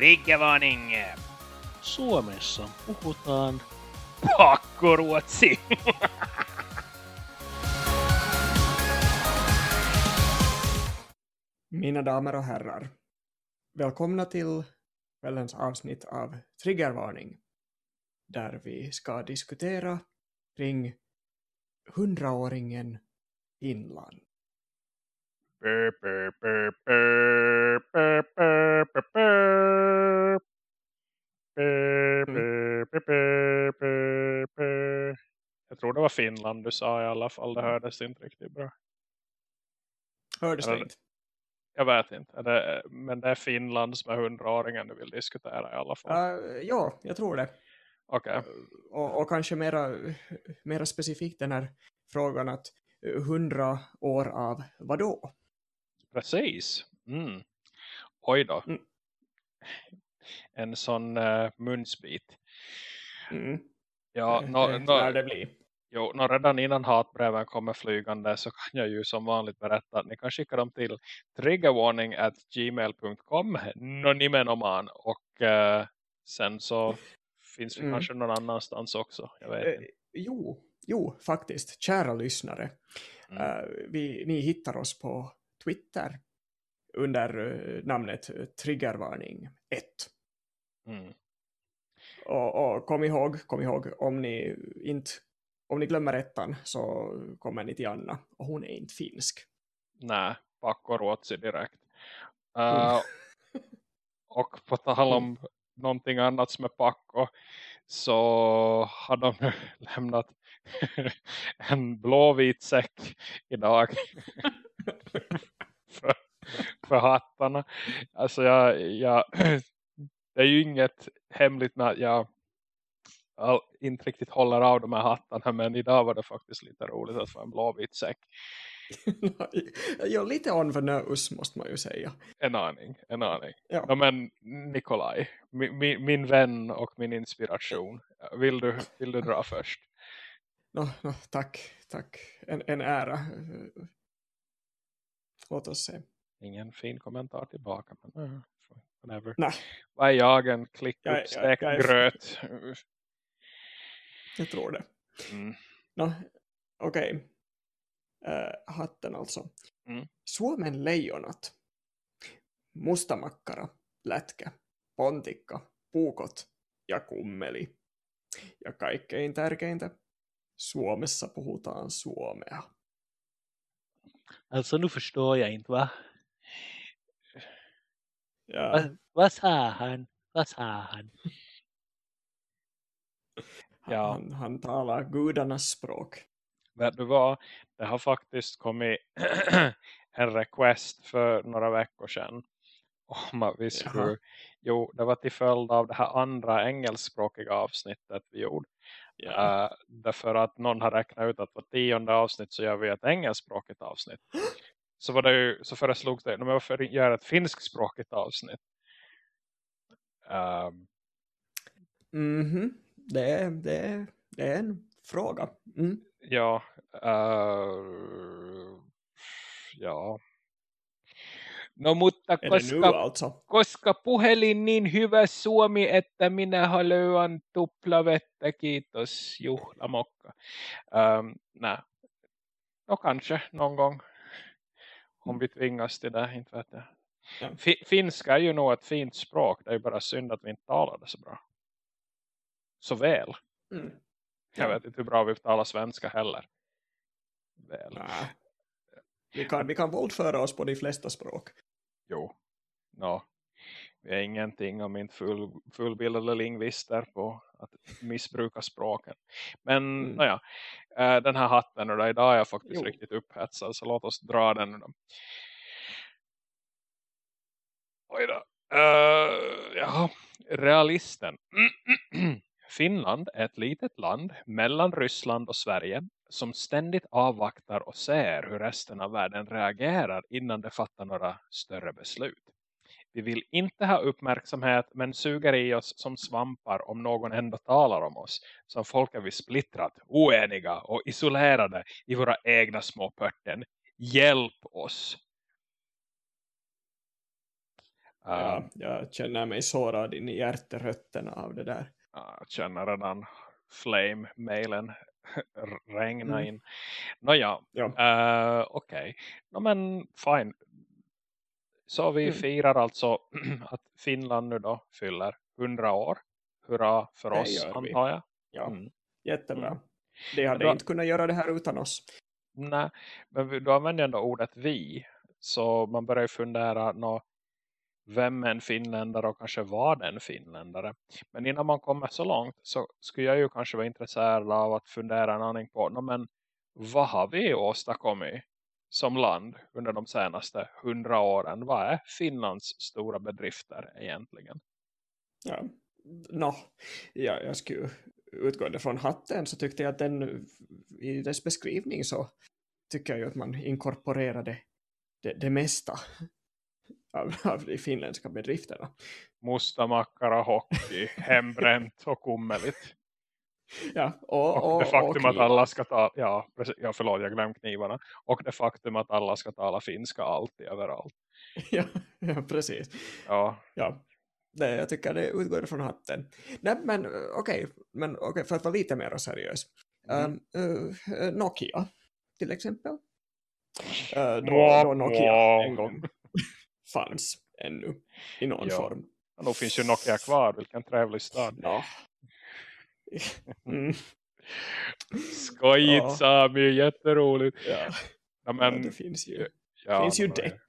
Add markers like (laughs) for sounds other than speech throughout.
Triggervarning! Suomessa puhutaan Pakkoruotsi! Mina damer och herrar, välkomna till kvällens avsnitt av Triggervarning där vi ska diskutera kring hundraåringen Finland. Burr, burr, burr, Burr. Jag tror det var Finland du sa i alla fall. Det hördes inte riktigt bra. Hördes det inte? Jag vet inte. Är det, men det är Finland som är hundraåringen du vill diskutera i alla fall. Uh, ja, jag tror det. Okej. Och, och kanske mera, mera specifikt den här frågan att eh, hundra år av vadå? Precis. Mm. Oj då. Mm. En sån uh, munsbit. Mm. Ja, Eh, (laughs) nå, det nå, lär det bli. jo, nå, redan innan hatbreven kommer flygande så kan jag ju som vanligt berätta att ni kan skicka dem till triggerwarning at gmail.com nonimenoman och eh, sen så finns vi Mm. kanske någon annanstans också. Jag vet Eh, jo, jo, faktiskt. Kära lyssnare. Mm. Eh, vi, ni hittar oss på Twitter under eh, namnet eh, Triggervarning 1. Mm. Och, och kom ihåg, kom ihåg, om ni inte om ni glömmer ettan så kommer ni till Anna och hon är inte finsk. Nej, Pakko Ruotsi direkt. Mm. Uh, och på tal om någonting annat som är Pakko så har de nu (laughs) lämnat (laughs) en blåvit säck idag (laughs) för, (laughs) för hattarna. Alltså jag, jag, (clears throat) det är ju inget hemligt att jag inte riktigt håller av de här hattarna men idag var det faktiskt lite roligt att få en blåvit säck. (laughs) ja, lite on the nose måste man ju säga. En aning, en aning. Ja. Ja, men Nikolaj, min, min, vän och min inspiration. Vill du, vill du dra först? Nå, nå, tack, tack. En, en ära. Låt oss se. Ingen fin kommentar tillbaka. Men, uh, whatever. Nej. Vad är jag? En klick Jag är- upp stekt jag är- gröt. Jag tror det. Mm. Nå, okej. Eh, hatten alltså. Mm. Suomen leijonat. Mustamakkara, lätkä, pontikka, puukot ja kummeli. Ja kaikkein tärkeintä, Suomessa puhutaan suomea. Alltså nu förstår jag inte va? Ja, Va, vad sa han? Vad sa han? Ja. han, han talar gudarnas språk. Vet du vad? Det har faktiskt kommit (clears throat) en request för några veckor sedan. Om att vi skulle, jo, det var till följd av det här andra engelskspråkiga avsnittet vi gjorde. Ja. Uh, därför att någon har räknat ut att på tionde avsnitt så gör vi ett engelskspråkigt avsnitt. (gasps) Så, var det ju, så föreslogs det, men varför göra ett finskspråkigt avsnitt? Um. Det, är, det, är, det är en fråga. Mm. ja, uh, ja. No mutta det koska, alltså? koska puhelin niin hyvä suomi, että minä haluan tuplavettä, kiitos juhlamokka. Um, nej. No kanske någon gång. Om vi tvingas till det, inte vet jag. Ja. Fi- Finska är ju nog ett fint språk. Det är ju bara synd att vi inte talar det så bra. Så väl. Mm. Jag vet inte hur bra vi talar svenska heller. Väl. Vi kan, vi kan våldföra oss på de flesta språk. Jo. No. Vi är ingenting om inte full, fullbildade lingvister på att missbruka språken. Men Mm. nåja, eh, den här hatten och idag är jag faktiskt Jo. riktigt upphetsad så låt oss dra den. då. Oj då. Uh, jaha, realisten. (clears throat) Finland är ett litet land mellan Ryssland och Sverige som ständigt avvaktar och ser hur resten av världen reagerar innan de fattar några större beslut. Vi vill inte ha uppmärksamhet men suger i oss som svampar om någon ändå talar om oss. Som folk är vi splittrat, oeniga och isolerade i våra egna små pörten. Hjälp oss! Ja, Um, jag känner mig sårad in i hjärterötterna av det där. jag känner redan flame-mailen regna Mm. in. Nåja, Ja. uh, okej. No, men fine. Så vi Mm. firar alltså (clears throat) att Finland nu då fyller 100 år. Hurra för Det oss antar jag. Ja, Mm. jättebra. Mm. De hade Bra. inte kunnat göra det här utan oss. Nej, men du använder ju ändå ordet vi. Så man börjar ju fundera, nå, vem är en finländare och kanske var den finländare. Men innan man kommer så långt så skulle jag ju kanske vara intresserad av att fundera en aning på, nå, men vad har vi åstadkommit som land under de senaste hundra åren? Vad är Finlands stora bedrifter egentligen? Ja. Nå, ja, jag skulle utgå från hatten så tyckte jag att den i dess beskrivning så tycker jag att man inkorporerade det, det mesta av, av de finländska bedrifterna. Mustamakkara, hockey, hembränt och kummeligt. Ja, och, Och, det faktum att knivar. alla ska ta, ja, ja förlåt jag glömde knivarna. Och det faktum att alla ska tala finska alltid överallt. (laughs) ja, ja, precis. Ja, Ja, det, jag tycker det utgår från hatten. Nej, men okej, men okej, för att vara lite mer seriös. Um, eh, Nokia, till exempel. Uh, då, då Nokia en gång (laughs) fanns ännu i någon Ja. form. och då finns ju Nokia kvar, vilken trevlig stad. Ja. Mm, Skojigt Ja. Sami, jätteroligt. ja. Ja, ja, men, det finns ju, ja, finns ju men- däck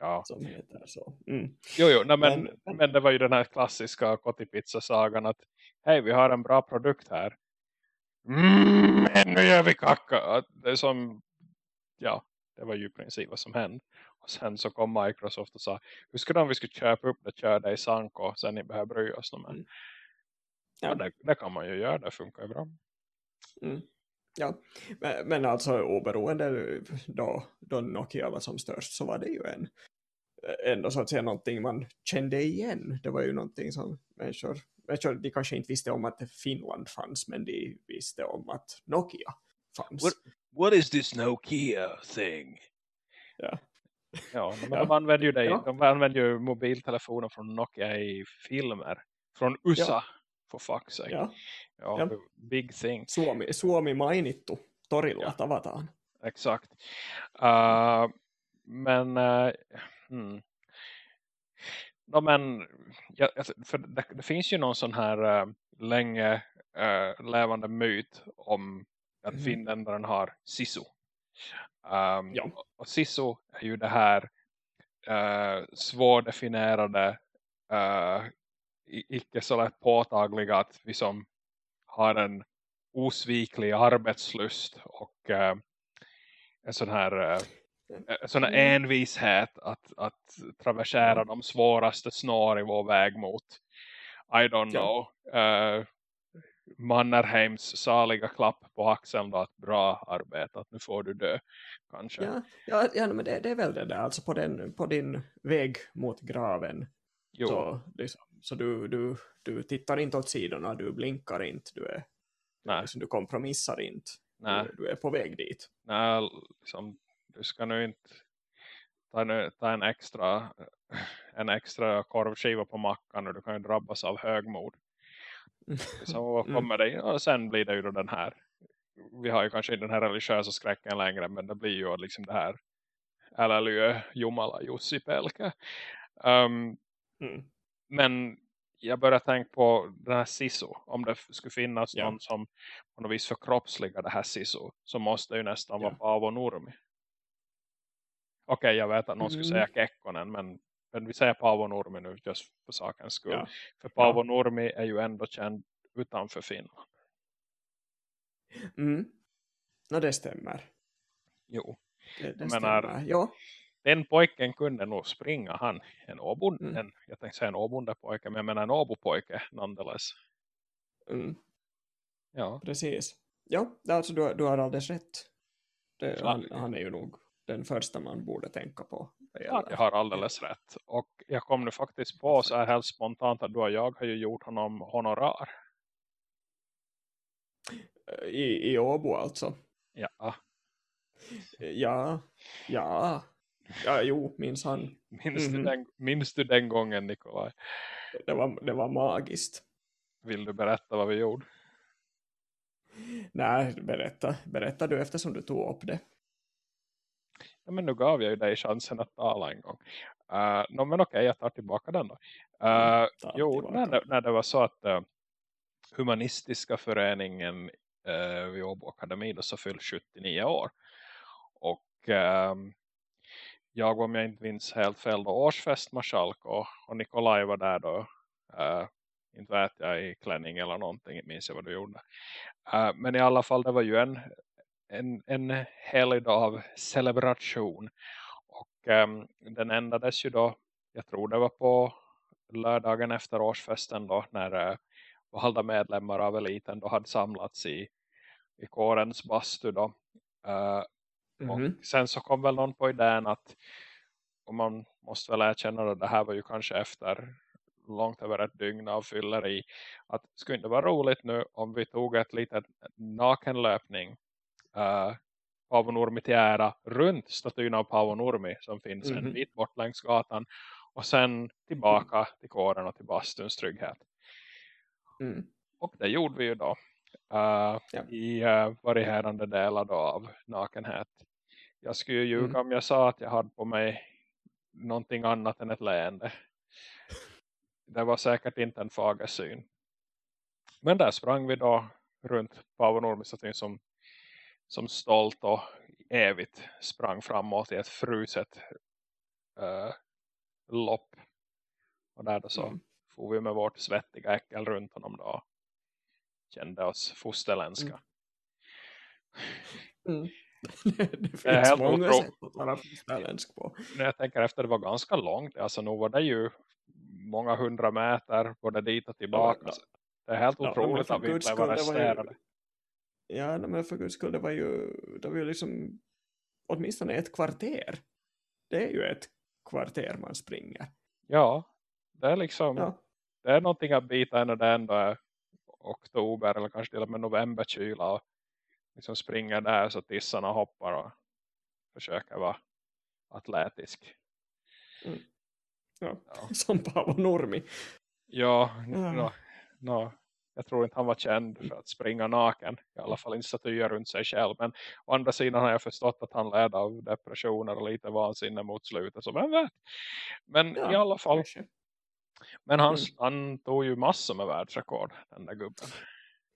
Ja, som heter så. Mm. jo, jo, nej, men, Men- men, det var ju den här klassiska kotipizza-sagan att hej, vi har en bra produkt här. Mm, men nu gör vi kacka. Det är som, ja, det var ju i princip vad som hände. Och sen så kom Microsoft och sa, hur skulle om vi skulle köpa upp det, köra det i Sanko, sen ni behöver bry oss om. Mm. Ja, Ja. det, det kan man ju göra, det funkar ju bra. Ja, men, men alltså oberoende då, då Nokia var som störst så var det ju en ändå så att säga någonting man kände igen. Det var ju någonting som människor, människor de kanske inte visste om att Finland fanns men de visste om att Nokia fanns. What- What is this Nokia thing? Ja. Ja, men Ja. de använder ju det, Ja. de använder ju mobiltelefoner från Nokia i filmer. Från USA, för fuck's sake. Ja, Ja, Ja. big thing. Suomi, Suomi mainittu torilla Ja. tavataan. Exakt. Uh, men, uh, hmm. no, men ja, för det, det finns ju någon sån här uh, länge uh, levande myt om att Mhm. finländaren har sisu. Um, Ja. och, sisu är ju det här uh, svårdefinierade uh, icke så lätt påtagliga att vi som har en osviklig arbetslust och eh, en sån här eh, en sån här Mm. envishet att, att traversera de svåraste snår i vår väg mot I don't know eh, Mannerheims saliga klapp på axeln då att bra arbetat, nu får du dö kanske. Ja, ja, ja men det, det är väl det där, alltså på, den, på din väg mot graven jo, Så, liksom, så du, du, du tittar inte åt sidorna, du blinkar inte, du, är, nej, liksom, du kompromissar inte. Du, du är på väg dit. Nej, liksom, du ska nu inte ta en, ta en extra en extra korvskiva på mackan och du kan ju drabbas av högmod. (laughs) Så vad Mm. kommer det? Och sen blir det ju då den här vi har ju kanske inte den här religiösa skräcken längre men det blir ju liksom det här Älä Jumala Jussi Pelkä. Um, Mm. men jag börjar tänka på den här Sisu. Om det skulle finnas Ja. någon som på något vis förkroppsligar det här Sisu. Så måste det ju nästan vara Ja. Paavo Nurmi. Okej, jag vet att någon skulle säga Mm. Kekkonen. Men, men vi säger Paavo Nurmi nu just för sakens skull. Ja. För Paavo Nurmi är ju ändå känd utanför Finland. Mm. No, det stämmer. Jo. Det, det Jag stämmer. menar- Ja, Den pojken kunde nog springa han. En åbonde, Mm. en, jag tänkte säga en åbondepojke. Men jag menar en åbopojke nonetheless. mm, Ja. precis. Ja, alltså, du, du har alldeles rätt. Det, han, han är ju nog den första man borde tänka på. Ja, jag har alldeles rätt. Och jag kom nu faktiskt på så här helt spontant att du och jag har ju gjort honom honorar. I, I Åbo alltså. Ja, Ja, ja. Ja, jo, minns han. Minns, Mhm. du, den, minns du den gången Nikolaj? Det var, det var magiskt. Vill du berätta vad vi gjorde? Nej, berätta, berätta du eftersom du tog upp det. Ja, men nu gav jag ju dig chansen att tala en gång. Uh, no, men okej, jag tar tillbaka den då. Uh, jo, när det, när det var så att uh, humanistiska föreningen uh, vid Åbo Akademi då så fyllt 79 år. Och ehm, jag om jag inte minns helt fel då årsfest Marshalk och, och Nikolaj var där då. Uh, inte vet jag i klänning eller någonting, inte minns jag vad du gjorde. Uh, men i alla fall det var ju en, en, en helg av celebration. Och um, den ändades ju då, jag tror det var på lördagen efter årsfesten då när uh, valda medlemmar av eliten då hade samlats i, i kårens bastu då. Uh, Mhm. och sen så kom väl någon på idén att och man måste väl erkänna att det här var ju kanske efter långt över ett dygn av fylleri att det skulle inte vara roligt nu om vi tog ett litet nakenlöpning uh, Paavo Nurmi till ära runt statyn av Paavo Nurmi som finns en Mhm. bit bort längs gatan och sen tillbaka till kåren och till bastuns trygghet. Mm. Och det gjorde vi ju då. Uh, Ja. I uh, varierande delar då av nakenhet. Jag skulle ju ljuga Mm. om jag sa att jag hade på mig någonting annat än ett leende. (laughs) Det var säkert inte en fager syn. Men där sprang vi då runt Paavo Nurmi-statyn som, som stolt och evigt sprang framåt i ett fruset uh, lopp. Och där då så Mm. får vi med vårt svettiga äckel runt honom då. Kände oss fosterländska. Mm. (laughs) Det finns är helt många sätt att fosterländsk på. När jag tänker efter det var ganska långt. Alltså nog var det ju många hundra meter både dit och tillbaka. Ja, Så det är helt Ja, otroligt att vi inte blev arresterade. Ja, men för guds skull, det var ju, det var ju liksom åtminstone ett kvarter. Det är ju ett kvarter man springer. Ja, det är liksom Ja, det är någonting att bita när det ändå är oktober eller kanske till och med novemberkyla och liksom springer där så tissarna hoppar och försöker vara atletisk. ja. Ja. (laughs) som Paavo Nurmi. Ja, Ja. no, no, jag tror inte han var känd för att springa naken. I alla fall inte statyer runt sig själv. Men å andra sidan har jag förstått att han led av depressioner och lite vansinne mot slutet. Så vem vet. Men Ja, i alla fall. kanske. Men han, Mm. han tog ju massor med världsrekord. Den där gubben.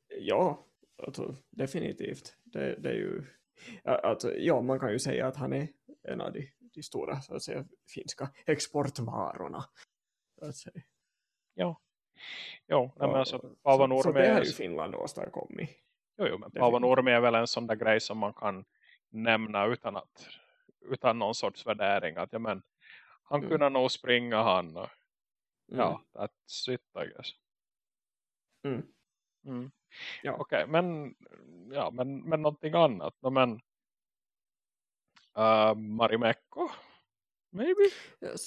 Ja, alltså, definitivt. Det, det är ju, ja, alltså, ja, man kan ju säga att han är en av de, de stora så att säga, finska exportvarorna. Så att säga. Ja. Jo, nej, men alltså, Paavo så, så Nurmi det är- har ju Finland åstadkommit. Jo, jo men Paavo. Nurmi är väl en sån där grej som man kan nämna utan att utan någon sorts värdering. Att, ja, men, han Mm. kunde nog springa han. Och, Mm. Ja, that's it I guess. Mm. Mm. Ja. Okej, men, ja, men, men någonting annat. No, men, uh, Marimekko? Maybe?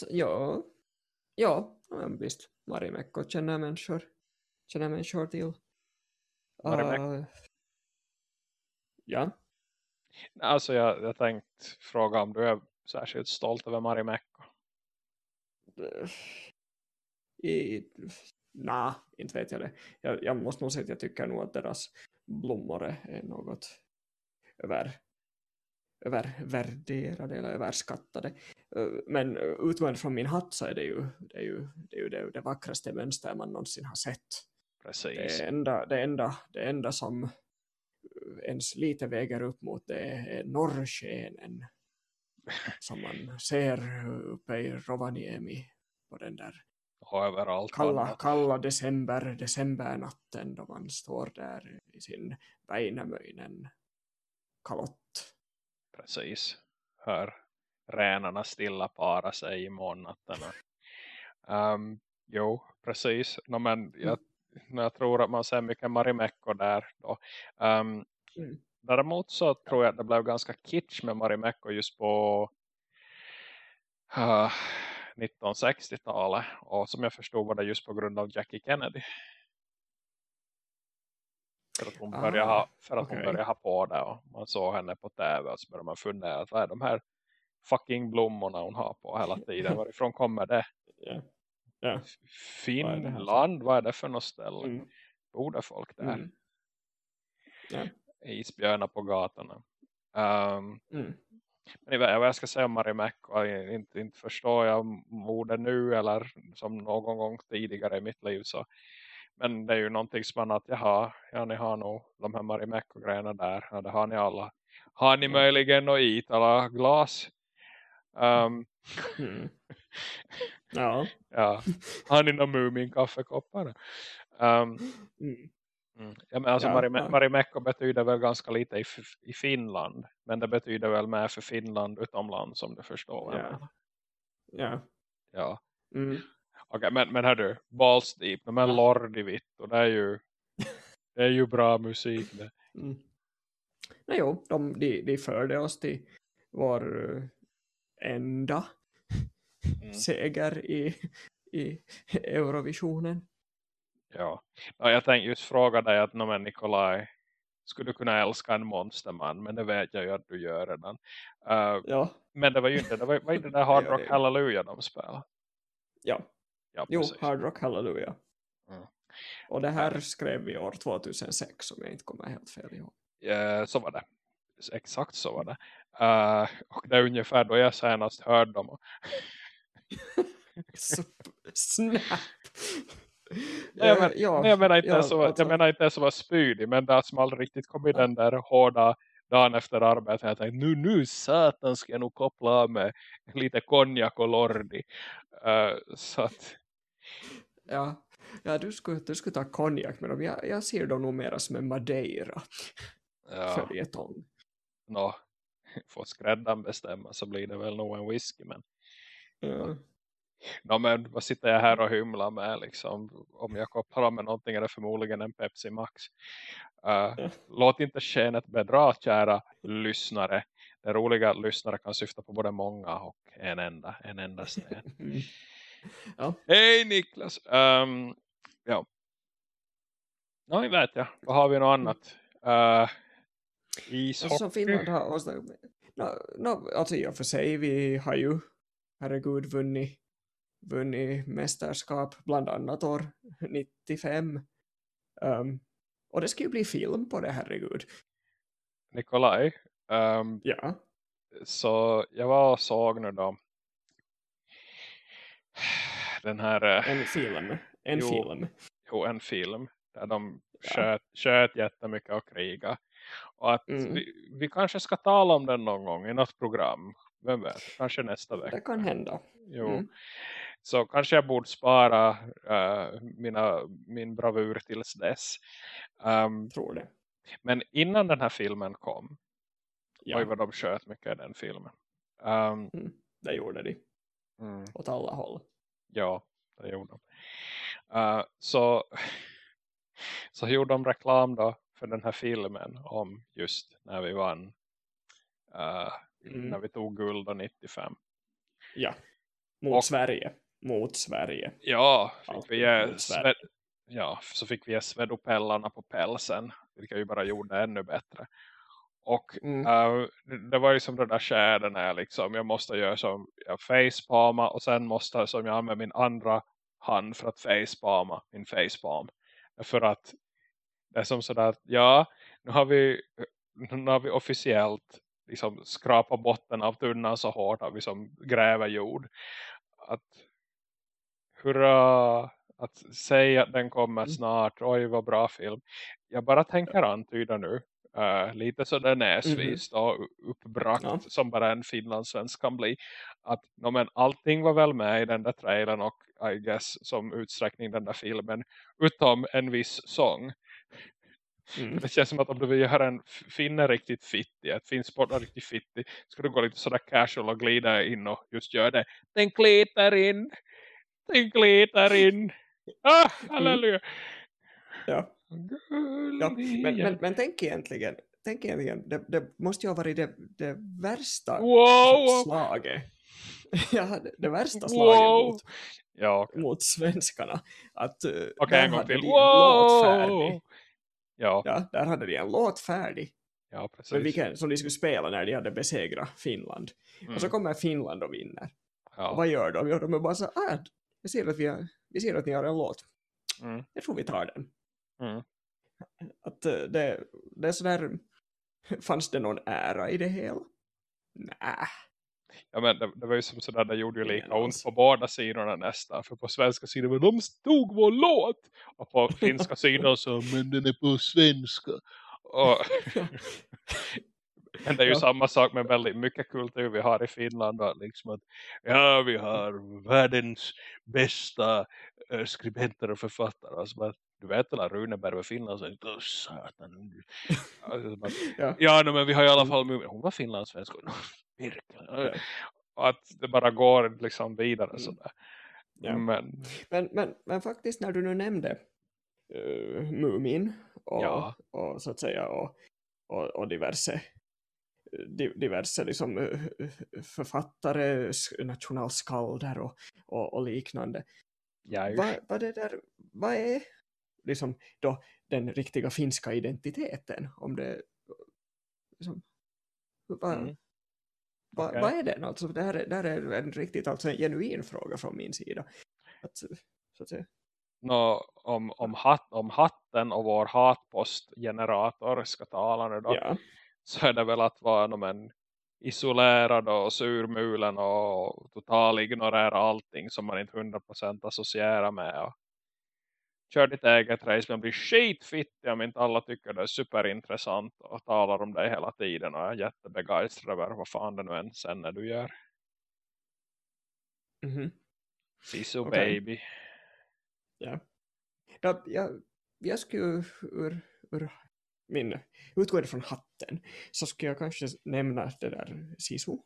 Ja, ja, men visst. Marimekko känner människor, känner människor till. Uh, ja, Alltså jag, jag tänkt fråga om du är särskilt stolt över Marimekko. i, nej, inte vet jag det. Jag, jag måste nog säga att jag tycker nog att deras blommor är något över, övervärderade eller överskattade. Eh, Men eh, utgående från min hatt så är det ju det, är ju, det, är ju det, det vackraste mönster man någonsin har sett. Precis. Det enda, det, enda, det enda som eh, ens lite väger upp mot det är norrskenen (laughs) som man ser uppe i Rovaniemi på den där Och överallt kalla, annat. kalla december, decembernatten då man står där i sin Väinämöinen kalott. Precis. Hör ränarna stilla para sig i månnatterna. Um, jo, precis. No, men jag, jag tror att man ser mycket Marimekko där. Då. Um, Mm. Däremot så tror jag att det blev ganska kitsch med Marimekko just på uh, 1960-talet. Och som jag förstod var det just på grund av Jackie Kennedy. För att hon Ah, började ha, för att okej. hon började ha på det och man såg henne på tv och så började man fundera att vad är de här fucking blommorna hon har på hela tiden. (laughs) Varifrån kommer det? Ja. Ja. Finland, vad är det för något ställe? Mm. Bor det folk där? Mm. Ja. Isbjörnar på gatorna. Um, Mm. Men vad jag ska säga om Marimekko. Inte, inte förstår jag orden nu eller som någon gång tidigare i mitt liv. Så. Men det är ju någonting som man att jaha, ja ni har nog de här Marimekko-grejerna där. Ja, det har ni alla. Har ni möjligen något Itala glas? Um, Mm. (laughs) Ja. ja. Har ni någon Mumin-kaffekoppar? Um, Mm. Mm. Ja, men alltså Ja, Marime ja. Marimekko betyder väl ganska lite i, i Finland. Men det betyder väl mer för Finland utomlands som du förstår. Ja. Ja. ja. Mm. Okej, men, men hör du, Balls Deep, de här Ja. Lordi Vittu, det är ju det är ju bra musik det. (laughs) Mm. Nej, jo, de, de, de förde oss till vår eh, enda Mm. seger i, i Eurovisionen. Ja. ja, jag tänkte just fråga dig att no, men Nikolaj, skulle du kunna älska en monsterman? Men det vet jag ju att du gör redan. Uh, Ja, men det var ju inte det, var, var inte det (laughs) Hard Rock Hallelujah de spelade. ja. Ja, Jo. Hard Rock Hallelujah. Mm. Och det här skrev vi år 2006 om jag inte kommer helt fel ihåg. Eh, så var det. Exakt så var det. Eh, och det är ungefär då jag senast hörde dem. (laughs) Snap! Nej, jag, men, ja, nej, jag menar inte ja, vara- alltså- jag menar inte spydig. Men det som aldrig riktigt kom i den där hårda dagen efter arbetet. Jag tänkte nu, nu satan ska jag nog koppla av med lite konjak och lordi. Eh, så att, Ja, ja du, skulle, du skulle ta konjak med dem. Jag, jag ser dem nog mera som en madeira ja, följetong. nå, (laughs) får skräddan bestämma så blir det väl nog en whisky. Men, Ja. Nå, men vad sitter jag här och hymlar med liksom? Om jag kopplar av med någonting är det förmodligen en Pepsi Max. Ja. Låt inte skenet bedra, kära lyssnare. Det roliga lyssnare kan syfta på både många och en enda, en enda sten. (laughs) Mm. Ja, Hej Niklas! Um, ja. No, vet jag. Vad har vi något annat? Uh, ishockey? som Finland har åstadkommit. No, no, alltså i och för sig, vi har ju herregud vunnit, vunnit mästerskap bland annat år 95. Um, och det ska ju bli film på det, herregud. Nikolaj. Um, Ja, så jag var och såg nu då den här eh, en film. En Jo. film. jo, en film där de Ja. sköt, sköt jättemycket och kriga. Och att Mm. vi, vi kanske ska tala om den någon gång i något program. Vem vet, kanske nästa vecka. Det kan hända. Jo. Mm. Så kanske jag borde spara eh, mina, min bravur tills dess. Um, Tror det. men innan den här filmen kom. Ja, Oj vad de sköt mycket i den filmen. Um, det gjorde de. mm, Åt alla håll. ja, det gjorde de. Eh, så, så gjorde de reklam då för den här filmen om just när vi vann. eh, Mm. När vi tog guld då 95. Ja. Mot Och- Sverige. Mot Sverige. Ja, fick vi ge sved, ja, så fick vi ge svedopellarna på pälsen. Vilket ju bara gjorde ännu bättre. Och Mm. eh, det- var ju som det där skäden när jag liksom, jag måste göra som jag facepalma och sen måste jag som jag använder min andra hand för att facepalma min facepalm. För att det är som sådär att ja, nu har vi, nu har vi officiellt liksom skrapat botten av tunnan så hårt att vi som gräver jord. Att hurra att säga att den kommer Mm. snart. Oj vad bra film. Jag bara tänker antyda nu. eh, lite sådär näsvis då, uppbrakt Ja. som bara en finlandssvensk kan bli. Att no, men, allting var väl med i den där trailern och I guess som utsträckning den där filmen. Utom en viss sång. Mm. Det känns som att om du vill göra en finne riktigt fittig, ett finsport riktigt fittig, ska du gå lite sådär casual och glida in och just göra det. Den glider in, den glider in. Ah, halleluja. Ja. Ja, men, men, men tänk egentligen, tänk egentligen det, det måste ju ha varit det, det värsta Wow! slaget. ja, det, det värsta slaget Wow! mot, Ja, okej. mot svenskarna. Att, uh, Okej, där en gång hade till. Wow! Ja, Ja, där hade de en låt färdig. Ja, precis. Men vilken, som de skulle spela när de hade besegrat Finland. Mm. Och så kommer Finland och vinner. Och ja. vad gör de? Ja, de är bara så ah, jag ser att vi, har, vi ser att ni har en låt. Mm. Jag tror vi tar den. Mm. Att eh, det, det är sådär, fanns det någon ära i det hela? Nej. Ja, men det, det var ju som sådär, det gjorde ju lika ont alls. på båda sidorna nästan. För på svenska sidan var de stod vår låt. Och på (laughs) finska sidan så, men den är på svenska. Och, men det är ju Ja. samma sak med väldigt mycket kultur vi har i Finland. Då, liksom att, ja, vi har världens bästa äh, skribenter och författare. Alltså, bara, du vet väl att Runeberg var Finland så satan. (laughs) Alltså, bara, Ja. ja, no, men vi har i alla fall hon var finlandssvensk. Virkelig. Och att det bara går liksom vidare Mm. sådär. Ja. Men Men, men, men faktiskt när du nu nämnde uh, Mumin och, Ja. och så att säga och, och, och diverse di- diverse liksom, eh, författare, nationalskalder och, och, och liknande. ju Vad, vad, det där, vad är liksom då den riktiga finska identiteten? Om det, liksom, vad, Mm. vad, Okej. vad är den? Alltså, det, här är, det här är en riktigt alltså en genuin fråga från min sida. Att, så att säga. nå, om, om, hatt, om hatten och vår hatpostgenerator ska tala nu då. Ja. Så är det väl att vara no, men, isolerad och surmulen och total ignorera allting som man inte 100% associerar med. Och kör ditt eget race men blir skitfittig om inte alla tycker det är superintressant och talar om det hela tiden och är jättebegeistrad över vad fan det nu än sen när du gör. Mhm. Sisu Okej. baby. Ja. Ja, jag, jag skulle ur, ur min, utgående från hatten, så skulle jag kanske nämna det där Sisu.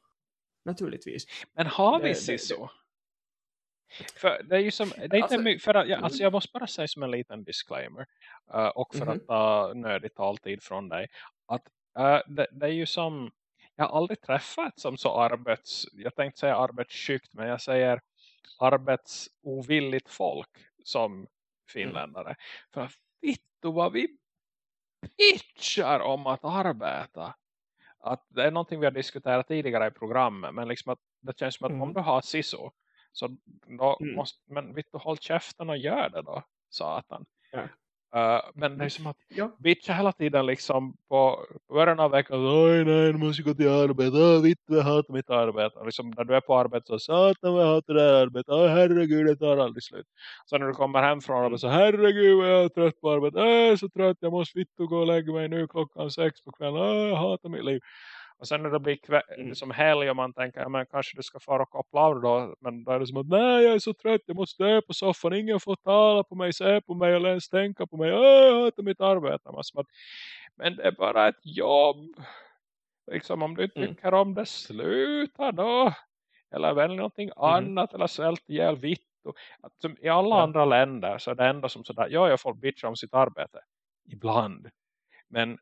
Naturligtvis. Men har vi Sisu? För det är ju som, det är Alltså- för att, ja, alltså Mm. jag måste bara säga som en liten disclaimer eh, och för Mhm. att ta nödig taltid från dig att eh, det, det är ju som jag har aldrig träffat som så arbets jag tänkte säga arbetskykt men jag säger arbetsovilligt folk som finländare för vittu vad vi pitchar om att arbeta att det är någonting vi har diskuterat tidigare i programmet men liksom att det känns som att Mm. om du har SISO så då Mm. måste, men vitt du håll käften och gör det då, satan. Ja. Eh, men det är som att Ja. bitcha hela tiden liksom på början av veckan så, oj nej, nu måste jag gå till arbetet, åh vitt jag hatar mitt arbete. Och liksom när du är på arbetet så, satan jag hatar det här arbetet, åh herregud det tar aldrig slut. Så när du kommer hem från arbetet så, herregud vad jag är trött på arbetet, jag är så trött, jag måste vitt gå och lägga mig nu klockan sex på kvällen, åh jag hatar mitt liv. Och sen när det blir Mm. som helg och man tänker, ja, men kanske du ska fara och koppla av då. Men då är det som att, nej jag är så trött, jag måste dö på soffan. Ingen får tala på mig, se på mig eller ens tänka på mig. Jag hatar mitt arbete. Man som att, men det är bara ett jobb. Liksom om du inte Mm. tycker om det, sluta då. Eller välj någonting annat eller svält ihjäl vitt. Och, att, som I alla Ja. andra länder så är det ändå som sådär, ja jag får bitcha om sitt arbete. Ibland. Men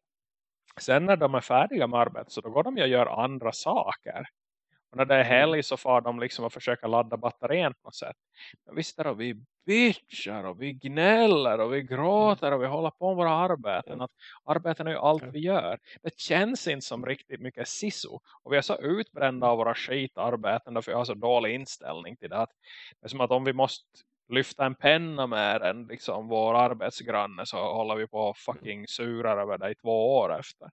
sen när de är färdiga med arbetet så då går de och gör andra saker. Och när det är helg så får de liksom att försöka ladda batterien på något sätt. Men visst är det vi bitchar och vi gnäller och vi gråter och vi håller på med våra arbeten. Att arbeten är ju allt vi gör. Det känns inte som riktigt mycket siso. Och vi är så utbrända av våra skitarbeten därför jag har så dålig inställning till det. Att det är som att om vi måste lyfta en penna med än liksom vår arbetsgranne så håller vi på och fucking surar över i två år efter.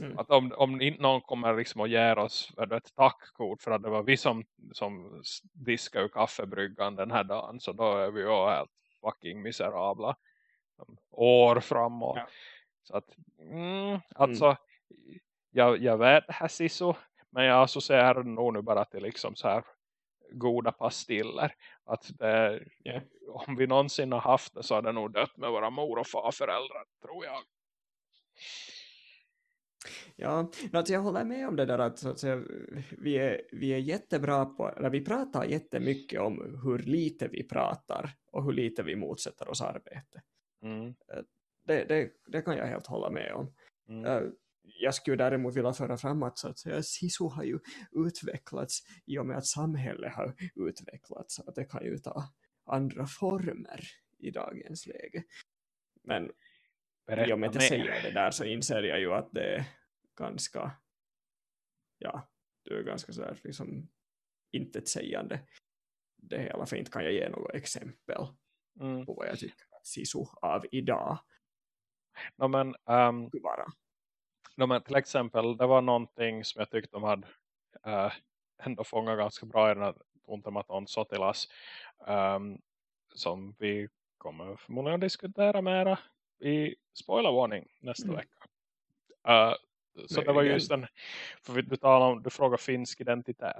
Mm. Att om, om inte någon kommer liksom och ger oss ett tackkort för att det var vi som, som diskade ur kaffebryggan den här dagen så då är vi ju helt fucking miserabla um, år framåt. Ja. Så att, mm, alltså jag, jag vet här Sisu men jag associerar nog nu bara till liksom så här goda pastiller. Att det, Ja. om vi någonsin har haft det så har det nog dött med våra mor- och farföräldrar tror jag. Ja, alltså jag håller med om det där att, så att säga, vi, är, vi är jättebra på, eller vi pratar jättemycket om hur lite vi pratar och hur lite vi motsätter oss arbete. Mm, Det, det, det kan jag helt hålla med om. mm. Jag skulle däremot vilja föra fram att, så att säga, SISU har ju utvecklats i och med att samhället har utvecklats. Att det kan ju ta andra former i dagens läge. Men berätta I och med att jag säger det där så inser jag ju att det är ganska ja, det är ganska sådär liksom intetsägande det hela, för inte kan jag ge något exempel Mm. på vad jag tycker att Sisu av idag No, men, vara. No, men till exempel, det var någonting som jag tyckte de hade eh, ändå fångat ganska bra i den här Tuntematon Sotilas ehm, som vi kommer förmodligen att diskutera mera i spoilervarning nästa Mm. vecka. Eh, så det var just den, för vi- du talar om, du frågar finsk identitet.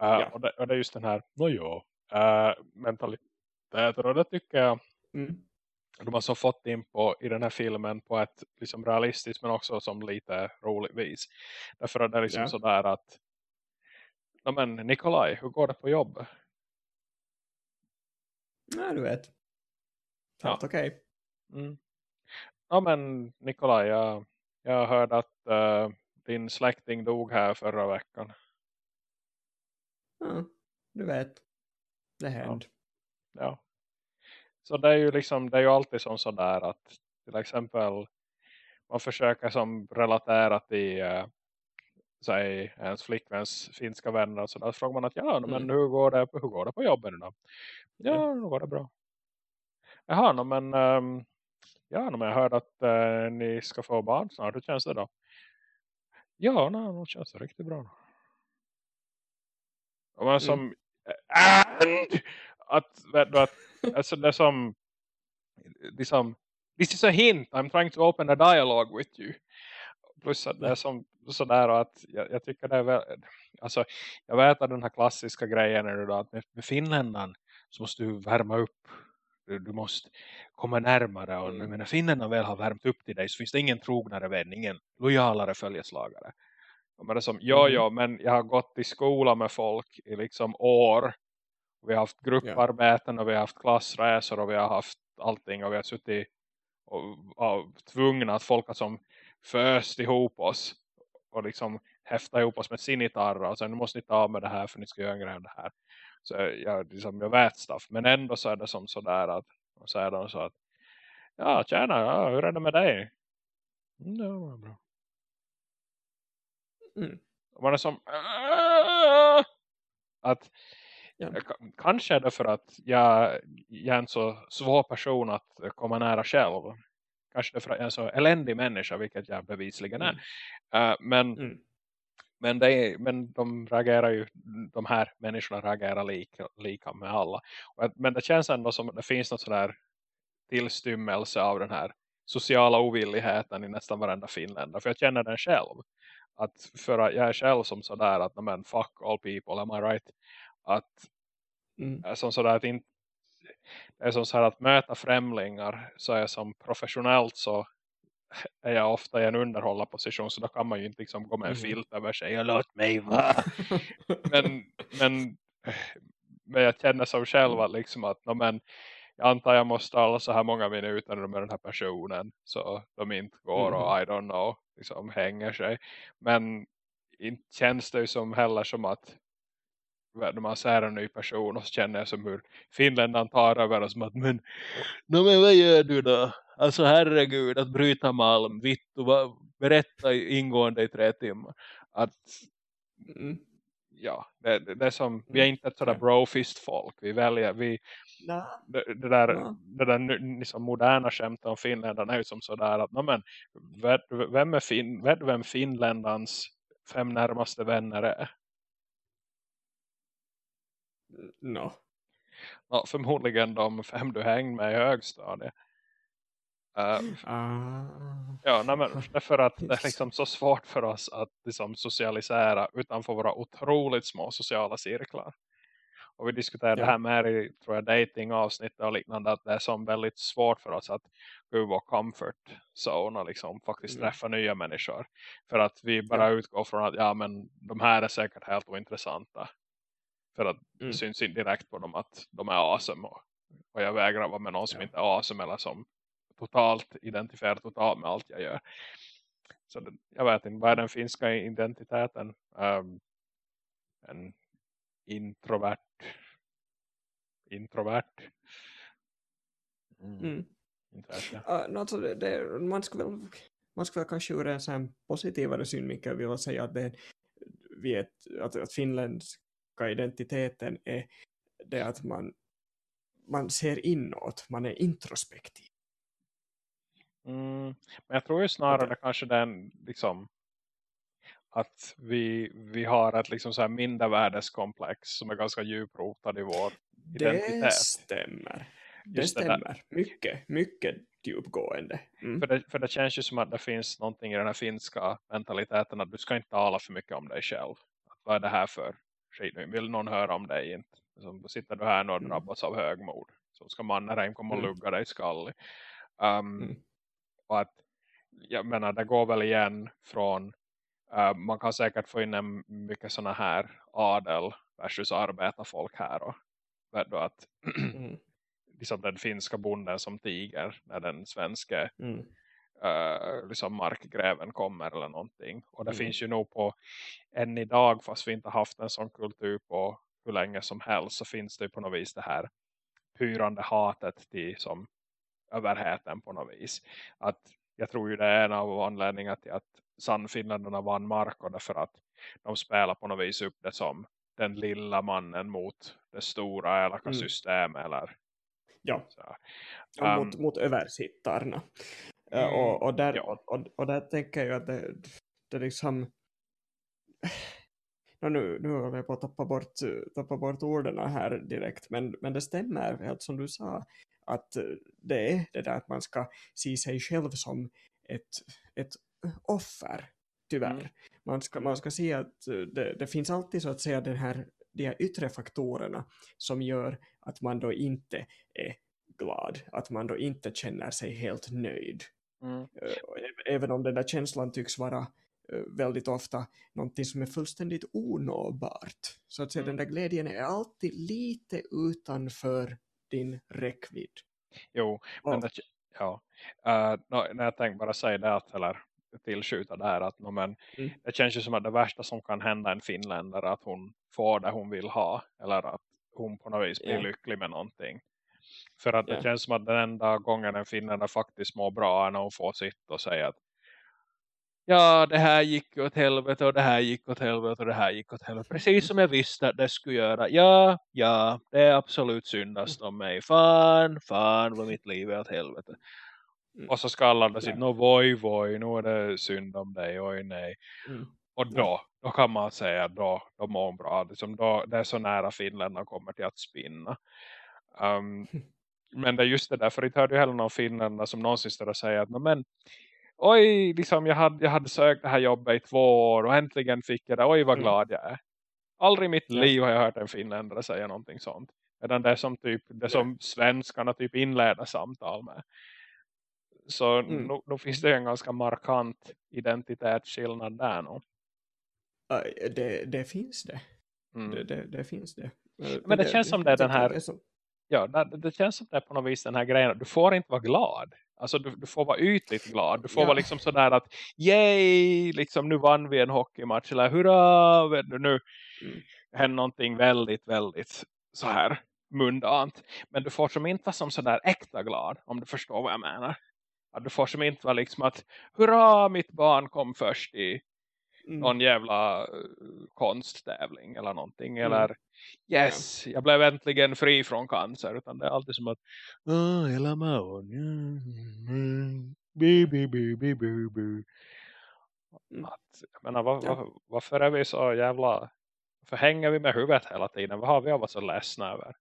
Eh, Ja. och, det, och det är just den här, no jo, uh, mentaliteten och det tycker jag Mm. De har så fått in på i den här filmen på ett liksom realistiskt men också som lite roligt vis. Därför att det är liksom Ja. sådär att ja men Nikolaj, hur går det på jobbet? Ja, du vet. Helt okej. Mm. Ja men Nikolaj, jag, jag hörde att eh, din släkting dog här förra veckan. Ja, du vet. Det hände. Ja. Så det är ju liksom, det är ju alltid som sådär att till exempel man försöker som relatera till uh, säg ens flickväns finska vänner och sådär. Så frågar man att ja, men Mm. hur går det, hur går det på jobben nu då? Ja, nu går det bra. Jaha, no, men ehm, ja, no, men jag hörde att eh, ni ska få barn snart. Hur känns det då? Ja, no, det känns riktigt bra. Och man som and, att, att alltså det som liksom, this is a hint, I'm trying to open a dialogue with you. Plus att det är som sådär att jag, jag tycker det är väl, alltså jag vet att den här klassiska grejen är då att med, med finländan så måste du värma upp. Du, du måste komma närmare och Mm. mm. när finnarna väl har värmt upp till dig så finns det ingen trognare vän, ingen lojalare följeslagare. Man är som, ja, Mhm. ja, men jag har gått i skola med folk i liksom år. Vi har haft grupparbeten och vi har haft klassresor och vi har haft allting och vi har suttit och, och tvungna att folk har som föst ihop oss och liksom häfta ihop oss med sin gitarr och sen måste ni ta med det här för ni ska göra en grej av det här. Så jag, liksom, jag vet stuff. Men ändå så är det som sådär att och så är de så att ja tjena, ja, hur är det med dig? Mm, det var bra. Mm. Och man är som "Åh!" att Ja. K- kanske är det för att jag, jag är en så svår person att komma nära själv. Kanske det är för att jag är en så eländig människa, vilket jag bevisligen är. Mm. Eh, men, Mm. men, det är, men de reagerar ju, de här människorna reagerar lika, lika med alla. Men det känns ändå som att det finns något sådär tillstymmelse av den här sociala ovilligheten i nästan varenda finländare. För jag känner den själv. Att för att jag är själv som sådär att men fuck all people, am I right? Att Mm. är som sådär att inte det är som så här att möta främlingar så är jag som professionellt så är jag ofta i en underhållarposition så då kan man ju inte liksom gå med en Mhm. filt över sig och låt mig vara. (laughs) Men, men, men jag känner som själv att liksom att no, men, jag antar jag måste tala så här många minuter med den här personen så de inte går och I don't know liksom hänger sig. Men inte känns det ju som heller som att när man ser en ny person och så känner jag som hur finländaren tar över och som att men, no, men vad gör du då? Alltså herregud att bryta malm, vittu, vad, berätta ingående i tre timmar. Att Mm. ja, det, det, är som, vi är inte ett sådär brofist folk. Vi väljer, vi, det, det där, Ja. det där liksom moderna skämtet om finländarna är ju som sådär att, no, men, vem är fin, vet du vem finländans fem närmaste vänner är? No. Ja, förmodligen de fem du hängde med i högstadiet. Uh, Ah. ja, nej, men därför att det är liksom så svårt för oss att liksom, socialisera utanför våra otroligt små sociala cirklar. Och vi diskuterade Ja. det här med i tror jag, datingavsnitt och liknande att det är som väldigt svårt för oss att gå ur vår comfort zone och liksom faktiskt Mm. träffa nya människor. För att vi bara utgår från att ja men de här är säkert helt ointressanta. För att det Mm. syns inte direkt på dem att de är awesome. Och, och jag vägrar vara med någon som Ja. inte är awesome eller som totalt identifierar totalt med allt jag gör. Så det, jag vet inte, vad är den finska identiteten? Um, en introvert introvert. Mm. Mm. Uh, no, alltså det, det, man ska väl man ska väl kanske ur en sån positivare synvinkel vilja säga att, det, vi ett, att, att finländska identiteten är det att man, man ser inåt, man är introspektiv. Mm, men jag tror ju snarare kanske den liksom att vi, vi har ett liksom så här mindervärdeskomplex som är ganska djuprotad i vår identitet. Det stämmer. Det Just det stämmer. mycket, mycket djupgående. Mm. För, det, för det känns ju som att det finns någonting i den här finska mentaliteten att du ska inte tala för mycket om dig själv. Att, vad är det här för skit? Vill någon höra om dig inte? Så sitter du här och Mm. drabbas av högmod. Så ska Mannerheim komma och Mm. lugga dig skallig. Um, Mm. Och att, jag menar, det går väl igen från Uh, man kan säkert få in en mycket såna här adel versus arbetarfolk här och då att Mm. (clears throat) liksom den finska bonden som tiger när den svenska Mm. Uh, liksom markgräven kommer eller någonting. Och det Mm. finns ju nog på än idag fast vi inte haft en sån kultur på hur länge som helst så finns det ju på något vis det här pyrande hatet till som överheten på något vis. Att jag tror ju det är en av anledningarna till att Sannfinländarna vann mark och därför att de spelar på något vis upp det som den lilla mannen mot det stora elaka Mm. systemet eller Ja, Um, mot, mot översittarna. Eh, Mm, och, och, där, ja. och, och där tänker jag att det, det liksom (sighs) nu, nu håller jag på att tappa bort, tappa bort orden här direkt men, men det stämmer helt som du sa att eh, det är det där att man ska se sig själv som ett, ett offer tyvärr. Mm. Man, ska, man ska se att eh, det, det finns alltid så att säga den här, de här yttre faktorerna som gör att man då inte är glad, att man då inte känner sig helt nöjd. Mm. Eh, ä- Även om den där känslan tycks vara eh, väldigt ofta någonting som är fullständigt onåbart. Så att säga, Mm. den där glädjen är alltid lite utanför din räckvidd. Jo, men Och- det, ja. Uh, no, när jag tänkte bara säga det att, eller tillskjuta där att no, men, Mm. det känns ju som att det värsta som kan hända en finländare att hon får det hon vill ha eller att hon på något vis blir Ja. lycklig med någonting. För att det Ja. känns som att den enda gången en finländare faktiskt mår bra är när hon får sitta och säga att ja, det här gick åt helvete och det här gick åt helvete och det här gick åt helvete. Precis som jag visste att det skulle göra. Ja, ja, det är absolut syndast om mig. Fan, fan vad mitt liv är åt helvete. Mm. Och så ska alla andra sitta, no, voj, voj, nu är det synd om dig, oj nej. Mm. Och då, då kan man säga, då, då mår hon bra. Liksom då, det är så nära Finland kommer till att spinna. Um, (laughs) men det är just det där, för inte hörde ju heller någon finländare som någonsin står och säger att, "Nå, men oj, liksom jag hade, jag hade sökt det här jobbet i två år och äntligen fick jag det, oj vad Mm. glad jag är. Aldrig i mitt liv har jag hört en finländare säga någonting sånt. Medan det är som typ, det som svenskarna typ inleder samtal med. Så Mm. nog, nog finns det en ganska markant identitetsskillnad där nog. Det, det finns det. Mm. Det, det, det finns det. Eh, Men det känns som det är den här- jag Ja, det, känns som det på något vis den här grejen. Du får inte vara glad. Alltså du, du får vara ytligt glad. Du får Ja. vara liksom sådär att yay, liksom nu vann vi en hockeymatch. Eller hurra, vet du, nu Mm. hände någonting väldigt, väldigt så här mundant. Men du får som inte vara som sådär äkta glad. Om du förstår vad jag menar. Att du får som inte vara liksom att hurra, mitt barn kom först i Mm. någon jävla eh, konsttävling eller någonting. Mm. Eller yes, jag blev äntligen fri från cancer. Utan det är alltid som att Åh, hela magen. mm, Bu, bu, bu, bu, bu, bu. Att, jag menar, var, Ja. var, varför är vi så jävla... Varför hänger vi med huvudet hela tiden? Vad har vi att vara så ledsna över?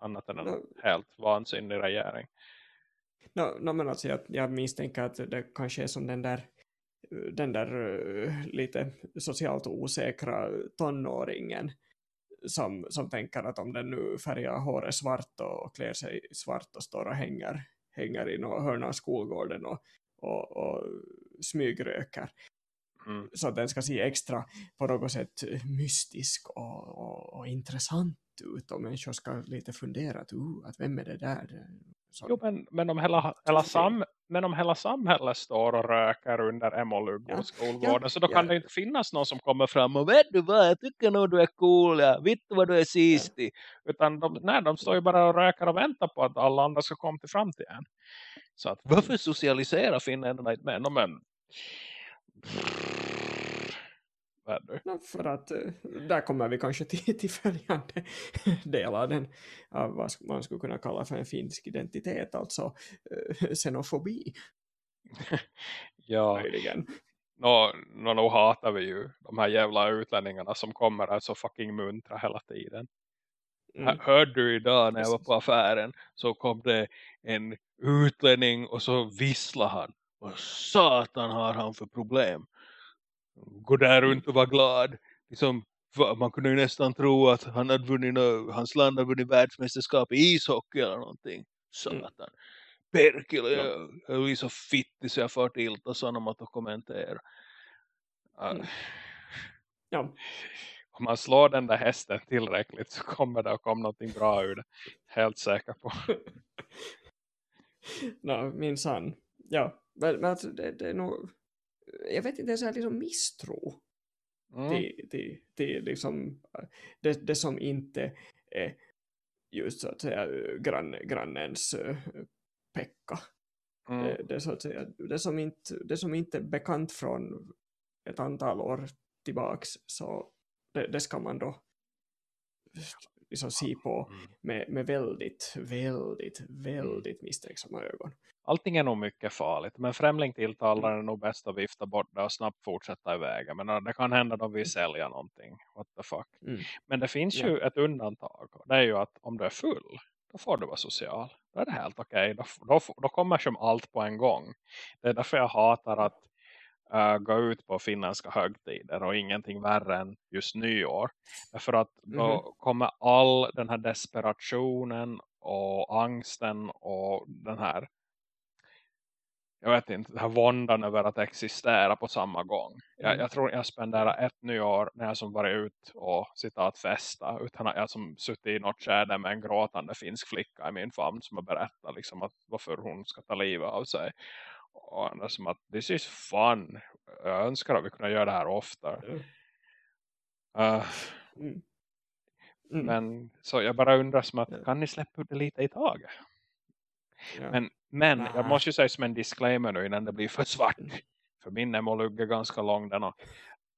Annat än en No. helt vansinnig regering. No, no, men alltså jag, jag misstänker att det kanske är som den där den där eh, lite socialt osäkra tonåringen som, som tänker att om den nu färgar håret svart och, klär sig svart och står och hänger, hänger i någon hörna av skolgården och, och, och smygröker. Mm. så att den ska se extra på något sätt mystisk och, och, och intressant ut och människor ska lite fundera att, uh, att vem är det där? Så, Jo, men, men, om hela, hela sam, men om hela samhället står och röker under Emolugg Ja, och skolgården så då ja. kan det inte finnas någon som kommer fram och vet du vad, jag tycker nog du är cool, ja. vet du vad du är sist i. Utan de, nej, de står ju bara och röker och väntar på att alla andra ska komma till framtiden. Så att varför socialisera finnarna inte med? No, men... Det? No, för att eh, där kommer vi kanske till, (laughs) till följande del av den av vad man skulle kunna kalla för en finsk identitet, alltså eh, xenofobi (laughs) Ja, möjligen. nå, nå, nå hatar vi ju de här jävla utlänningarna som kommer här så fucking muntra hela tiden. Mm. Hör- Hörde du idag när jag var på affären så kom det en utlänning och så visslade han. Vad satan har han för problem? Gå där runt och var glad. Liksom, man kunde ju nästan tro att han hade vunnit, hans land hade vunnit världsmästerskap i ishockey eller någonting. Satan. Perkele, Ja. jag, blir så fittig så jag får till och sådana att kommentera. Uh, Mm. Ja, om man slår den där hästen tillräckligt så kommer det att komma någonting bra ur det. Helt säker på. (laughs) no, minsann. Ja, men, men alltså, det, det är nog, jag vet inte, det är så här liksom misstro Mm. till, till, till liksom, eh, det, det som inte är just så att säga grann, grannens uh, pekka. Mm. Det, det, så att säga, det, som inte, det som inte är bekant från ett antal år tillbaks så det, det ska man då liksom se på Mm. med, med väldigt, väldigt, väldigt misstänksamma ögon. Allting är nog mycket farligt. Men främling tilltalar är nog bäst att vifta bort det och snabbt fortsätta iväg. Men det kan hända att de vill sälja någonting. What the fuck. Mm. Men det finns Ja. ju ett undantag. och Det är ju att om du är full. Då får du vara social. Då är det helt okej. Då, då, då kommer som allt på en gång. Det är därför jag hatar att äh, gå ut på finländska högtider. Och ingenting värre än just nyår. Därför att då kommer all den här desperationen och angsten och den här jag vet inte, den här våndan över att existera på samma gång. Jag, Mm. jag tror jag spenderar ett nyår när jag som varit ut och citat festa utan att jag som suttit i något skärde med en gråtande finsk flicka i min famn som har berättat liksom att varför hon ska ta livet av sig. Och är som att this is fun. Jag önskar att vi kunde göra det här oftare. Uh, Mm. Mm. men så jag bara undrar som att kan ni släppa ut det lite i taget? ja. Men, men jag måste ju säga som en disclaimer nu innan det blir för svart. Mm. För min emolugg är ganska lång den och,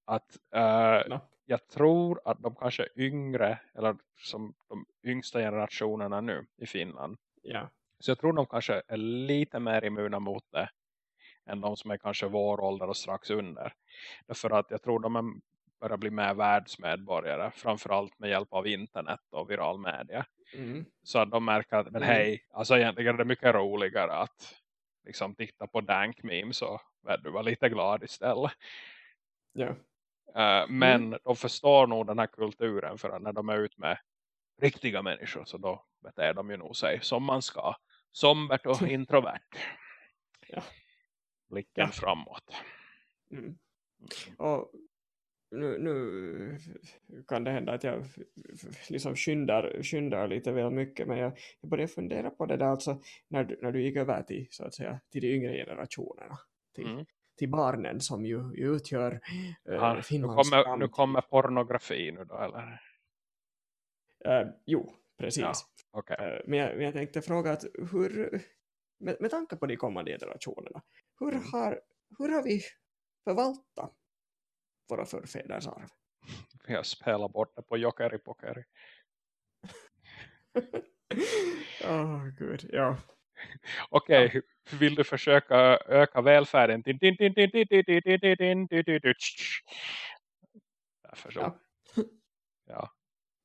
Att uh, No. jag tror att de kanske yngre, eller som de yngsta generationerna nu i Finland. ja. Så jag tror de kanske är lite mer immuna mot det än de som är kanske vår ålder och strax under. Därför att jag tror de är, börjar bli mer världsmedborgare. Framförallt med hjälp av internet och viral media. Mm. Så att de märker att, men Mm. hej, alltså egentligen är det mycket roligare att liksom titta på dank memes och du var lite glad istället. ja. Eh, men Mm. de förstår nog den här kulturen för att när de är ute med riktiga människor så då beter de ju nog sig som man ska. Sombert och (laughs) introvert. Ja. Blicken Ja. framåt. Mm. Och nu, nu kan det hända att jag liksom skyndar, skyndar lite väl mycket men jag, jag börjar fundera på det där alltså när du, när du gick över till, så att säga, till de yngre generationerna till, Mm. till barnen som ju, ju utgör äh, Ja, nu, kommer, nu kommer pornografi nu då eller? Eh, jo, precis. Ja, Okej. Eh, men, jag, men jag tänkte fråga att hur, med, med tanke på de kommande generationerna, hur har, hur har vi förvaltat våra förfäders arv? Vi har spelat bort det på Jokeri Pokeri. Åh, oh, gud, ja. Okej, okay. vill du försöka öka välfärden? Därför så. Ja. ja.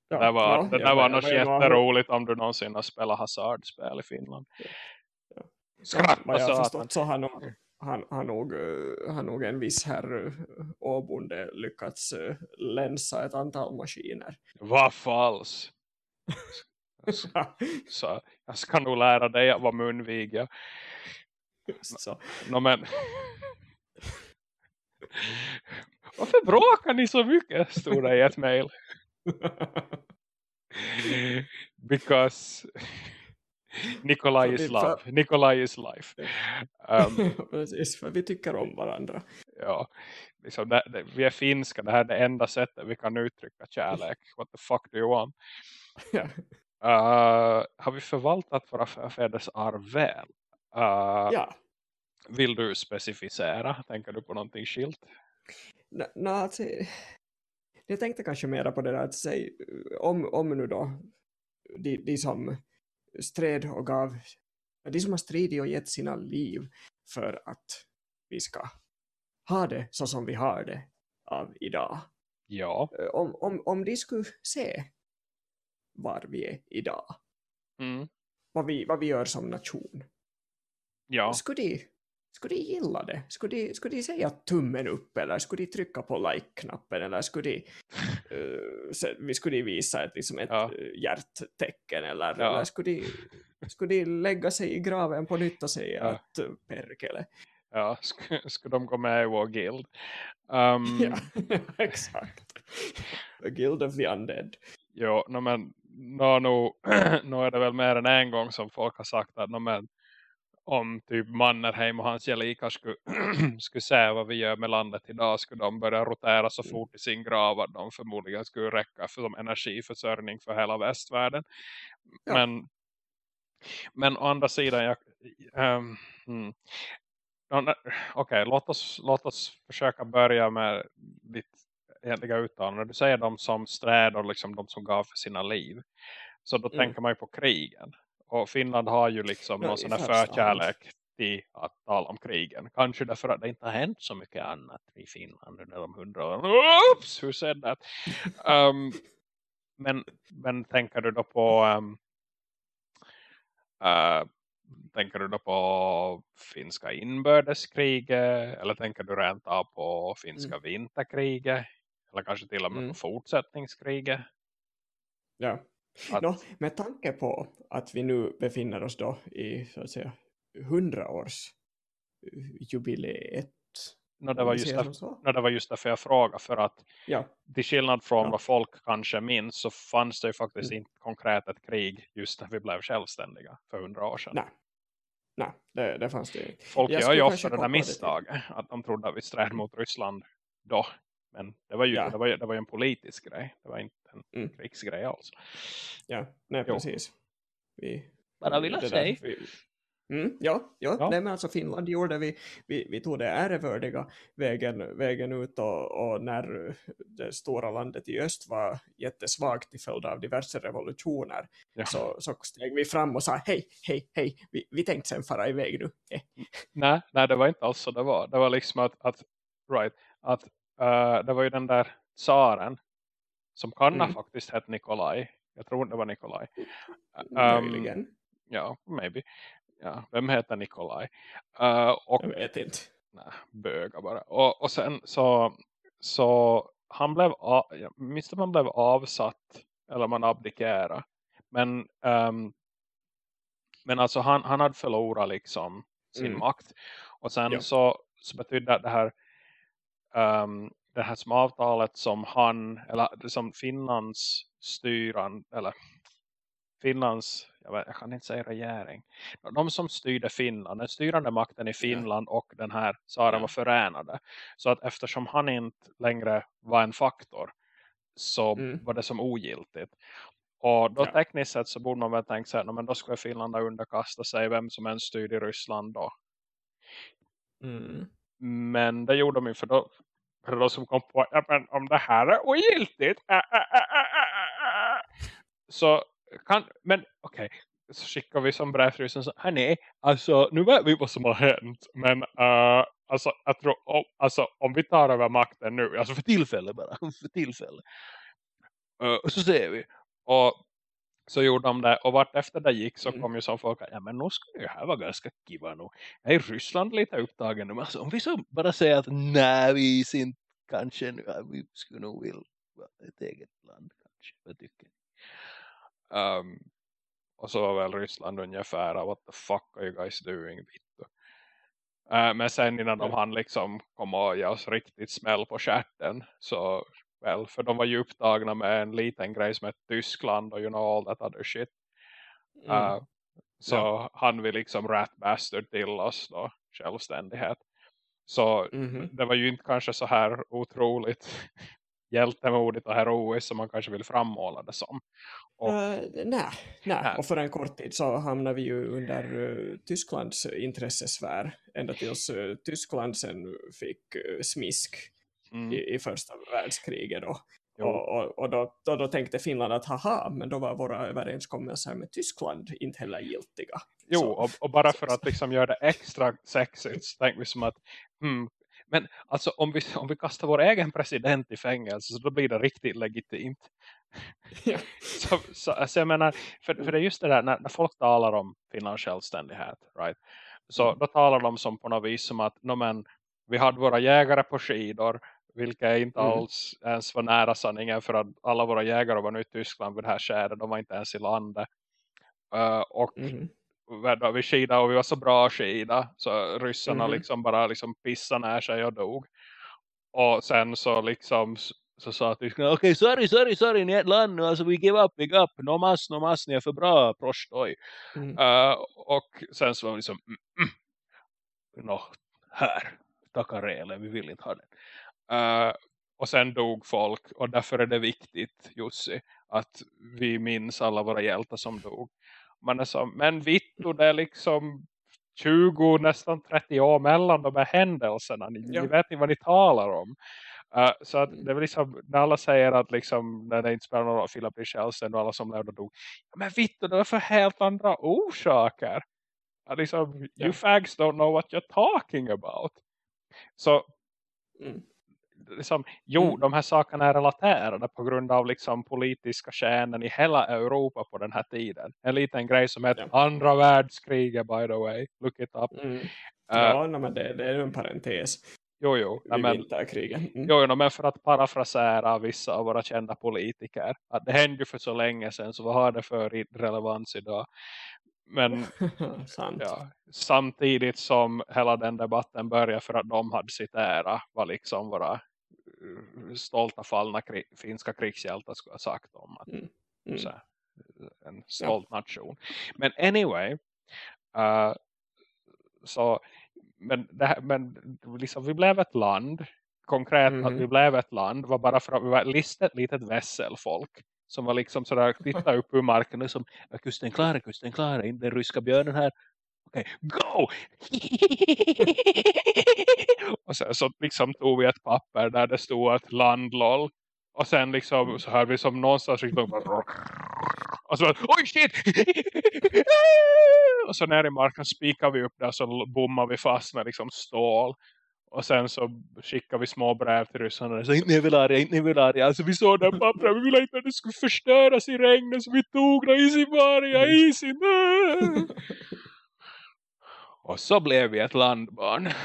Det var, ja, det där var något jätteroligt om du någonsin har spelat hasardspel i Finland. Ja. Skratta Vad jag har satan. förstått så har nog, han, han, nog, eh, har nog en viss herr eh, Åbonde lyckats eh, länsa ett antal maskiner. Vad falskt. (laughs) Så jag ska nog lära dig att vara munvig. Ja. Just så. No, men... Varför bråkar ni så mycket? Stod det i ett mail. (laughs) Because Nikolaj is love. Nikolaj is life. Um, (laughs) Precis, för vi tycker om varandra. ja, liksom det, det, vi är finska. Det här är det enda sättet vi kan uttrycka kärlek. (laughs) What the fuck do you want? Uh, har vi förvaltat våra förfäders arv väl? Uh, ja. Vill du specificera? Tänker du på någonting skilt? Nå, alltså, jag tänkte kanske mera på det där att säga, om, om nu då de, de som stred och gav, de som har stridit och gett sina liv för att vi ska ha det så som vi har det av idag. Ja. Om, om, om de skulle se var vi är idag, Mm. vad vi, vad vi gör som nation, Ja. skulle de, skulle de gilla det? Skulle de, skulle de säga tummen upp eller skulle de trycka på like-knappen eller skulle de, uh, vi skulle de visa ett, liksom ett Ja. eh, hjärttecken eller, Ja. eller skulle, de, skulle de lägga sig i graven på nytt och säga Ja. att uh, perkele. ja. (laughs) Ska, ska de gå med i vår guild? Um, (laughs) Ja, exakt. The Guild of the Undead. Jo, no, men no, no, no är det väl mer än en gång som folk har sagt att no, men, om typ Mannerheim och hans gelikar skulle, (clears throat) skulle säga vad vi gör med landet idag skulle de börja rotera så fort i sin grav att de förmodligen skulle räcka för som energiförsörjning för hela västvärlden. Ja. Men, men å andra sidan jag, ehm, hmm. Okej, låt, oss, låt oss försöka börja med ditt egentliga uttalande. Du säger de som sträd och liksom de som gav för sina liv. Så då Mm. tänker man ju på krigen. Och Finland har ju liksom Ja, någon sån här förkärlek till att tala om krigen. Kanske därför att det inte har hänt så mycket annat i Finland under de hundra åren. Oops, who said that? Um, (laughs) men, men tänker du då på um, uh, tänker du då på finska inbördeskriget eller tänker du rent av på finska vinterkriget eller kanske till och med Mm. på fortsättningskriget Ja. Att- Nå, med tanke på att vi nu befinner oss då i så att säga hundraårs jubileet. no, det, var just säger där, som så. no, det var just därför jag frågade för att Ja, till skillnad från Ja. vad folk kanske minns så fanns det ju faktiskt Mm. inte konkret ett krig just när vi blev självständiga för hundra år sedan. nej. Nej, det, det fanns det. Folk Jag gör ju ofta det där misstaget att de trodde att vi sträd mot Ryssland då. Men det var ju, Ja. det var det var ju en politisk grej. Det var inte en Mm. krigsgrej alls. Ja, nej Jo. precis. Vi, Bara vill det jag där, säga. vi- Mm, ja, ja, Ja. Nej, men alltså Finland gjorde vi, vi, vi tog det ärevördiga vägen, vägen ut och, och när det stora landet i öst var jättesvagt till följd av diverse revolutioner Ja. så, så steg vi fram och sa hej, hej, hej, vi, vi tänkte sen fara iväg nu. Nej, nej, det var inte alls så det var. Det var liksom att, att right, att eh, det var ju den där tsaren som kan ha Mm. faktiskt hette Nikolaj. Jag tror det var Nikolaj. Um, Möjligen, Ja, maybe. Ja, vem heter Nikolaj? Uh, och jag vet inte. nej, böga bara. Och, och sen så, så han blev, jag minns att man blev avsatt eller man abdikerade. Men, ehm, men alltså han, han hade förlorat liksom sin Mm. makt. Och sen Ja. så, så betydde det här ehm, det här som avtalet som han, eller som Finlands styran, eller Finlands, jag, vet, jag kan inte säga regering. De som styrde Finland, den styrande makten i Finland och den här tsaren Ja. var förenade. Så att eftersom han inte längre var en faktor så Mm. var det som ogiltigt. Och då Ja. tekniskt sett så borde man väl tänka sig men då skulle Finland ha underkasta sig vem som än styrde i Ryssland då. Mm. Men det gjorde de ju för då, då som kom på ja, men om det här är ogiltigt ä, ä, ä, ä, ä, så kan, men okej okay. så skickar vi som brev till Ryssland så alltså nu vet vi vad som har hänt men uh, alltså, jag tror, om, alltså om vi tar över makten nu, alltså för tillfället bara, (laughs) för tillfället uh, så ser vi och så gjorde de det och vart efter det gick så Mm. kom ju som folk att, ja men nu skulle det här vara ganska kiva nu. Är Ryssland lite upptagen nu? Men alltså, om vi så bara säger att nej vi är inte kanske nu, vi skulle nog vilja vara ett eget land kanske, vad tycker? Um, och så var väl Ryssland ungefär, what the fuck are you guys doing? Vittu. Uh, men sen innan de hann liksom komma och ge oss riktigt smäll på skärten så väl, för de var ju upptagna med en liten grej som heter Tyskland och you know all that other shit. Mm. Uh, Så Ja. han vill liksom rat bastard till oss då, självständighet. Så Mhm. det var ju inte kanske så här otroligt (laughs) hjältemodigt och heroiskt som man kanske vill frammåla det som. Och- Eh, nej, nej, och för en kort tid så hamnar vi ju under eh, Tysklands intressesfär ända tills uh, Tyskland sen fick uh, smisk Mm. i, i första världskriget då. Och, och, och då, då, då tänkte Finland att haha, men då var våra överenskommelser med Tyskland inte heller giltiga. Jo, och, och bara för att liksom göra det extra sexigt så tänkte vi som att hmm, men alltså om vi, om vi kastar vår egen president i fängelse så då blir det riktigt legitimt. Ja. (laughs) Så, så, alltså jag menar, för, för det är just det där när, när folk talar om Finlands självständighet, right? Så Mm. då talar de som på något vis som att no, men, vi hade våra jägare på skidor vilka inte Mm. alls ens var nära sanningen för att alla våra jägare var nu i Tyskland vid det här skäret, de var inte ens i landet. Eh, och Mhm. då vi skida och vi var så bra skida så ryssarna Mhm. liksom bara liksom pissade ner sig och dog. Och sen så liksom så sa Tyskland okej sorry sorry sorry ni är ett land nu alltså we give up give up no mas no mas ni är för bra prostoj. Mm. Uh, och sen så var vi liksom mm, mm. Nå, här takarele vi vill inte ha den. Uh, och sen dog folk och därför är det viktigt Jussi att vi minns alla våra hjältar som dog. Man är så, men vittu det är liksom 20, nästan 30 år mellan de här händelserna. Ni, Ja. ni vet inte vad ni talar om. Uh, så att det är liksom, när alla säger att liksom, när det inte spelar någon roll, Philip självständig och alla som levde dog. Men vittu, det var för helt andra orsaker. Att liksom, Ja. you fags don't know what you're talking about. Så Mm. Liksom, jo, Mm. de här sakerna är relaterade på grund av liksom politiska skeenden i hela Europa på den här tiden. En liten grej som heter andra världskriget by the way. Look it up. Mm. Uh, Ja, men det, det är ju en parentes Jo, jo. Ja, men. Mm. jo, jo, men för att parafrasera vissa av våra kända politiker. Att det hände ju för så länge sedan så vad har det för relevans idag? Men (laughs) ja, samtidigt som hela den debatten började för att de hade sitt ära var liksom våra stolta fallna kri finska krigshjältar skulle ha sagt om att Mm. Mm. här, en stolt nation. Men anyway uh, så men, det här, men liksom, vi blev ett land konkret att Mhm. vi blev ett land var bara för att vi var ett litet, vässelfolk som var liksom sådär titta upp ur marken och som kusten klar, kusten klar, är inte den ryska björnen här okej, go! och sen så liksom tog vi ett papper där det stod att landlol. Och sen liksom så hörde vi som någonstans liksom bara (laughs) och så bara, oj shit! Och så ner i marken spikar vi upp där så bommar vi fast med liksom stål. Och sen så skickar vi små brev till ryssarna säger inte ni vill arga, inte ni vill arga alltså vi såg den pappret, vi ville inte att det skulle förstöras i regnet så vi tog det i sin varga i sin och så blev vi ett landbarn (laughs)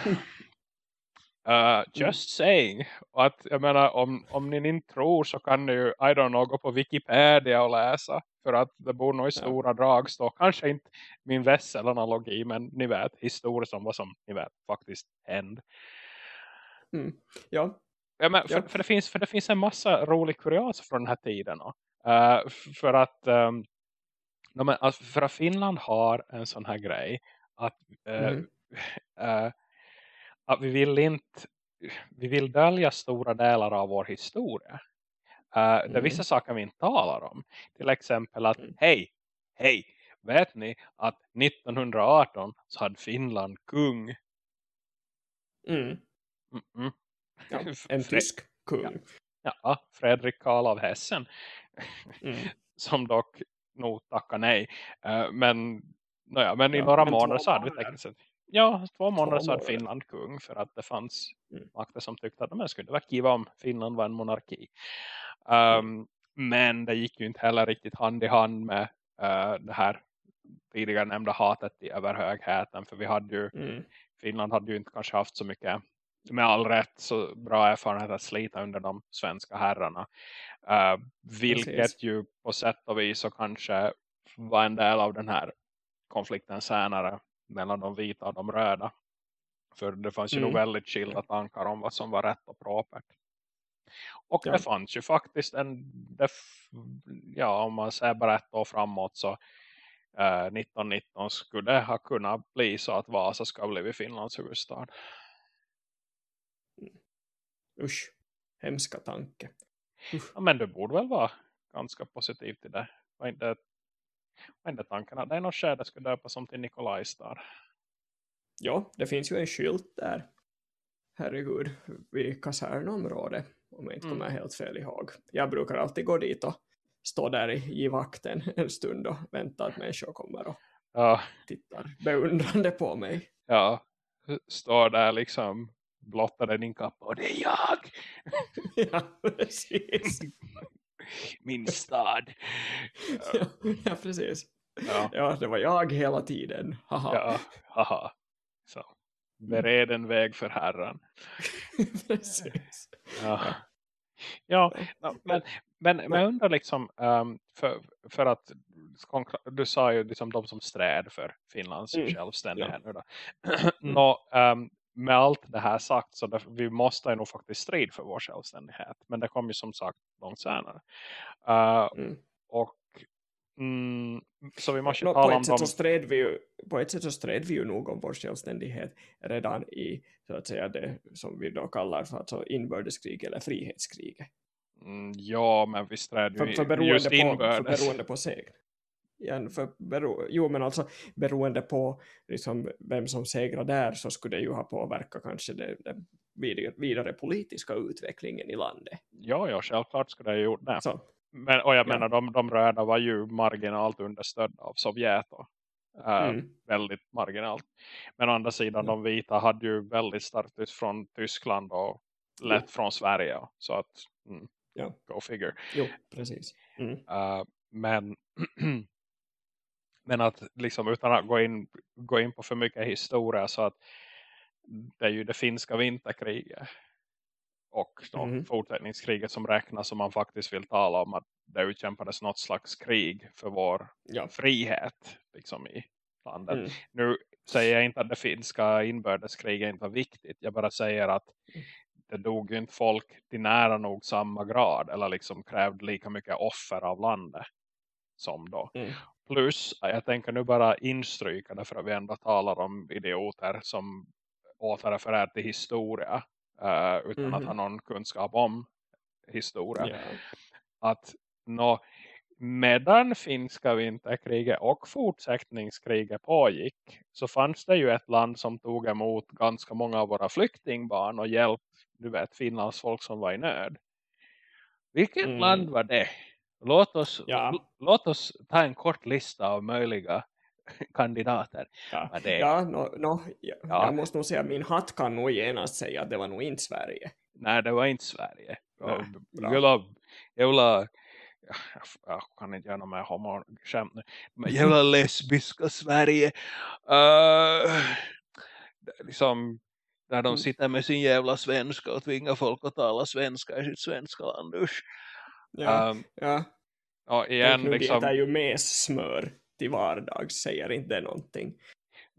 Uh, just saying. Att, jag menar, om, om ni inte tror så kan ni ju, I don't know, gå på Wikipedia och läsa. För att det bor nog i stora drag stå. Kanske inte min vässelanalogi, men ni vet, historiskt om vad som ni vet faktiskt hände. Mm. Ja, Ja, men för, Ja. för, det finns, för det finns en massa rolig kuriosa från den här tiden. Uh, för att um, no, men, alltså, för att Finland har en sån här grej att eh, Mhm. (laughs) eh, att vi vill inte vi vill dölja stora delar av vår historia. Uh, Det är Mm. vissa saker vi inte talar om. Till exempel att, Mm. hej, hej, vet ni att 1918 så hade Finland kung? mm. Ja. (laughs) En tysk kung. Ja, Fredrik Karl av Hessen. Mm. (laughs) som dock nog tackar nej. Eh, men, nåja, men i Ja, några men två månader så hade vi att ja, två månader så hade. Finland kung för att det fanns Mm. makter som tyckte att de skulle vara kiva om Finland var en monarki. Mm. Um, men det gick ju inte heller riktigt hand i hand med eh, det här tidigare nämnda hatet i överhögheten för vi hade ju Mm. Finland hade ju inte kanske haft så mycket med all rätt så bra erfarenhet att slita under de svenska herrarna. Uh, vilket Precis. ju på sätt och vis så kanske var en del av den här konflikten senare mellan de vita och de röda. För det fanns ju Mm. nog väldigt skilda tankar om vad som var rätt och propert. Och Ja. det fanns ju faktiskt en, det, ja om man ser bara ett år framåt så eh, 1919 skulle ha kunnat bli så att Vasa ska bli Finlands huvudstad. Usch, hemska tanke. Ja, men du borde väl vara ganska positiv till det. Var inte, inte tanken att det är något skede skulle döpas som till Nikolajstad? Ja, det finns ju en skylt där. Herregud, vid kasernområdet. Om jag inte Mm. kommer helt fel ihåg. Jag brukar alltid gå dit och stå där i, i vakten en stund och vänta att människor kommer och Ja, tittar beundrande på mig. ja. Står där liksom blottade din kappa och det är jag, (laughs) ja, precis. (laughs) min stad. (laughs) Ja, ja, precis. Ja, Ja, det var jag hela tiden. Haha. ja, haha. Så. Bered en väg för herran. (laughs) precis. Ja, ja ja, men, men, men jag undrar liksom, ehm, för, för att du sa ju liksom de som sträd för Finlands Mm, självständighet. nu Då. (clears throat) Nå, ehm, med allt det här sagt så därför, vi måste ju nog faktiskt strid för vår självständighet. Men det kommer ju som sagt långt senare. Eh, Mm. och mm, så vi måste på, tala om ett dem. sätt så stred vi ju, på ett sätt så stred vi ju nog om vår självständighet redan i så att säga det som vi då kallar för alltså inbördeskrig eller frihetskriget. Mm, ja, men vi sträd ju För, för, just på, för beroende på segern. Ja, för bero, jo, men alltså beroende på liksom, vem som segrar där så skulle det ju ha påverkat kanske den det vidare, vidare politiska utvecklingen i landet. Ja, ja, självklart skulle det ha gjort det. Så, Men, och jag Ja. menar, de, de röda var ju marginalt understödda av Sovjet. Och, äh, mm, Väldigt marginalt. Men å andra sidan, Ja. de vita hade ju väldigt starkt från Tyskland och lätt från Sverige. Så att, mm, Ja. go figure. jo, precis. Mm, Äh, men, (clears throat) men att liksom utan att gå in, gå in på för mycket historia så att det är ju det finska vinterkriget och då Mhm. fortsättningskriget som räknas om man faktiskt vill tala om att det utkämpades något slags krig för vår ja. frihet liksom i landet. Mm, Nu säger jag inte att det finska inbördeskriget inte var viktigt. Jag bara säger att Mm. det dog ju inte folk till nära nog samma grad eller liksom krävde lika mycket offer av landet som då. mm, Plus, jag tänker nu bara instryka det för att vi ändå talar om idioter som återrefererar till historia eh, utan att Mhm. ha någon kunskap om historia. ja. Att nå, medan finska vinterkriget och fortsättningskriget pågick så fanns det ju ett land som tog emot ganska många av våra flyktingbarn och hjälpt, du vet, Finlands folk som var i nöd. Vilket Mm. land var det? Låt oss, Ja. låt oss ta en kort lista av möjliga (laughs) kandidater. Ja, det ja, no, no, ja. Ja. jag måste nog säga att min hatt kan nog genast säga att det var nog inte Sverige. Nej, det var inte Sverige. Nej, bra. Jävla, jävla, jag, jag kan inte göra något mer homoskämt nu. Men jävla lesbiska Sverige. Uh, liksom, där de Mm. sitter med sin jävla svenska och tvingar folk att tala svenska i sitt svenska land. Usch. Ja, Um, ja. och igen, de liksom, äter ju messmör till vardags, säger inte någonting.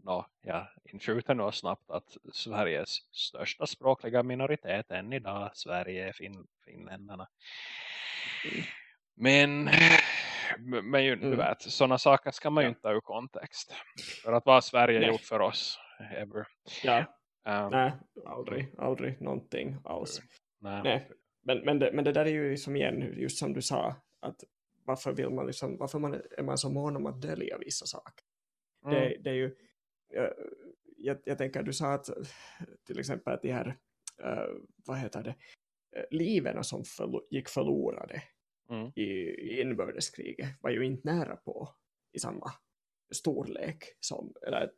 no, jag inskjuter nog snabbt att Sveriges största språkliga minoritet än idag, Sverige, fin, finländarna. Men, men ju, du Mm. vet, sådana saker ska man ju Ja. inte ta ur kontext. För att vad har Sverige Nej. gjort för oss? Ever. Ja, Um, nej, aldrig, aldrig någonting alls. nej. Nej. Men, men, det, men det där är ju som igen, just som du sa, att varför vill man liksom, varför man, är man så mån om att dölja vissa saker? Mm. Det, det är ju, eh, jag, jag tänker du sa att till exempel att de här, eh, vad heter det, uh, liven som förlo- gick förlorade Mm. i, i inbördeskriget var ju inte nära på i samma storlek som, eller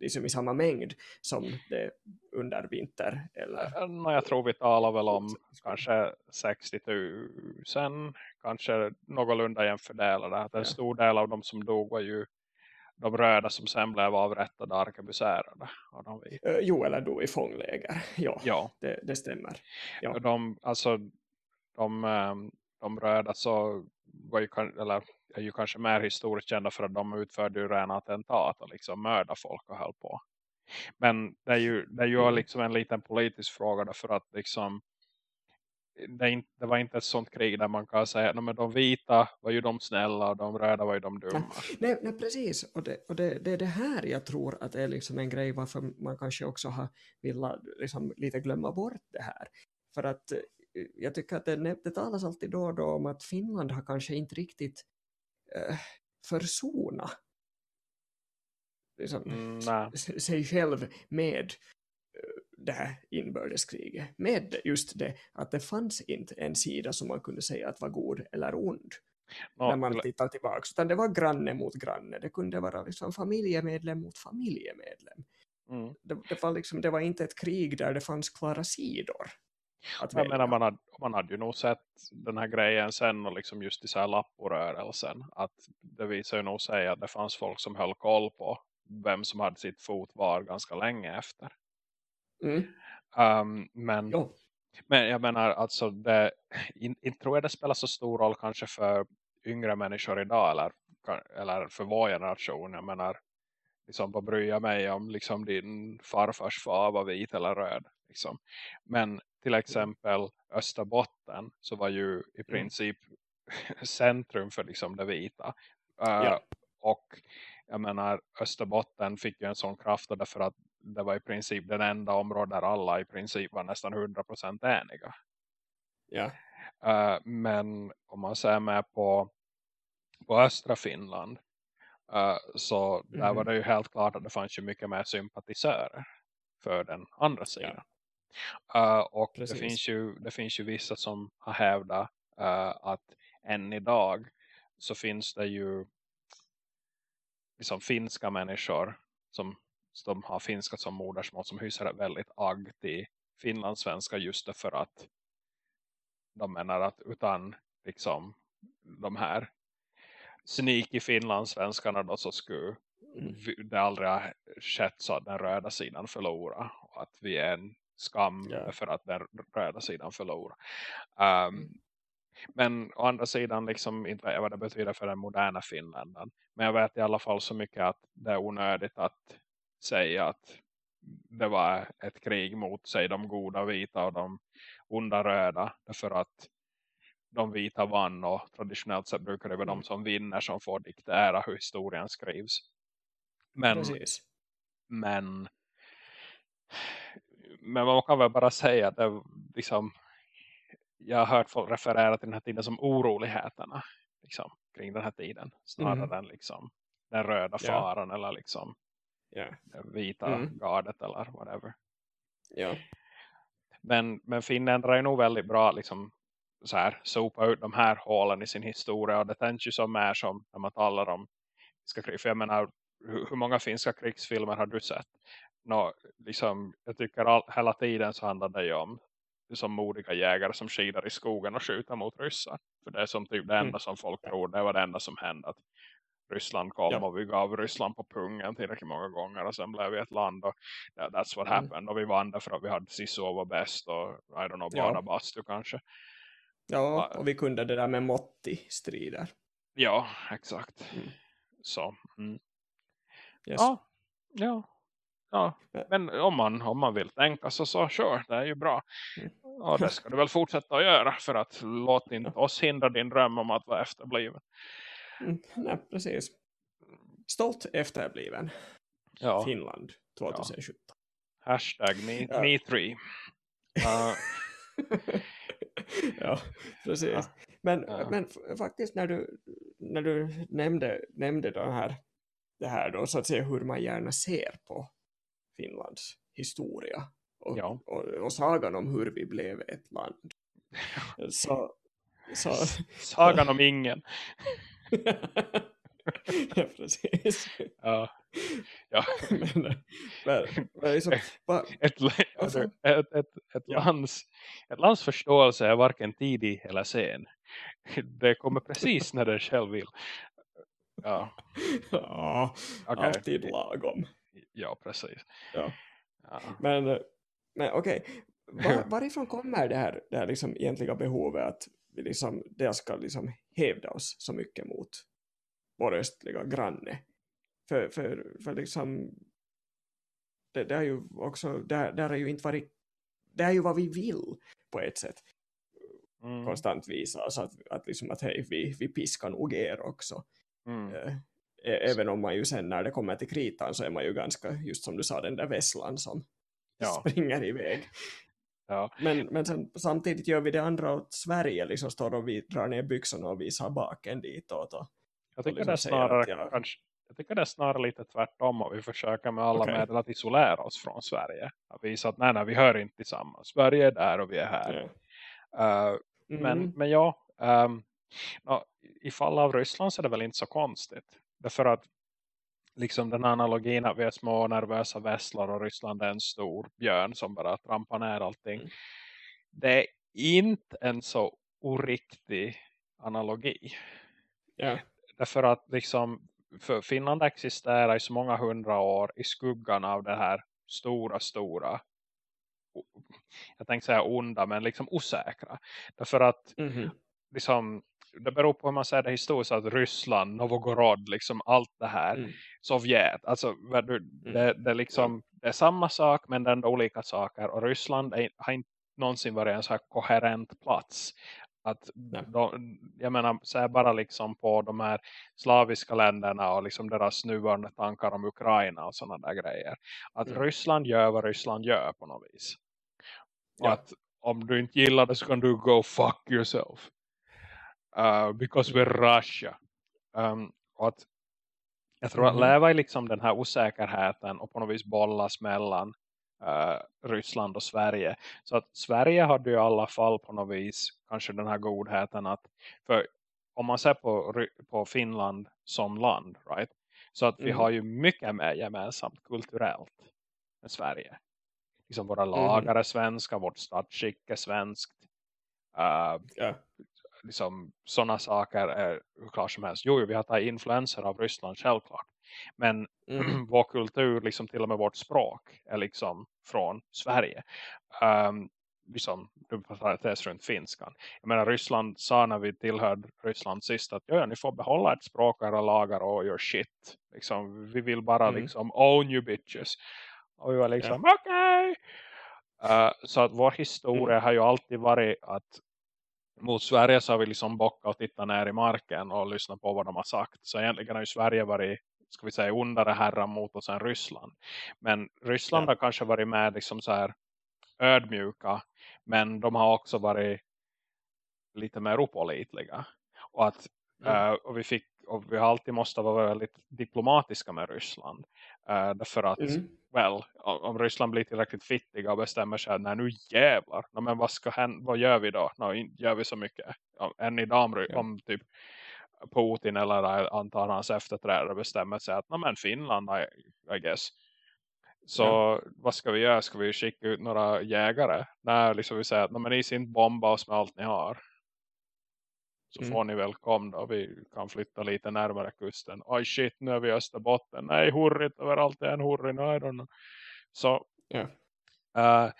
liksom i samma mängd som det under vinter eller Eh, no, jag tror vi talar väl om kanske 60 000, kanske någorlunda jämfördelade. Att en Ja. stor del av de som dog var ju de röda som sen blev avrättade och arkebuserade. av de vita. Eh, jo, eller då i fångläger. Ja, Ja, det, det stämmer. Ja. och de, alltså, de, ehm, de röda så var ju, eller, är ju kanske mer historiskt kända för att de utförde ju rena attentat och liksom mörda folk och höll på. Men det är ju, det är ju Mm. liksom en liten politisk fråga därför att liksom det, inte, det var inte ett sånt krig där man kan säga att de vita var ju de snälla och de röda var ju de dumma. Nej, nej precis. Och, det, och det, det är det här jag tror att det är liksom en grej varför man kanske också har velat liksom lite glömma bort det här. För att jag tycker att det, det talas alltid då och då om att Finland har kanske inte riktigt eh, försona liksom, Mm, sig själv med eh, det här inbördeskriget. Med just det att det fanns inte en sida som man kunde säga att var god eller ond Nå, när man tittar tillbaka. Utan det var granne mot granne. Det kunde vara liksom familjemedlem mot familjemedlem. mm. Det, det, var liksom, det var inte ett krig där det fanns klara sidor. Att Jag menar, man, hade, man hade ju nog sett den här grejen sen och liksom just i så här lapporörelsen att det visar ju nog sig att det fanns folk som höll koll på vem som hade sitt fot var ganska länge efter. Mm. Um, men, Jo. men jag menar alltså det, inte in, tror jag det spelar så stor roll kanske för yngre människor idag eller, eller för vår generation. Jag menar liksom vad bryr jag mig om liksom din farfars far var vit eller röd liksom. men till exempel Österbotten så var ju i princip (laughs) centrum för liksom det vita Uh, Ja. och jag menar Österbotten fick ju en sån kraft därför att det var i princip den enda område där alla i princip var nästan 100% eniga Ja. Uh, men om man ser med på, på östra Finland uh, så där Mhm. var det ju helt klart att det fanns ju mycket mer sympatisörer för den andra sidan. Uh, och det finns, ju, det finns ju vissa som har hävdat uh, att än idag så finns det ju liksom finska människor som, som har finska som modersmål som hyser ett väldigt agg till finlandssvenska just därför att de menar att utan liksom de här sneaky finlandssvenskarna då så skulle Mm. det aldrig har skett så att den röda sidan förlorar och att vi är en skam Ja. för att den röda sidan förlorar. Um. Men å andra sidan liksom inte vet jag vad det betyder för den moderna finländaren. Men jag vet i alla fall så mycket att det är onödigt att säga att det var ett krig mot sig de goda vita och de onda röda. Därför att de vita vann och traditionellt sett brukar det vara Mm. de som vinner som får diktera hur historien skrivs. Men, Precis. men men man kan väl bara säga att det liksom jag har hört folk referera till den här tiden som oroligheterna liksom, kring den här tiden. Snarare Mhm. än liksom den röda faran eller liksom det vita Mm. gardet eller whatever. Ja. Men, men finländare är nog väldigt bra liksom så här, sopa ut de här hålen i sin historia och det tänds ju som är som när man talar om. För jag menar, hur, hur många finska krigsfilmer har du sett? Nå, liksom, jag tycker all, hela tiden så handlar det ju om som modiga jägare som skidar i skogen och skjuter mot ryssar. För det är som typ det enda Mm. som folk tror, det var det enda som hände. Att Ryssland kom Ja. och vi gav Ryssland på pungen tillräckligt många gånger och sen blev vi ett land och that, that's what Mm. happened. Och vi vann därför att vi hade Sisu var bäst och I don't know, Ja. bara bastu kanske. ja, och vi kunde det där med Motti-strider. Ja, exakt. Mm. Så, mm. Yes. ja, ja, ja. Ja. Men om man, om man vill tänka så, så sure, det är ju bra. Mm. Och det ska du väl fortsätta att göra för att låt inte oss hindra din dröm om att vara efterbliven. Mm, nej, precis. Stolt efterbliven. Ja, Finland 2017. hashtag me, Ja. me three. Uh, (laughs) ja, precis. Ja. Men, Ja. men faktiskt när du, när du nämnde, nämnde det, här, det här då, så att säga hur man gärna ser på Finlands historia och, Ja. och, och sagan om hur vi blev ett land. (laughs) Så, så (laughs) sagan om ingen. (laughs) ja, precis. Ja, ja. men, men, men liksom, Ett, Alltså. ett, ett, ett, Ja. lands, ett lands förståelse är varken tidig eller sen. Det kommer precis när det själv vill. Ja, ja, okej. alltid lagom. Ja, precis. Ja. Ja. Men, eh, men okej, Var, (laughs) varifrån kommer det här, det här liksom egentliga behovet att vi liksom, det ska liksom hävda oss så mycket mot vår östliga granne? För, för, för liksom, det, det är ju också, det, det är ju inte varit, det är ju vad vi vill på ett sätt. Mm. konstant visar så att, att, liksom att hej, vi, vi piskar nog er också. Mm. Eh, även om man ju sen när det kommer till kritan så är man ju ganska, just som du sa, den där vesslan som Ja. springer iväg. Ja. Men, men sen, samtidigt gör vi det andra åt Sverige, liksom står och vi drar ner byxorna och visar baken ditåt. Och, Jag tycker, liksom det snarare, jag- kanske, jag tycker det är snarare lite tvärtom och vi försöker med alla Okej. medel att isolera oss från Sverige. Att visa att nej, nej, vi hör inte tillsammans. Sverige är där och vi är här. ja. Eh, Mm, men, men ja, um, ja, i fall av Ryssland så är det väl inte så konstigt. Därför att liksom den här analogin att vi är små nervösa vässlar och Ryssland är en stor björn som bara trampar ner allting. Mm. Det är inte en så oriktig analogi. ja. Därför att liksom, för Finland existerar i så många hundra år i skuggan av det här stora, stora jag tänkte säga onda, men liksom osäkra. Därför att Mhm. liksom, det beror på hur man säger det historiskt, att Ryssland, Novgorod, liksom allt det här, Mm. Sovjet, alltså du- det, det, är liksom, det är samma sak men det är ändå olika saker. Och Ryssland är, har inte någonsin varit en så här koherent plats. Att de, jag menar så bara liksom på de här slaviska länderna och liksom deras nuvarande tankar om Ukraina och sådana där grejer. Att Mm. Ryssland gör vad Ryssland gör på något vis. Ja. att om du inte gillar det så kan du go fuck yourself uh, because we're Russia um, och att jag tror att leva i liksom den här osäkerheten och på något vis bollas mellan eh, Ryssland och Sverige. Så att Sverige hade ju i alla fall på något vis kanske den här godheten att för om man ser på, på Finland som land, right? Så att vi Mhm. har ju mycket mer gemensamt kulturellt med Sverige. Liksom våra Mhm. lagar är svenska, vårt statsskick är svenskt. Uh, Ja. Liksom sådana saker är hur klart som helst. Jo, vi har tagit influenser av Ryssland självklart. Men Mm. (clears throat) vår kultur, liksom till och med vårt språk är liksom från Sverige. Um, liksom, du parentes runt finskan. Jag menar, Ryssland sa när vi tillhörde Ryssland sist att ja, ni får behålla ett språk era lagar och your shit. Liksom, vi vill bara Mm. liksom own you bitches. Och vi var liksom, okej! Uh, så att vår historia Mm. har ju alltid varit att mot Sverige så har vi liksom bockat och tittat ner i marken och lyssnat på vad de har sagt. Så egentligen har ju Sverige varit, ska vi säga, ondare herrar mot oss än Ryssland. Men Ryssland Ja. har kanske varit med liksom så här ödmjuka. Men de har också varit lite mer opålitliga. Och att Mm. eh, och vi fick och vi alltid måste vara väldigt diplomatiska med Ryssland. Uh, därför att Mm. väl, om Ryssland blir tillräckligt fittiga och bestämmer sig att nu jävlar, no, men vad, ska hända, vad gör vi då? No, gör vi så mycket. Ja, än idag om, Ja. om typ Putin eller antar hans efterträdare bestämmer sig att no, men Finland, I, I guess. Så Ja. vad ska vi göra? Ska vi skicka ut några jägare? Nej, liksom vi säger att no, men ni inte bomba oss med allt ni har. Så Mm. får ni väl komma då. Vi kan flytta lite närmare kusten. Oj shit, nu är vi i Österbotten. Nej, hurrigt överallt är en hurrig. No, I don't know. Så Ja. eh,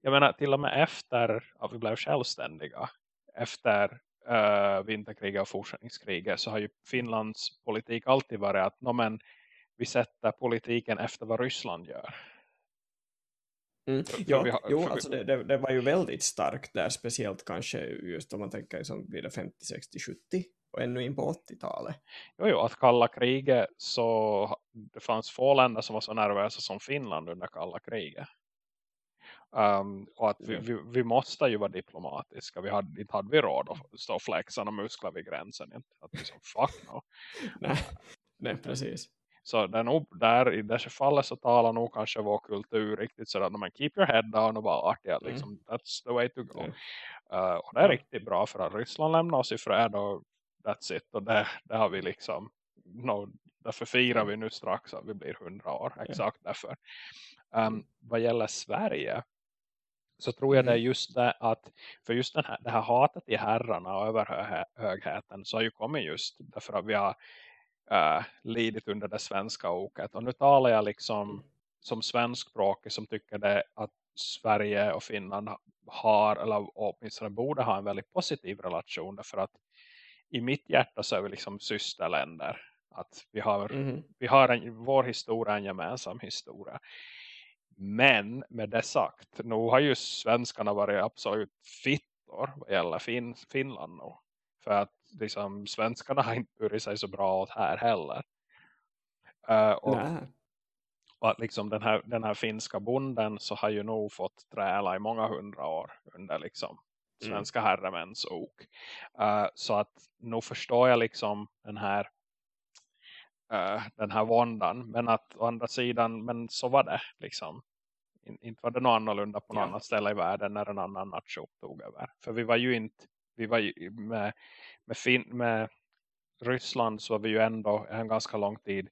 jag menar till och med efter att vi blev självständiga. Efter uh, vinterkriget och fortsättningskriget så har ju Finlands politik alltid varit att no, men, vi sätter politiken efter vad Ryssland gör. Mm. Ja, vi har- jo, vi- alltså det, det, det var ju väldigt starkt där, speciellt kanske just om man tänker som blir det 50, 60, 70 och ännu in på 80-talet. Jo, jo, att kalla kriget så det fanns få länder som var så nervösa som Finland under kalla kriget. Um, och att vi, vi, vi måste ju vara diplomatiska. Vi hade, inte hade vi råd att stå och flexa och muskler vid gränsen. Inte. Att liksom, fuck no. (laughs) Nej, nej precis. Så det är nog, där, i det fallet så talar nog kanske vår kultur riktigt sådär. Men keep your head down och vara artiga. Mm. Liksom, That's the way to go. Ja. Uh, och det är riktigt bra för att Ryssland lämnar oss i fred och that's it. Och det, det har vi liksom, no, därför firar vi nu strax att vi blir hundra år. Exakt därför. Um, vad gäller Sverige så tror jag Mm. det är just det att för just den här, det här hatet i herrarna och överhögheten så har ju kommit just därför att vi har uh, lidit under det svenska oket. Och nu talar jag liksom Mm. som svenskspråkig som tycker det att Sverige och Finland har eller åtminstone borde ha en väldigt positiv relation därför att i mitt hjärta så är vi liksom systerländer att vi har, Mhm. vi har en, vår historia en gemensam historia men med det sagt nu har ju svenskarna varit absolut fitt år vad gäller fin Finland nu. För att liksom, svenskarna har inte burit sig så bra åt här heller. Uh, och, och att liksom den här, den här finska bonden så har ju nog fått träla i många hundra år under liksom Mm. svenska herremäns ok. Uh, så att nu förstår jag liksom den här uh, den här våndan. Men att å andra sidan, men så var det liksom. In, inte var det något annorlunda på något Ja. annat ställe i världen när en annan nation tog över. För vi var ju inte, vi var ju med, med, fin, med Ryssland så var vi ju ändå en ganska lång tid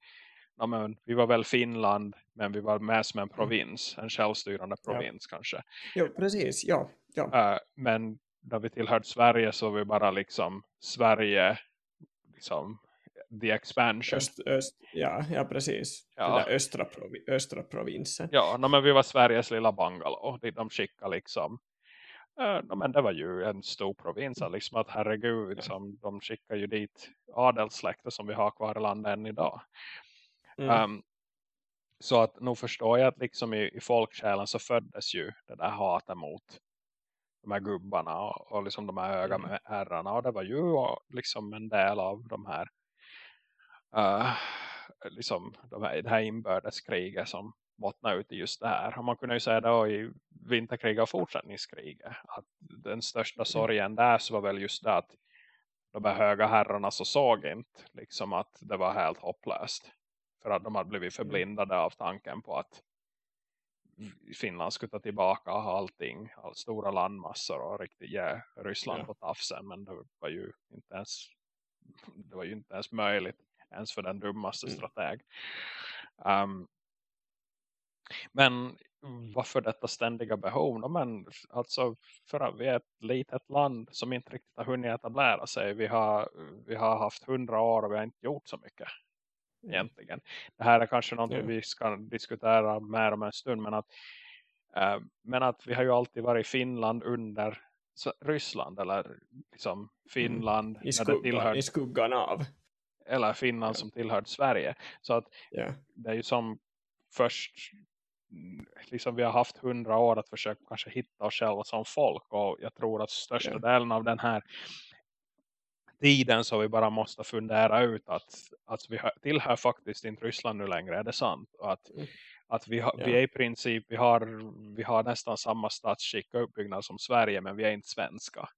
ja, men, vi var väl Finland men vi var med som en provins, en självstyrande Ja. provins kanske. Jo, precis. Ja, ja. Uh, men när vi tillhörde Sverige så var vi bara liksom Sverige liksom the expansion. Öst, öst, ja, ja, precis. Ja. Den där östra, provi, östra provinsen. Ja, no, men vi var Sveriges lilla bungalow. De skickade liksom uh, no, men det var ju en stor provins. Liksom att herregud, liksom, de skickar ju dit adelssläkter som vi har kvar i landet än idag. Mm. Um, så att nu förstår jag att liksom i, i folksjälen så föddes ju det där hatet mot de här gubbarna och, och liksom de här höga Mm. herrarna och det var ju liksom en del av de här uh, liksom de här, det här inbördeskriget som bottnar ut i just det här. Och man kunde ju säga då i vinterkriget och fortsättningskriget att den största sorgen där så var väl just det att de här höga herrarna så såg inte liksom att det var helt hopplöst. För att de hade blivit förblindade av tanken på att Finland skulle ta tillbaka allting, all stora landmassor och riktigt ge Ryssland Ja. på tafsen. Men det var ju inte ens, det var ju inte ens möjligt ens för den dummaste Mm. strateg. Um, men varför detta ständiga behov? No, men, alltså för att vi är ett litet land som inte riktigt har hunnit etablera sig. Vi har, vi har haft hundra år och vi har inte gjort så mycket egentligen. Det här är kanske något Ja. vi ska diskutera mer om en stund. Men att, eh, men att vi har ju alltid varit Finland under Ryssland. Eller liksom Finland I, när det skuggan, tillhör, I skuggan av. eller Finland Ja. som tillhörde Sverige. Så att Ja. det är ju som först mm, liksom vi har haft hundra år att försöka kanske hitta oss själva som folk och jag tror att största delen av den här tiden så vi bara måste fundera ut att, att vi hör, tillhör faktiskt inte Ryssland nu längre, är det sant? Och att, Mm. att vi, har, Ja. vi är i princip, vi har, vi har nästan samma statsskick och uppbyggnad som Sverige men vi är inte svenska.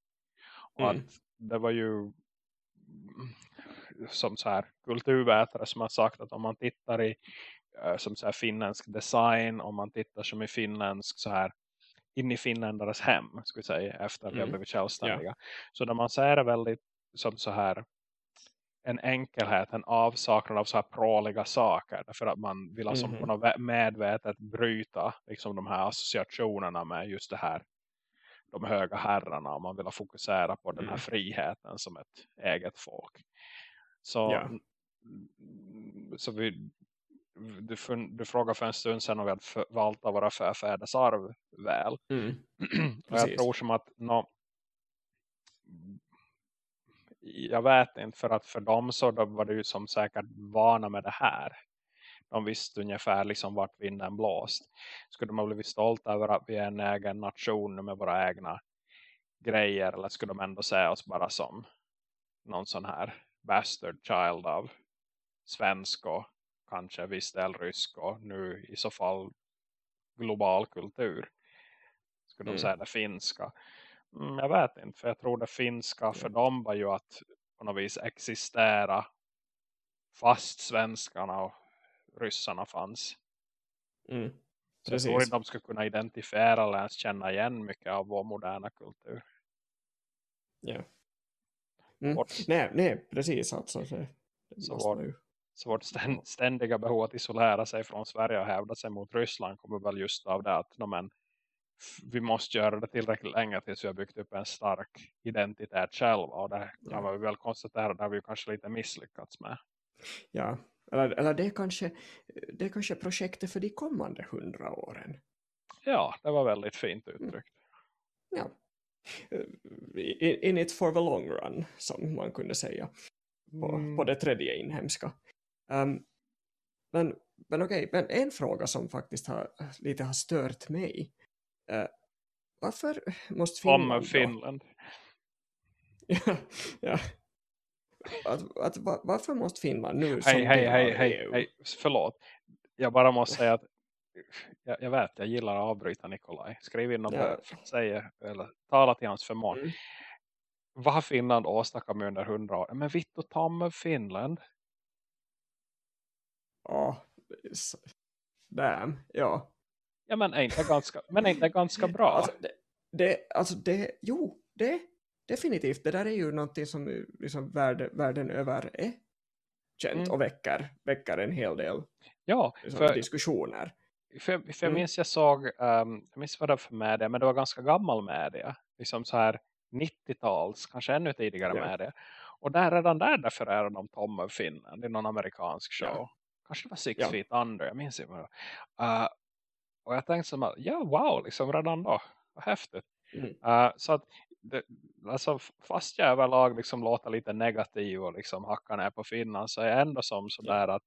Och Mm. att det var ju mm, som så här kulturvetare som har sagt att om man tittar i som så här finländsk design, om man tittar som i finländsk så här in i finländares hem, skulle jag säga, efter att vi har Mm. blivit självständiga. Så när man ser det väldigt som så här en enkelhet, en avsaknad av så här pråliga saker. Därför att man vill alltså Mhm. på något medvetet bryta liksom de här associationerna med just det här de höga herrarna och man vill fokusera på den här Mm. friheten som ett eget folk. Så, mm, så vi, du, du frågade för en stund sedan om vi hade förvaltat våra förfäders arv väl. Mm. (clears throat) och jag tror som att no, jag vet inte för att för dem så då var det ju som säkert vana med det här. De visste ungefär liksom vart vinden blåst. Skulle de ha blivit stolta över att vi är en egen nation med våra egna grejer eller skulle de ändå se oss bara som någon sån här bastard child av svensk och kanske viss del rysk och nu i så fall global kultur. Skulle de Mm. säga det finska? Mm, jag vet inte, för jag tror det finska för dem var ju att på något vis existera fast svenskarna och ryssarna fanns. Mm. Så jag tror inte de skulle kunna identifiera eller ens känna igen mycket av vår moderna kultur. Ja. Mm. Nej, nej, precis. Alltså, det, det Så man ju. Så vårt ständ, ständiga behov att isolera sig från Sverige och hävda sig mot Ryssland kommer väl just av det att no, men, vi måste göra det tillräckligt länge tills vi har byggt upp en stark identitet själva. Och det kan Ja. vi väl konstatera det har vi kanske lite misslyckats med. Ja. Eller, eller det, är kanske, det är kanske projektet för de kommande hundra åren. Ja, det var väldigt fint uttryckt. Ja. In, in it for the long run, som man kunde säga. på, Mm. på det tredje inhemska. Um, men men okej, men en fråga som faktiskt har, lite har stört mig. Uh, varför måste Finland Om Finland. (laughs) Ja, ja. Att, att, va- varför måste Finland nu Hej, hej, hej, hej, EU? hej. Förlåt. Jag bara måste säga att jag, jag vet, jag gillar att avbryta Nikolaj. Skriv in och Ja. säga, eller tala till hans förmån. Mm. Vad har Finland åstadkommit under hundra år? Men vitt och ta med Finland. Ja, damn, ja. Ja men är inte ganska, men är inte ganska bra. Alltså det, det, alltså det, jo, det definitivt. Det där är ju någonting som liksom världen, världen över är känt Mm. och väcker, väcker en hel del ja, liksom, för, diskussioner. för, för jag Mm. minns jag såg, um, jag minns vad det var för media, men det var ganska gammal media. Liksom så här 90-tals, kanske ännu tidigare Ja. media. Och där redan där refererade de Tom of Finland i någon amerikansk show. Ja. Kanske det var Six Ja. Feet Under, jag minns inte. Uh, och jag tänkte som att, ja wow, liksom redan då. Vad häftigt. Mm. Uh, så att det, alltså, fast jag överlag liksom låter lite negativ och liksom hackar ner på Finland så är jag ändå som sådär att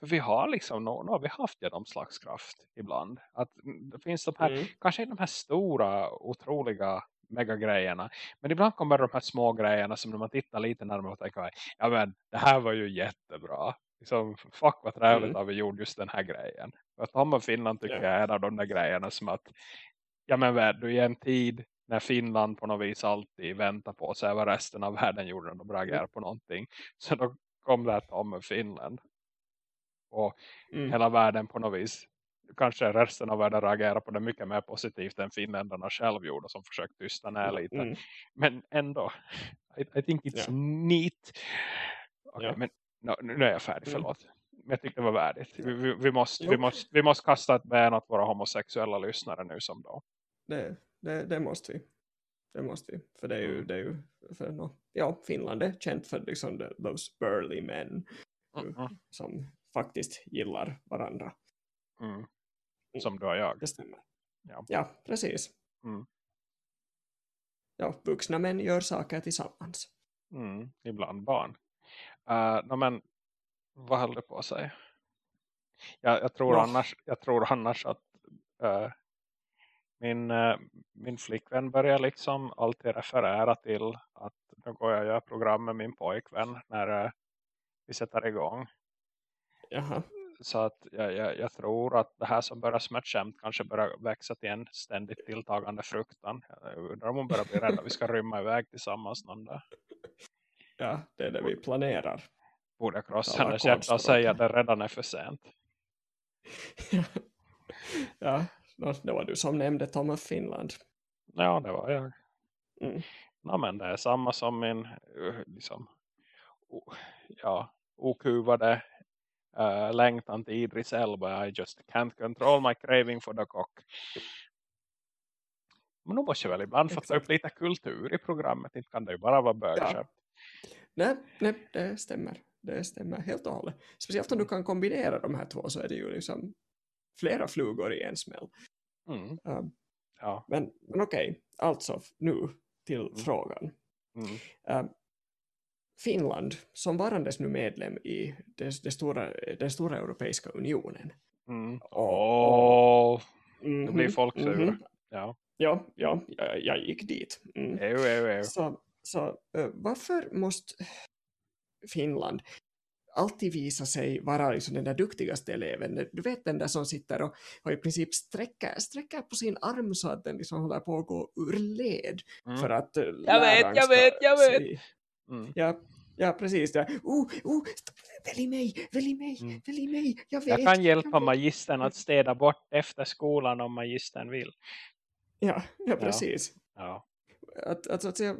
för vi har liksom, nu har vi haft genomslagskraft ibland. Att mm, det finns de här, Mm. kanske inte de här stora, otroliga megagrejerna. Men ibland kommer de här små grejerna som när man tittar lite närmare och tänker, ja men det här var ju jättebra. Liksom, fuck vad trevligt Mm. att vi gjorde just den här grejen. För att och Finland tycker Ja. jag är en av de där grejerna som att, ja men vad är du i en tid när Finland på något vis alltid väntar på sig vad resten av världen gjorde när de reagerar på någonting. Så då kom det här och Finland. Och Mm. hela världen på något vis kanske resten av världen reagerar på det mycket mer positivt än finländarna själv gjorde som försökt tysta ner lite. Mm. Men ändå, I, I think it's Ja. neat. Okej, Ja. men no, nu är jag färdig, Mm. förlåt. Men jag tyckte det var värdigt. Vi, vi, vi, måste, Jo. vi, måste, vi måste kasta ett ben åt våra homosexuella lyssnare nu som då. Det, det, det måste vi. Det måste vi. För det är ju, Mm. det är ju för no, ja, Finland är känt för liksom the, those burly men Mm, mm, som faktiskt gillar varandra. mm. Som du och jag. Det stämmer. Ja. Ja, precis. Mm. Ja, vuxna män gör saker tillsammans. Mm, ibland barn. Uh, no, men vad höll du på säga? Jag, jag, tror, Ja. annars, jag tror annars att eh, min, eh, min flickvän börjar liksom alltid referera till att nu går jag och gör program med min pojkvän när eh, vi sätter igång. Jaha. Så att jag, jag, jag tror att det här som börjar som ett skämt kanske börjar växa till en ständigt tilltagande fruktan. Jag undrar om hon börjar bli rädd att vi ska rymma iväg tillsammans någon dag. Ja, det är det vi planerar. Borde krossa hennes hjärta och säga att det redan är för sent. (laughs) ja, det var du som nämnde Tom of Finland. Ja, det var jag. Mm. Ja, men det är samma som min uh, liksom, ja, okuvade uh, längtan till Idris Elba. I just can't control my craving for the cock. Men nu måste jag väl ibland få ta upp Exakt. lite kultur i programmet. Inte kan det ju bara vara bögskämt. Nej, nej, det stämmer. Det stämmer helt och hållet. Speciellt om du kan kombinera de här två så är det ju liksom flera flugor i en smäll. Mm, Um, ja. men men okej, alltså nu till frågan. Mm, Um, Finland, som varandes nu medlem i det, det stora, den stora europeiska unionen. mm. Och- Åh, nu blir folk sura. mhm. Ja, Ja, ja, jag, gick dit. Mm. jo, jo, jo. Så, så varför måste Finland alltid visa sig vara liksom den där duktigaste eleven? Du vet den där som sitter och, och i princip sträcker, sträcker på sin arm så att den liksom håller på att gå ur led Mm. för att Jag vet, jag vet, jag vet. se- Mm. Ja, ja, precis. Ja. Oh, oh, välj mig, välj mig, Mm. välj mig. Jag vet. Jag kan hjälpa vet. magistern att städa bort efter skolan om magistern vill. Ja, ja, precis. Ja. att, att, att säga,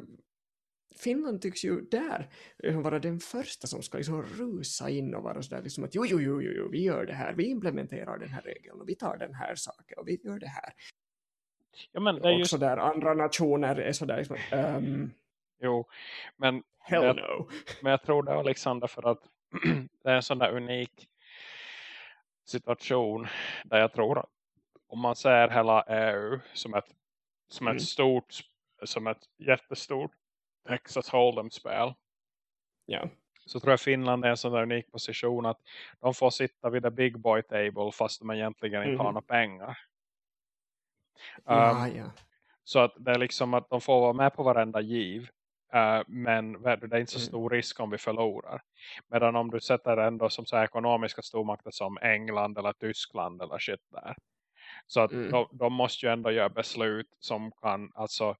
Finland tycks ju där eh, vara den första som ska liksom rusa in och vara sådär liksom att jo, jo, jo, jo, vi gör det här, vi implementerar den här regeln och vi tar den här saken och vi gör det här. ja, men det är och just, sådär andra nationer är sådär liksom, um, jo, men, hell Jag- no. men jag tror det liksom därför att (clears throat) det är en sån där unik situation där jag tror att om man ser hela EU som ett, som Mm. ett stort, som ett jättestort Texas Hold'em-spel Ja, så tror jag Finland är en sån där unik position att de får sitta vid the big boy table fast de egentligen inte har Mhm. några pengar. Um, ja, ja. Så att det är liksom att de får vara med på varenda giv. Uh, men det är inte så Mm. stor risk om vi förlorar. Medan om du sätter ändå som så här ekonomiska stormakter som England eller Tyskland eller shit där. Så att Mm. de, de måste ju ändå göra beslut som kan, alltså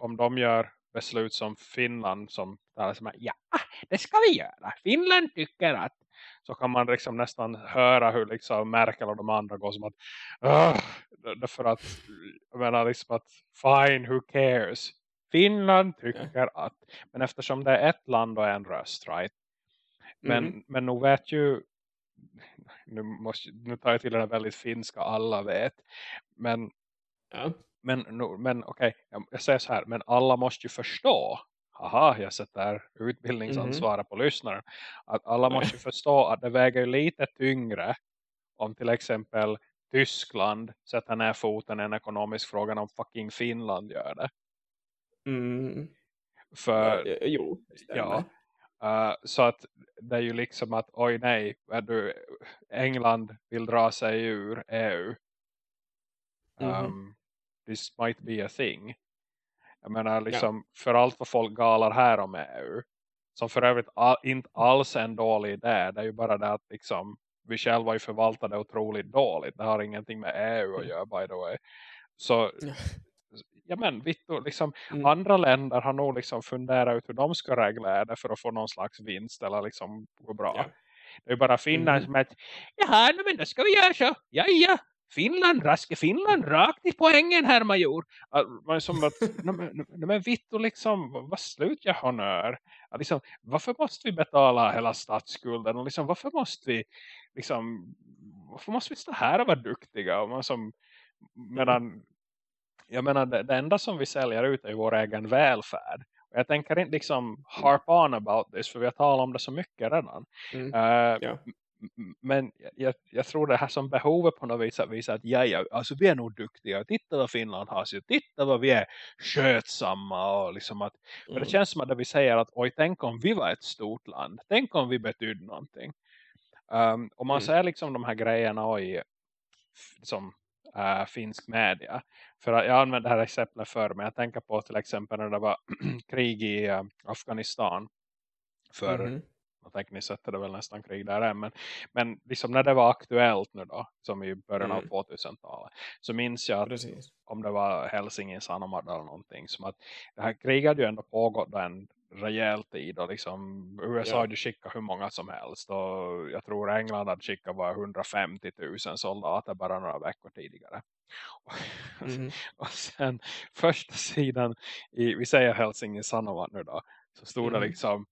om de gör beslut som Finland som, som ja det ska vi göra. Finland tycker att så kan man liksom nästan höra hur liksom Merkel och de andra går som att därför att jag menar liksom att fine who cares Finland tycker att men eftersom det är ett land och en röst right men, Mm. men nu vet ju nu, måste, nu tar jag till det väldigt finska alla vet men Ja. Men, men okej, jag- jag säger så här, men alla måste ju förstå, haha, jag sätter utbildningsansvaret på lyssnaren, att alla måste ju (laughs) förstå att det väger lite tyngre om till exempel Tyskland sätter ner foten en ekonomisk fråga om fucking Finland gör det. Mm. För, Ja, jo, det stämmer. ja, eh, så att det är ju liksom att, oj nej, är du, England vill dra sig ur EU. Mhm. um, this might be a thing. Jag menar liksom för allt vad folk galar här om EU. Som för övrigt all, inte alls är en dålig idé. Det är ju bara det att liksom vi själva ju förvaltar det otroligt dåligt. Det har ingenting med EU att Mm. göra by the way. Så Ja. ja men Vittu, liksom Mm. andra länder har nog liksom funderat ut hur de ska regla det för att få någon slags vinst eller liksom gå bra. Ja. Det är bara Finland Mhm. som att jaha, men då ska vi göra så. Ja, ja. Finland, raske Finland, rakt i poängen här major. Man som att, (laughs) men- Vittu liksom, vad- slut jag honör. Att liksom, varför måste vi betala hela statsskulden? Och liksom, varför måste vi liksom, varför måste vi stå här och vara duktiga? Och man som, medan, jag menar, det, det enda som vi säljer ut är vår egen välfärd. Och jag tänker inte liksom harp on about this, för vi har talat om det så mycket redan. Mm. Eh, Ja. Men jag, jag tror det här som behovet på något vis att visa att ja, ja, alltså vi är nog duktiga. Titta vad Finland har sig. Titta vad vi är skötsamma. Och liksom att, för Mm. det känns som att vi säger att oj, tänk om vi var ett stort land. Tänk om vi betydde någonting. Um, och man Mm. ser liksom de här grejerna i som äh, finsk media. För att jag använder det här exemplet förr. Men jag tänker på till exempel när det var (clears throat) krig i äh, Afghanistan. För Mhm. Och tekniskt sett är det väl nästan krig där än. Men, men liksom när det var aktuellt nu då, som i början av Mm. 2000-talet, så minns jag att Precis. om det var Helsingin Sanomat eller någonting, som att det här kriget ju ändå pågått en rejäl tid och liksom USA Ja. hade skickat hur många som helst och jag tror England hade skickat var 150 000 soldater bara några veckor tidigare. (laughs) Mhm. Och sen första sidan i, vi säger Helsingin Sanomat nu då, så stod det Mhm. liksom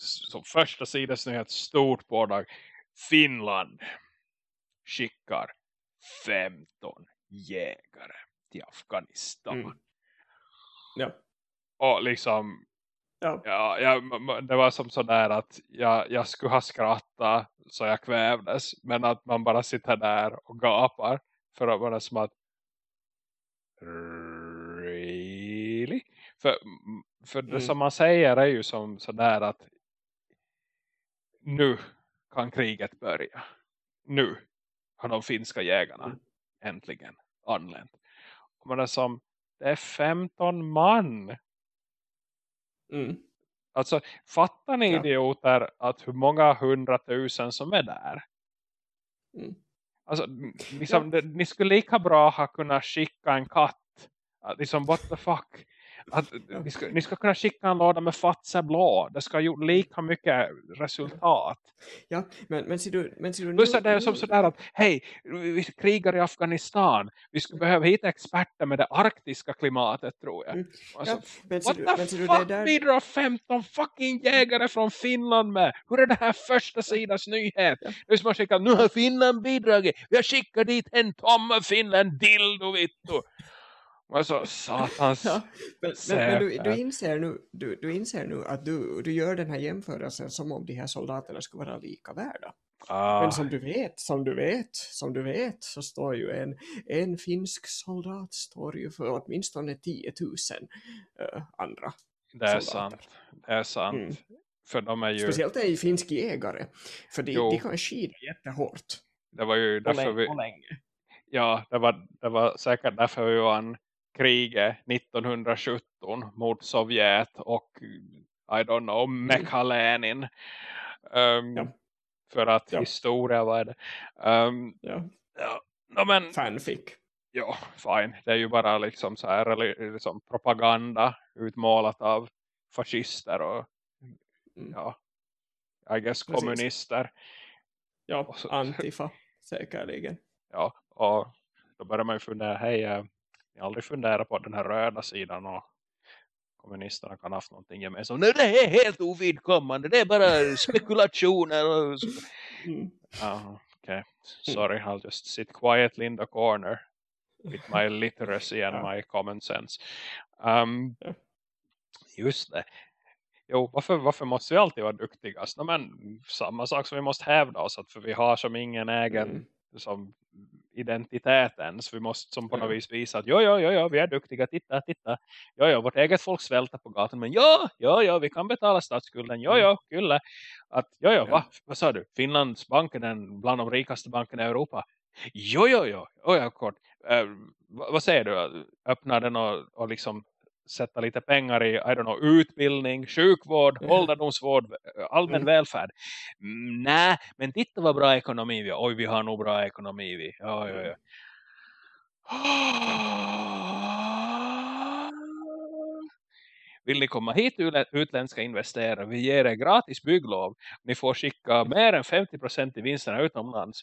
som första sidesnyhet stort pådag Finland skickar 15 jägare till Afghanistan. Mm. Ja. Och liksom Ja. ja, ja, m- m- det var som sådär att jag, jag skulle ha skrattat så jag kvävdes. Men att man bara sitter där och gapar. För att är som att really? För, för det Mm. som man säger är ju som sådär att nu kan kriget börja. Nu har de finska jägarna Mm. äntligen anlänt. Och man är som, det är 15 man. Mm. Alltså, fattar ni Ja. idioter att hur många hundratusen som är där? Mm. Alltså, liksom, det, ni skulle lika bra ha kunnat skicka en katt. Att, liksom, what the fuck? Att, ni, ska, ni ska kunna skicka en låda med fatse blå. Det ska ha gjort lika mycket resultat. Ja, men, men ser du... Men ser du Plus att det är som sådär att, hej, vi krigar i Afghanistan. Vi skulle behöva hitta experter med det arktiska klimatet, tror jag. Mm. Alltså, Ja, men What du, the men ser du det fuck där... bidrar 15 fucking jägare från Finland med? Hur är det här första sidans nyhet? Ja. Nu som har skickat, nu har Finland bidragit. Vi har skickat dit en Tomme Finland dildo vittu. Alltså satans. Ja, men, men, du, du, inser nu, du, du inser nu att du, du gör den här jämförelsen som om de här soldaterna skulle vara lika värda. Ah, Men som du vet, som du vet, som du vet så står ju en, en finsk soldat står ju för åtminstone 10 000 eh, andra. det är soldater. sant. Det är sant. Mm. För de är ju, Speciellt är ju finsk jägare, för de, Jo. de kan skida jättehårt. det var ju Och därför länge, vi, och länge. ja, det var, det var säkert därför vi vann kriget 1917 mot Sovjet och I don't know, Mekalenin. Um, Ja. För att Ja. historia var det. Um, Ja. ja, men Fanfic. ja, fine. Det är ju bara liksom så här liksom propaganda utmålat av fascister och Mm. ja, I guess Precis. kommunister. Ja, så- Antifa säkerligen. Ja, och då börjar man ju fundera, hej, har aldrig funderat på den här röda sidan och kommunisterna kan ha haft någonting gemensamt. Nej, det är helt ovidkommande, det är bara (laughs) spekulationer. Mm. Ja, okay. Sorry, I'll just sit quietly in the corner with my literacy and my common sense. Um. Just det. Jo, varför, varför måste vi alltid vara duktigast? No, men, samma sak som vi måste hävda oss, att för vi har som ingen egen Mm. Som identiteten. Så vi måste som på något vis visa att ja, ja, ja, ja, vi är duktiga, titta, titta. Ja, ja, vårt eget folk svälter på gatan men ja, ja, ja, vi kan betala statsskulden. Ja, ja, kulle att ja, ja, va, vad sa du, Finlands bank är bland de rikaste bankerna i Europa. Jo, jo, jo, oh, ja, kort. Eh, vad, vad säger du, öppna den och, och liksom sätta lite pengar i, I don't know, utbildning, sjukvård, Ja. ålderdomsvård, allmän Mm. välfärd. Mm, nej, men titta vad bra ekonomi vi har. Oj, vi har nog bra ekonomi vi. Ja, ja, ja. (gasps) Vill ni komma hit utländska investerare? Vi ger er gratis bygglov. Ni får skicka mer än 50% i vinsterna utomlands.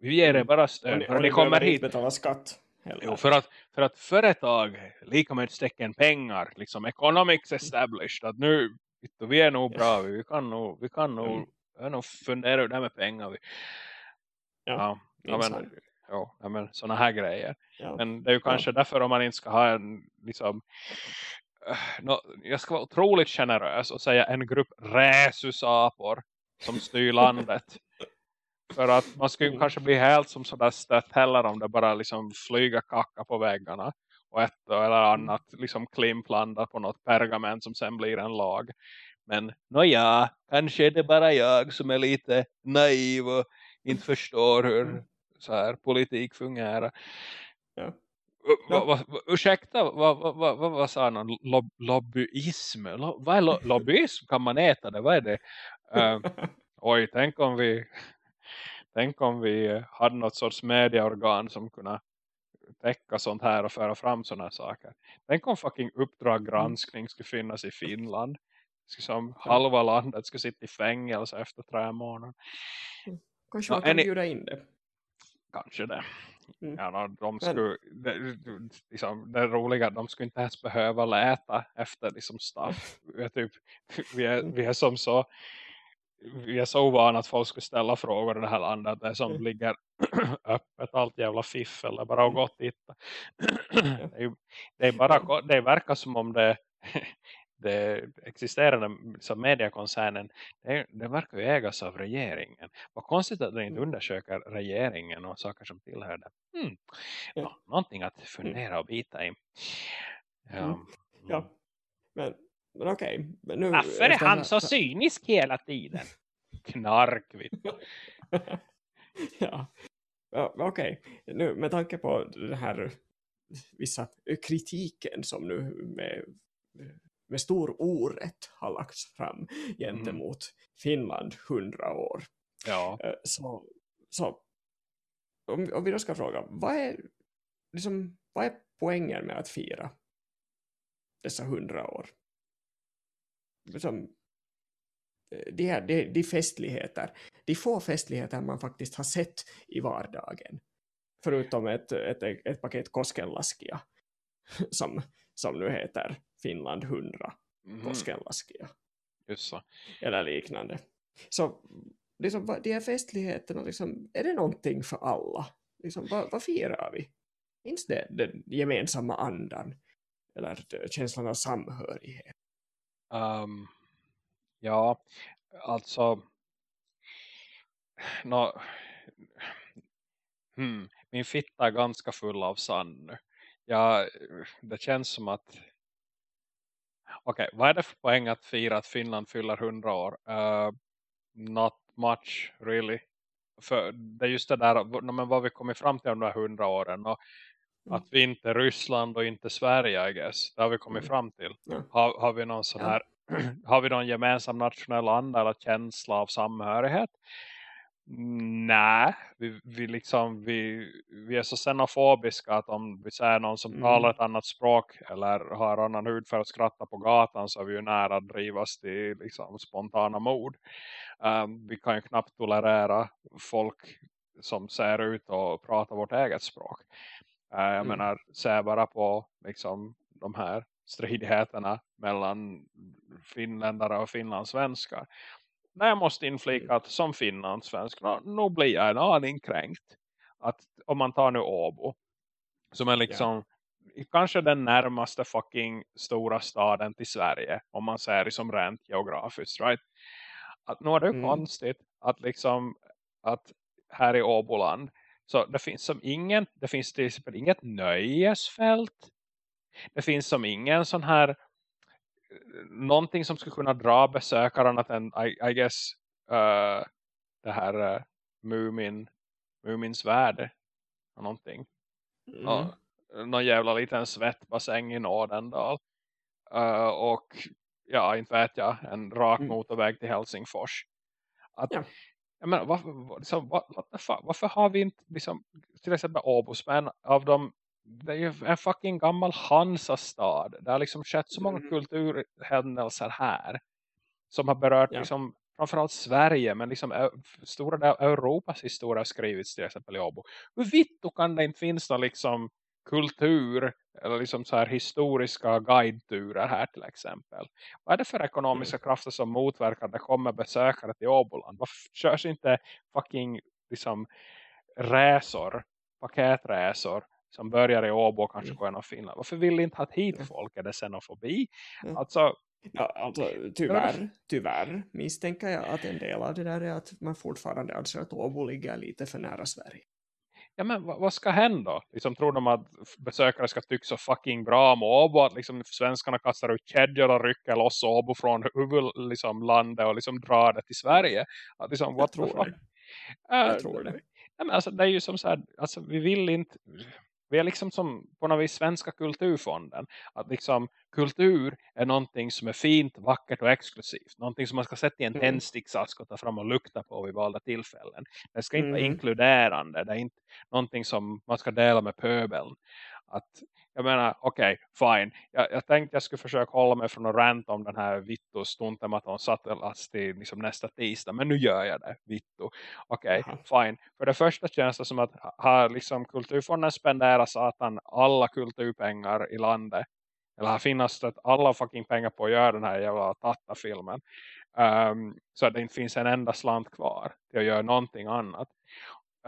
Vi ger er Mm. bara Och stöd. ni, Och och ni ni kommer hit. betala skatt. Jo, för att, för att företag, lika med ett tecken pengar, liksom economics established, att nu, vi är nog bra, vi kan nog, vi kan nog, Mm. jag nog fundera ut det här med pengar. Vi, Ja, ja, ja, men, ja, ja, men sådana här grejer. Ja. Men det är ju kanske därför om man inte ska ha en, liksom, eh, nå, jag ska vara otroligt generös och säga en grupp räsusapor som styr landet. (laughs) För att man skulle Mm. kanske bli helt som sådär stött heller om det bara liksom flyga kacka på väggarna. Och ett eller annat liksom klimplanda på något pergament som sen blir en lag. Men nåja, kanske är det bara jag som är lite naiv och inte förstår hur Mm. så här politik fungerar. Ja. Uh, Ja. va, va, ursäkta, vad va, va, va, vad sa någon? Lob, lobbyism? Lo, vad är lo, lobbyism? Kan man äta det? Vad är det? (laughs) Eh, oj, tänk om vi tänk om vi hade något sorts medieorgan som kunde täcka sånt här och föra fram såna här saker. Tänk om fucking uppdrag granskning skulle finnas i Finland. Som halva landet skulle sitta i fängelse efter tre månader. Kanske Ja, man kan bjuda in det. Kanske det. Mm. Ja, no, de skulle, det, liksom, det är roliga, de skulle inte ens behöva läta efter liksom stuff. (laughs) Vi är, typ, vi, är, vi är som så vi är så ovana att folk skulle ställa frågor i det här landet. Det som Mm. ligger öppet allt jävla fiffel. Det är bara att gå och titta. det, är, det, är bara, det verkar som om det det existerande som mediekoncernen det, det verkar ju ägas av regeringen. Vad konstigt att den inte Mm. undersöker regeringen och saker som tillhör det. Hmm. Ja. Ja, någonting att fundera och bita i. Ja. Mm. Ja. Men, men okej. Men nu, Varför är han så cynisk hela tiden? (laughs) Knark, (laughs) ja. ja okej. Nu med tanke på den här vissa kritiken som nu med, med stor orätt har lagts fram gentemot Finland hundra år. Ja. Eh, Så, så om, om vi då ska fråga, vad är, liksom, vad är poängen med att fira dessa hundra år? Liksom, eh, de, här, de, de festligheter, de få festligheter man faktiskt har sett i vardagen, förutom ett, ett, ett paket Koskenlaskia (laughs) som, som nu heter Finland 100 Mhm. Koskenlaskia eller liknande. Så liksom, de här festligheterna, liksom, är det någonting för alla? Liksom, vad, vad firar vi? Finns det den gemensamma andan? Eller det- känslan av samhörighet? Um, ja, alltså no, hmm, min fitta är ganska full av sand nu. Ja, det känns som att okej, vad är det för poäng att fira att Finland fyller 100 år? Uh, not much really. För det är just det där, men vad vi kommit fram till de där 100 åren och att vi inte är Ryssland och inte Sverige, I guess. Det har vi kommit Mm. fram till. Ja. Har, har vi någon sån här (clears throat) har vi någon gemensam nationell anda eller känsla av samhörighet? Nej, vi, vi, liksom, vi, vi är så xenofobiska att om vi ser någon som Mm. talar ett annat språk eller har annan hud för att skratta på gatan så är vi ju nära att drivas till liksom, spontana mord. Um, vi kan ju knappt tolerera folk som ser ut och pratar vårt eget språk. Uh, jag Mm. menar, se bara på liksom, de här stridigheterna mellan finländare och finlandssvenskar. Nej, jag måste inflika att som finlandssvensk, nog blir jag en aning kränkt. Att om man tar nu Åbo, som är liksom kanske den närmaste fucking stora staden till Sverige, om man ser det som rent geografiskt, right? Att nu är det Mm. konstigt att liksom, att här i Åboland, så det finns som ingen, det finns till exempel inget nöjesfält. Det finns som ingen sån här eh, någonting som skulle kunna dra besökare annat än I, I guess uh, det här uh, Mumin Mumins värld och någonting. Mm. Ja, någon jävla liten svettbassäng i Nordendal. Uh, och ja, inte vet jag, en rak Mm. motorväg till Helsingfors. Att, Ja. Jag menar, varför, liksom, what, what the fuck? varför har vi inte liksom, till exempel Åbosmän av dem det är ju en fucking gammal Hansa-stad. Det har liksom skett så många Mm. kulturhändelser här. Som har berört Ja. liksom, framförallt Sverige. Men liksom stora Europas historia har skrivits till exempel i Åbo. Hur vitt kan det inte finnas någon liksom kultur eller liksom så här historiska guideturer här till exempel. Vad är det för ekonomiska krafter som motverkar att det kommer besökare till Åboland? Varför körs inte fucking liksom resor, paketresor som börjar i Åbo och kanske Mm. går genom Finland. Varför vill inte ha hit Ja. folk? Är det xenofobi? Ja. Alltså, Ja, alltså, tyvärr, tyvärr misstänker jag att en del av det där är att man fortfarande anser att Åbo ligger lite för nära Sverige. Ja men vad, ska hända? Liksom, tror de att besökare ska tycka så fucking bra om Åbo att liksom, svenskarna kastar ut kedjor och rycker loss Åbo från huvudlandet liksom, landet och liksom drar det till Sverige? Att, liksom, Jag the tror fuck? det. Äh, Jag tror det. Ja, men alltså, det är ju som så här, alltså, vi vill inte, vi är liksom som på något vis svenska kulturfonden. Att liksom kultur är någonting som är fint, vackert och exklusivt. Någonting som man ska sätta i en Mm. tändsticksask och ta fram och lukta på vid valda tillfällen. Det ska inte vara Mm. inkluderande. Det är inte någonting som man ska dela med pöbeln. Att, jag menar, okej, fine. Jag, jag tänkte jag skulle försöka hålla mig från att rant om den här Vittos Tuntematon satellas till liksom nästa tisdag. Men nu gör jag det, Vittu. Okej, Jaha. fine. För det första känns det som att har liksom kulturfonden spenderat satan alla kulturpengar i landet. Eller har finnas det alla fucking pengar på att göra den här jävla Tatta-filmen. Um, så att det inte finns en enda slant kvar till att göra någonting annat.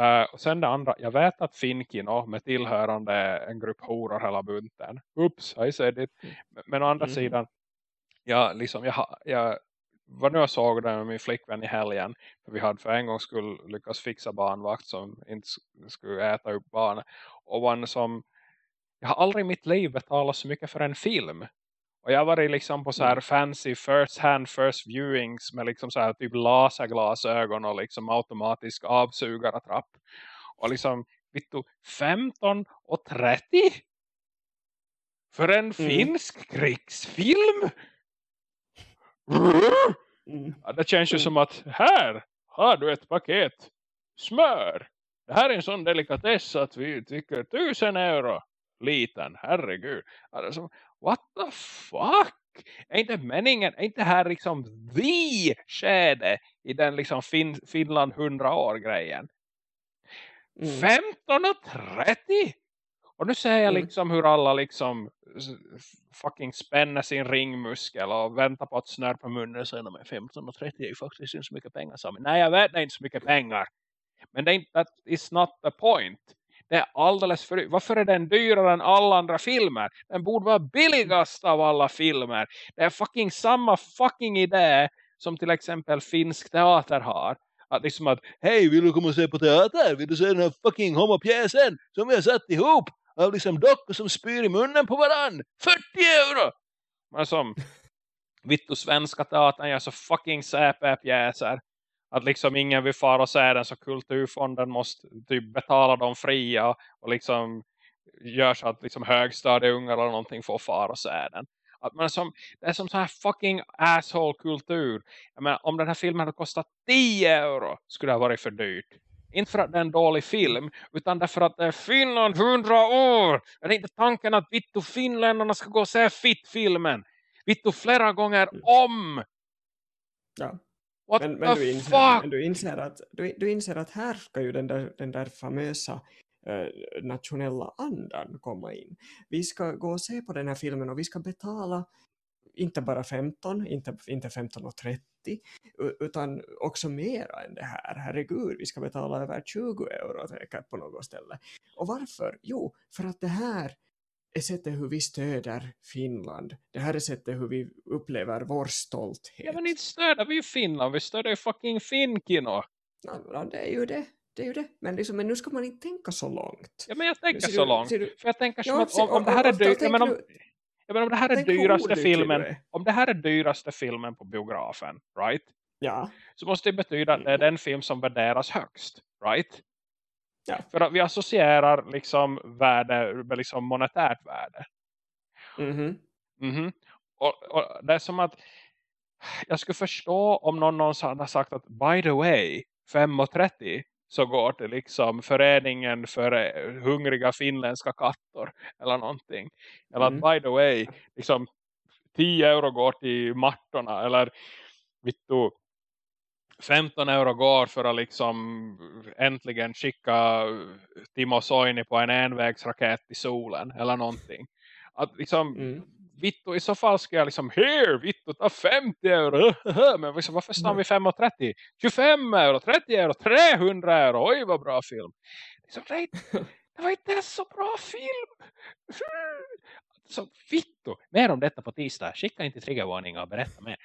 Uh, och sen det andra, jag vet att Finkino med tillhörande en grupp horor hela bunten. Oops, I said it. Mm. Men, men å andra Mm. sidan, jag, liksom, jag, jag var nu jag såg det med min flickvän i helgen. För vi hade för en gång skulle lyckas fixa barnvakt som inte sk- skulle äta upp barnen. Och var en som, jag har aldrig i mitt liv betalat så mycket för en film. Och jag har varit liksom på så här Mm. fancy first hand first viewings med liksom så här typ laserglasögon och liksom automatisk avsugartrapp. Och liksom, vittu, 15 och 30? För en finsk krigsfilm? Mm. Ja, det känns ju Mm. som att här har du ett paket smör. Det här är en sån delikatess att vi tycker tusen euro liten, herregud. Alltså, what the fuck? Är inte meningen, är inte här liksom the skede i den liksom fin Finland 100 år grejen? Mm. 15 och 30? Och nu ser jag Mm. liksom hur alla liksom fucking spänner sin ringmuskel och väntar på att snörpa munnen och säger men 15 och 30 är ju faktiskt inte så mycket pengar Sami. Nej jag vet det är inte så mycket pengar. Men det är inte, that is not the point. Det är alldeles för Varför är den dyrare än alla andra filmer? Den borde vara billigast av alla filmer. Det är fucking samma fucking idé som till exempel finsk teater har. Att liksom att, hej vill du komma och se på teater? Vill du se den här fucking homopjäsen som vi har satt ihop? Av liksom dockor som spyr i munnen på varann. 40 euro! Men som (laughs) vittu svenska teatern gör så fucking säpe-pjäser. Att liksom ingen vill fara och se den så kulturfonden måste typ betala dem fria och liksom gör så att liksom högstadieungar eller någonting får fara och se den. Att man som, det är som så här fucking asshole-kultur. om den här filmen hade kostat 10 euro skulle det ha varit för dyrt. Inte för att det är en dålig film. Utan därför att det är Finland 100 år. Det är inte tanken att vittu finländarna ska gå och se fitt-filmen. Vittu flera gånger om. Ja. What Men, men, du inser, men du, inser att, du, du inser att här ska ju den där, den där famösa eh, nationella andan komma in. Vi ska gå och se på den här filmen och vi ska betala inte bara 15, inte, inte 15 och 30 u- utan också mera än det här. Herregud, vi ska betala över 20 euro säkert på något ställe. Och varför? Jo, för att det här är sättet hur vi stöder Finland. Det här är sättet hur vi upplever vår stolthet. Ja men inte stöder vi Finland. Vi stöder ju fucking Finkino. Ja, ja, det är ju det. Det är ju det. Men, liksom, men nu ska man inte tänka så långt. Ja men jag tänker så du- långt. du- För jag tänker som Ja, att se- om, om det här är dyrt. tänk Men om, ja, men om det här är dyraste filmen. är. Om det här är dyraste filmen på biografen. Right? Ja, Så måste det betyda att det är den film som värderas högst. Right? Ja. För att vi associerar liksom värde med liksom monetärt värde. mhm. Mhm. Och, och det är som att jag skulle förstå om någon någonsin hade sagt att by the way 5.30 så går till liksom föreningen för eh, hungriga finländska katter eller någonting. Eller Mm. att by the way liksom 10 euro går till mattorna eller vittu 15 euro går för att liksom äntligen skicka Timo Soini på en envägsraket i solen eller någonting. Att liksom Mm. Vittu, i så fall ska jag liksom, here, Vittu, ta 50 euro. (laughs) Men liksom, varför stannar vi 5,30? 25 euro, 30 euro, 300 euro. Oj, vad bra film. Liksom, nej, (laughs) det var inte ens så bra film. Så Vittu, mer om detta på tisdag. Skicka inte triggervarningar och berätta mer.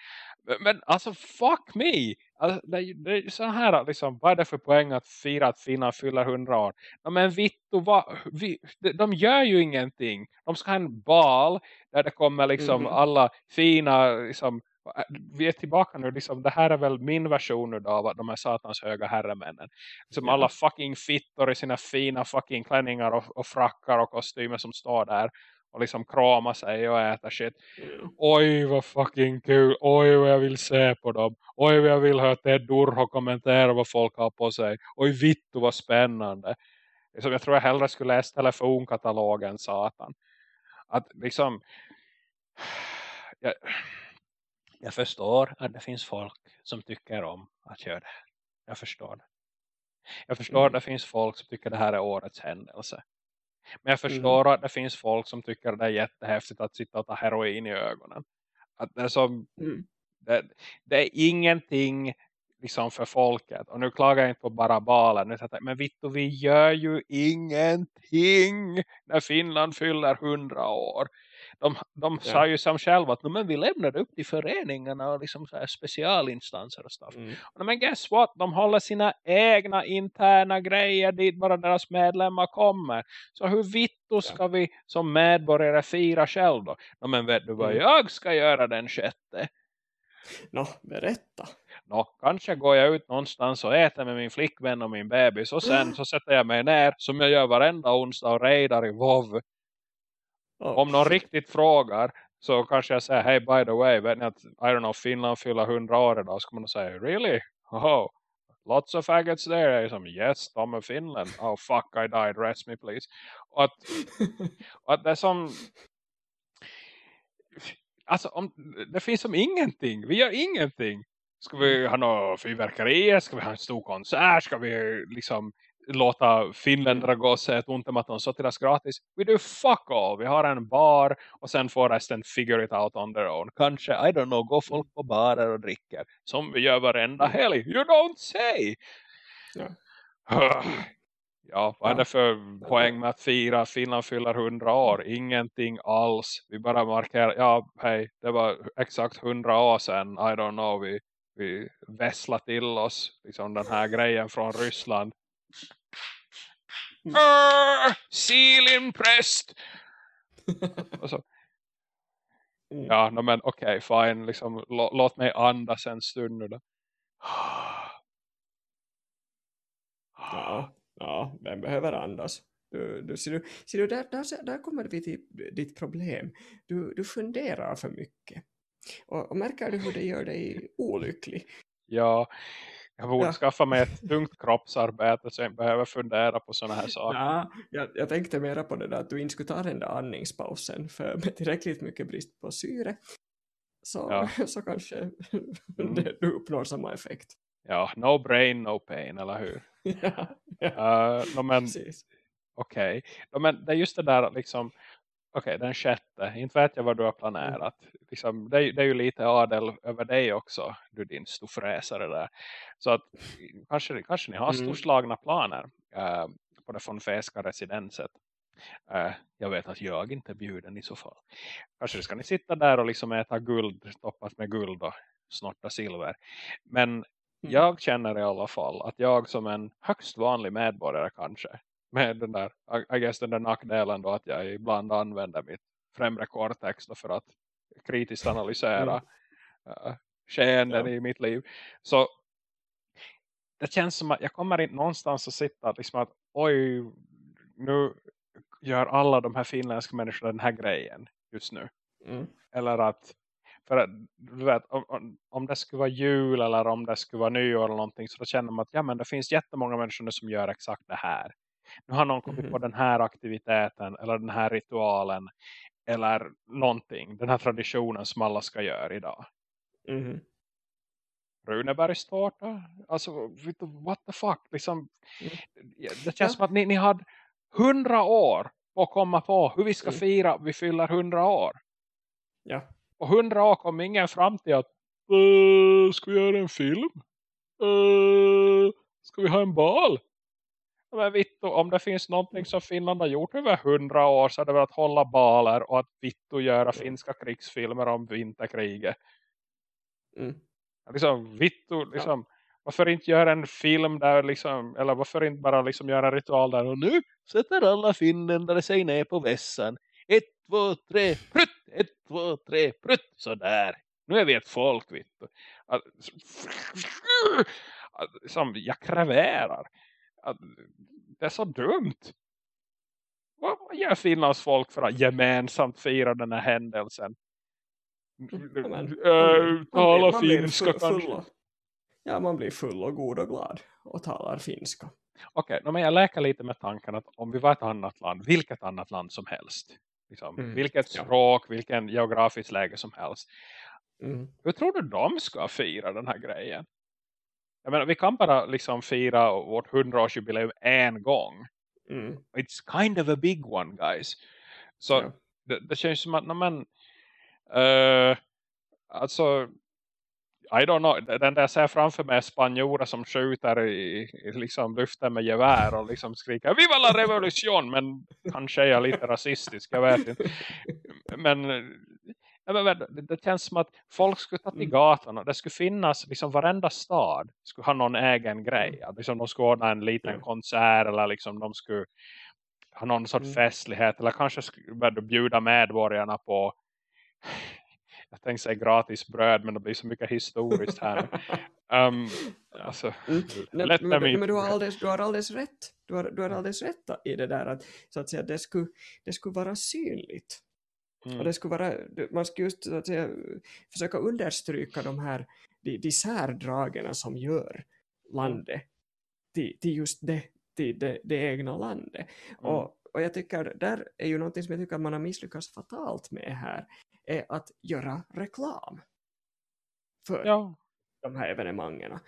Men, men alltså, fuck me. Alltså, det, det är så här, liksom, vad är det för poäng att fira att Finland fyller 100 år? Ja, men Vittu, va, vi, de, de gör ju ingenting. De ska ha en bal där det kommer liksom Mhm. alla fina liksom, vi är tillbaka nu, liksom, det här är väl min version nu då av de här satans höga herremännen. Ja. alla fucking fittor i sina fina fucking klänningar och, och frackar och kostymer som står där och liksom kramar sig och äter shit. Mm. Oj vad fucking kul, oj vad jag vill se på dem. Oj vad jag vill höra Ted Durho kommentera vad folk har på sig. Oj vittu vad spännande. Liksom, jag tror jag hellre skulle läsa telefonkatalogen satan. Att liksom jag, jag förstår att det finns folk som tycker om att göra det. Jag förstår det. Jag förstår Mm. att det finns folk som tycker det här är årets händelse. Men jag förstår att det finns folk som tycker det är jättehäftigt att sitta och ta heroin i ögonen. Att det är som Mm. det, det är ingenting liksom för folket. Och nu klagar jag inte på bara balen. Nu säger jag, Men Vittu, vi gör ju ingenting när Finland fyller hundra år. De, de Ja. sa ju som själva att "No, men vi lämnar upp till föreningarna och liksom så specialinstanser och stuff. Mm. Men guess what? De håller sina egna interna grejer dit bara deras medlemmar kommer. Så hur vittu ska vi som medborgare fira själv då? No, men vet du vad Mm. jag ska göra den sjätte? Nå, berätta. Nå, kanske går jag ut någonstans och äter med min flickvän och min bebis. Och sen (gasps) så sätter jag mig ner som jag gör varenda onsdag och raidar i WoW. Oh, Om någon riktigt frågar så kanske jag säger, hey by the way, vet ni att I don't know, Finland fyller 100 år idag. Så kommer man säga, really? Oh, lots of faggots there. Jag är som, yes, de är Finland. Oh fuck, I died, rest me please. Och att, (laughs) och att det är som... Alltså, om, det finns som ingenting. Vi gör ingenting. Ska vi ha några fyrverkerier? Ska vi ha en stor konsert? Ska vi liksom låta finländare gå och se ett ont om att de så till oss gratis? We do fuck all. Vi har en bar och sen får resten figure it out on their own. Kanske, I don't know, gå folk på barer och dricker. Som vi gör varenda helg. You don't say! Ja. (sighs) Ja, vad är det för poäng med att fira Finland fyller 100 år? Ingenting alls. Vi bara markerar, ja hej, det var exakt 100 år sedan, I don't know, vi, vi vässlar till oss liksom den här grejen från Ryssland. Mm. Arr, Silinpräst! (laughs) Och så, Mm. ja, no, men okej, fine, liksom, lå, låt mig andas en stund nu då. Ja, ja, vem behöver andas? Du, du, ser du, ser du där, där, där kommer vi till ditt problem. Du, du funderar för mycket. Och, och märker du hur det gör dig olycklig? Ja, jag borde Ja. skaffa mig ett tungt kroppsarbete så jag inte behöver fundera på sådana här saker. Ja, jag, jag tänkte mera på det där att du inte skulle ta den där andningspausen för med tillräckligt mycket brist på syre så, Ja. (laughs) så kanske Mm. det, du uppnår samma effekt. Ja, no brain, no pain, eller hur? (laughs) ja, ja, Uh, no, men okej. No, men det är just det där liksom, okej den sjätte, inte vet jag vad du har planerat. Liksom, det, är- det är ju lite adel över dig också, du din storfräsare där. Så att kanske, kanske ni har Mm. storslagna planer eh, på det fonfeska residenset. Eh, jag vet att jag inte är bjuden i så fall. Kanske ska ni sitta där och liksom äta guld, toppat med guld och snorta silver. Men jag känner i alla fall att jag som en högst vanlig medborgare kanske med den där, I- guess den där nackdelen då att jag ibland använder mitt främre cortex då för att kritiskt analysera uh, skeenden Ja. i mitt liv. Så det känns som att jag kommer inte någonstans att sitta liksom att oj, nu gör alla de här finländska människorna den här grejen just nu. Mm. Eller att, för att du vet, om, om, om det skulle vara jul eller om det skulle vara nyår eller någonting så då känner man att ja men det finns jättemånga människor nu som gör exakt det här. Nu har någon kommit Mhm. på den här aktiviteten eller den här ritualen eller någonting, den här traditionen som alla ska göra idag. Mhm. Runebergstårta? Alltså, what the fuck? Liksom, Mm. Det känns Ja. som att ni, ni hade hundra år på att komma på hur vi ska Mm. fira vi fyller hundra år. Ja. Och hundra år kom ingen fram till att "Eh, ska vi göra en film? Eh, ska vi ha en bal? Ja, Men Vittu, om det finns någonting som Finland har gjort över hundra år så är det väl att hålla baler och att Vittu göra finska krigsfilmer om vinterkriget. Mm. Liksom, Vittu, liksom, varför inte göra en film där liksom, eller varför inte bara liksom göra en ritual där och nu sätter alla finländare sig ner på vässan. Ett, två, tre, prutt! Ett, två, tre, prutt! Sådär. Nu är vi ett folk, Vittu. Att, (laughs) som jag kreverar. Det är så dumt. Vad, vad gör Finlands folk för att gemensamt fira den här händelsen? Ja, Äh, tala finska kanske. Ja, man blir full och god och glad och talar finska. Okej, okay, men jag läker lite med tanken att om vi var ett annat land, vilket annat land som helst. Liksom, Mm, Vilket ja. språk, vilken geografisk läge som helst. Mm. Hur tror du de ska fira den här grejen? Jag menar, vi kan bara liksom fira vårt 100-årsjubileum en gång. Mm. It's kind of a big one, guys. Så Ja. det, det känns som att, men, eh, alltså, I don't know, den där jag ser framför mig är spanjorer som skjuter i, i liksom luften med gevär och liksom skriker Viva la revolution! Men kanske är jag lite rasistisk, jag vet inte. Men det, känns som att folk skulle ta till Mm. gatan och det skulle finnas, liksom varenda stad skulle ha någon egen grej. Att liksom de skulle ordna en liten Ja. konsert eller liksom de skulle ha någon sorts Mm. festlighet eller kanske skulle bjuda medborgarna på (laughs) jag tänkte säga gratis bröd men det blir så mycket historiskt här. (laughs) um, alltså, Mm. Men, men, men du, har alldeles, du har alldeles rätt. Du har, du har alldeles rätt i det där att, så att säga, det, skulle, det skulle vara synligt. Och mm, det skulle vara, man skulle just så att säga, försöka understryka de här de, de särdragen som gör landet till, till just det, till det, det egna landet. Mm. Och, och jag tycker, där är ju någonting som jag tycker att man har misslyckats fatalt med här, är att göra reklam för ja, de här evenemangen.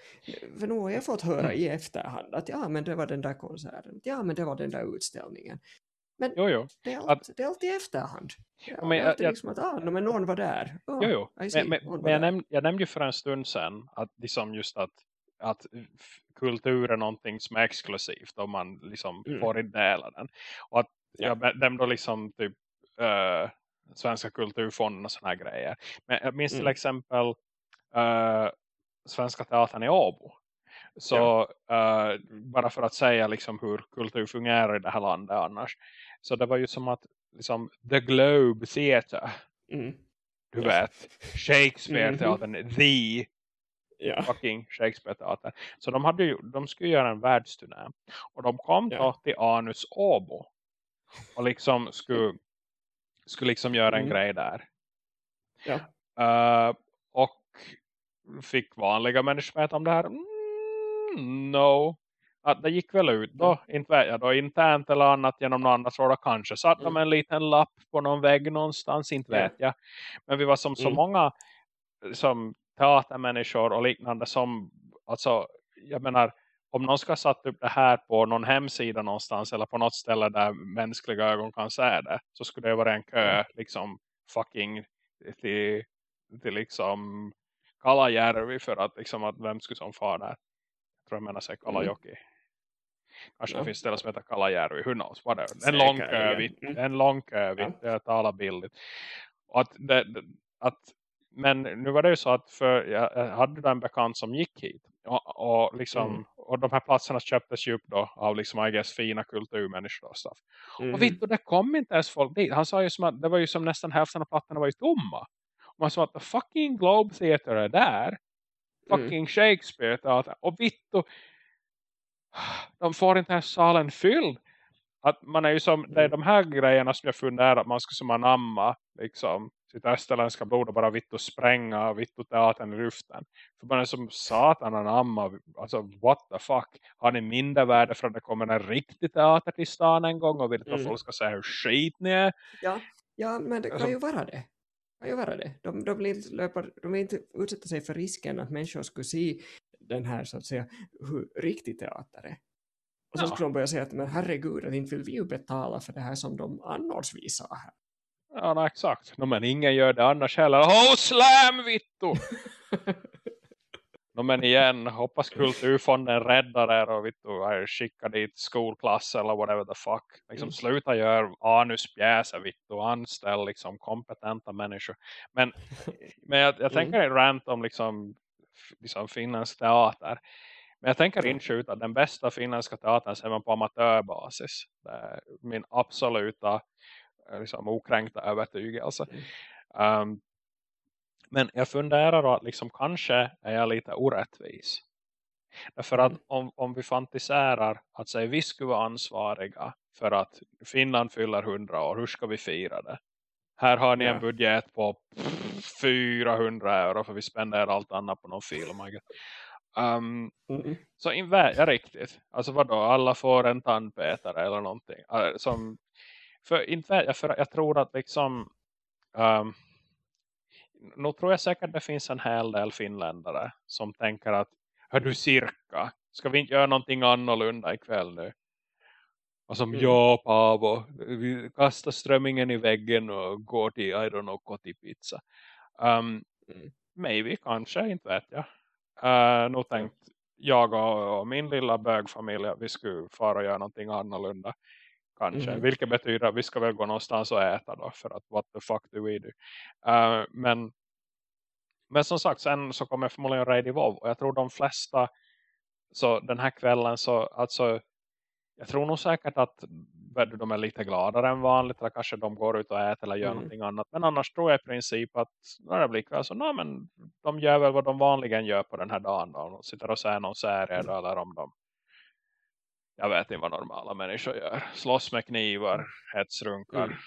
För nu har jag fått höra i efterhand att ja men det var den där konserten, ja men det var den där utställningen. Men jo, jo. det är, allt, Att- det är alltid i efterhand. Ja, men det är jag- alltid jag- liksom att ah, men någon var där. Oh, Jo, jo. See, Men, men, jag, näm, jag nämnde ju för en stund sedan att, liksom just att, att kultur är någonting som är exklusivt om man liksom Mm. får inte dela den. Och att Ja. jag nämnde typ uh, Svenska kulturfonden och såna här grejer. Men jag minns till Mm. exempel eh, Svenska teatern i Åbo. Så eh, bara för att säga liksom hur kultur fungerar i det här landet annars. Så det var ju som att liksom, The Globe Theatre Mm. du Ja. vet, Shakespeare-teatern, the Ja. fucking Shakespeare-teatern. Så de, hade ju, de skulle göra en världsturné. Och de kom Ja. då till Anus Åbo. och liksom skulle, skulle liksom göra en Mm. grej där. Ja. Eh, och fick vanliga människor veta om det här? Mm, no. Att det gick väl ut då, inte vet jag då, internt eller annat genom någon annan tråd. Kanske satt de Mm. en liten lapp på någon vägg någonstans, inte vet jag. Men vi var som så Mm. många som teatermänniskor och liknande som, alltså, jag menar, om någon ska satt upp det här på någon hemsida någonstans eller på något ställe där mänskliga ögon kan se det, så skulle det vara en kö, liksom fucking till, till liksom Kalajärvi för att liksom att vem skulle som far där. Jag tror jag menar sig Kalajoki. Kanske Ja. det finns ställen som heter Kalajärvi, who knows, whatever. En lång kö, vitt, Mm. en lång kö, vitt, jag talar billigt. Och att, det, att, men nu var det ju så att för, jag hade en bekant som gick hit. Och, och, liksom, Mm. och de här platserna köptes ju upp då av liksom, I guess, fina kulturmänniskor och stuff. Mhm. Och vet du, det kom inte ens folk dit. Han sa ju som att det var ju som nästan hälften av plattorna var ju tomma. Och man sa att the fucking Globe Theatre är där. Mm. Fucking Shakespeare teater. Och vitt du, de får inte ens salen fylld. Att man är ju som, det är de här grejerna som jag funderar att man ska som anamma liksom sitt österländska blod och bara vitt och spränga vitt och teatern i luften. För man är som satan anamma, alltså what the fuck. Har ni mindre värde för att det kommer en riktig teater till stan en gång och vill att Mm. folk ska säga hur skit ni är? Ja, ja, men det kan Alltså- ju vara det. Kan ju vara det. De, de, vill inte löpa, de vill inte utsätta sig för risken att människor skulle se den här så att säga hur riktig teater är. Och så Ja. skulle de börja säga att men herregud, att inte vill vi ju betala för det här som de annars visar här. Ja, nej, exakt. No, men ingen gör det annars heller. Oh, slam, Vittu! (laughs) no, men igen, hoppas kulturfonden räddar er och Vittu skickar dit skolklass eller whatever the fuck. Liksom, Mm. Sluta gör anuspjäser, Vittu. Anställ liksom, kompetenta människor. Men, (laughs) men jag, jag tänker en rant om liksom, liksom finländsk teater. Men jag tänker inskjuta att den bästa finländska teatern ser man på amatörbasis. Det är min absoluta eh, liksom, okränkta övertygelse. Um, men jag funderar då att liksom, kanske är jag lite orättvis. Därför att Mm. om, om vi fantiserar att säga vi skulle vara ansvariga för att Finland fyller 100 år, hur ska vi fira det? Här har ni en budget på pff, 400 euro för vi spenderar allt annat på någon film. Um, Mm. så jag riktigt. Alltså vadå, alla får en tandpetare eller någonting. Äh, Som, för inte för jag tror att liksom um, nu tror jag säkert det finns en hel del finländare som tänker att hör du cirka, ska vi inte göra någonting annorlunda ikväll nu? Och som, Mm. ja Paavo, vi kastar strömmingen i väggen och går till, I don't know, kotipizza. Um, Mm. maybe, kanske, inte vet jag. Uh, nog tänkt jag och, och min lilla bögfamilj att vi skulle fara och göra någonting annorlunda. Kanske. Mhm. Vilket betyder att vi ska väl gå någonstans och äta då. För att what the fuck do we do? Uh, men, men som sagt, sen så kommer jag förmodligen Raid Evolve. Och jag tror de flesta, så den här kvällen så, alltså jag tror nog säkert att de är lite gladare än vanligt. Eller kanske de går ut och äter eller gör Mm. någonting annat. Men annars tror jag i princip att blir kväll så nej, men de gör väl vad de vanligen gör på den här dagen. Då. De sitter och säger någon serie då, eller om de jag vet inte vad normala människor gör. Slåss med knivar, hetsrunkar, Mm.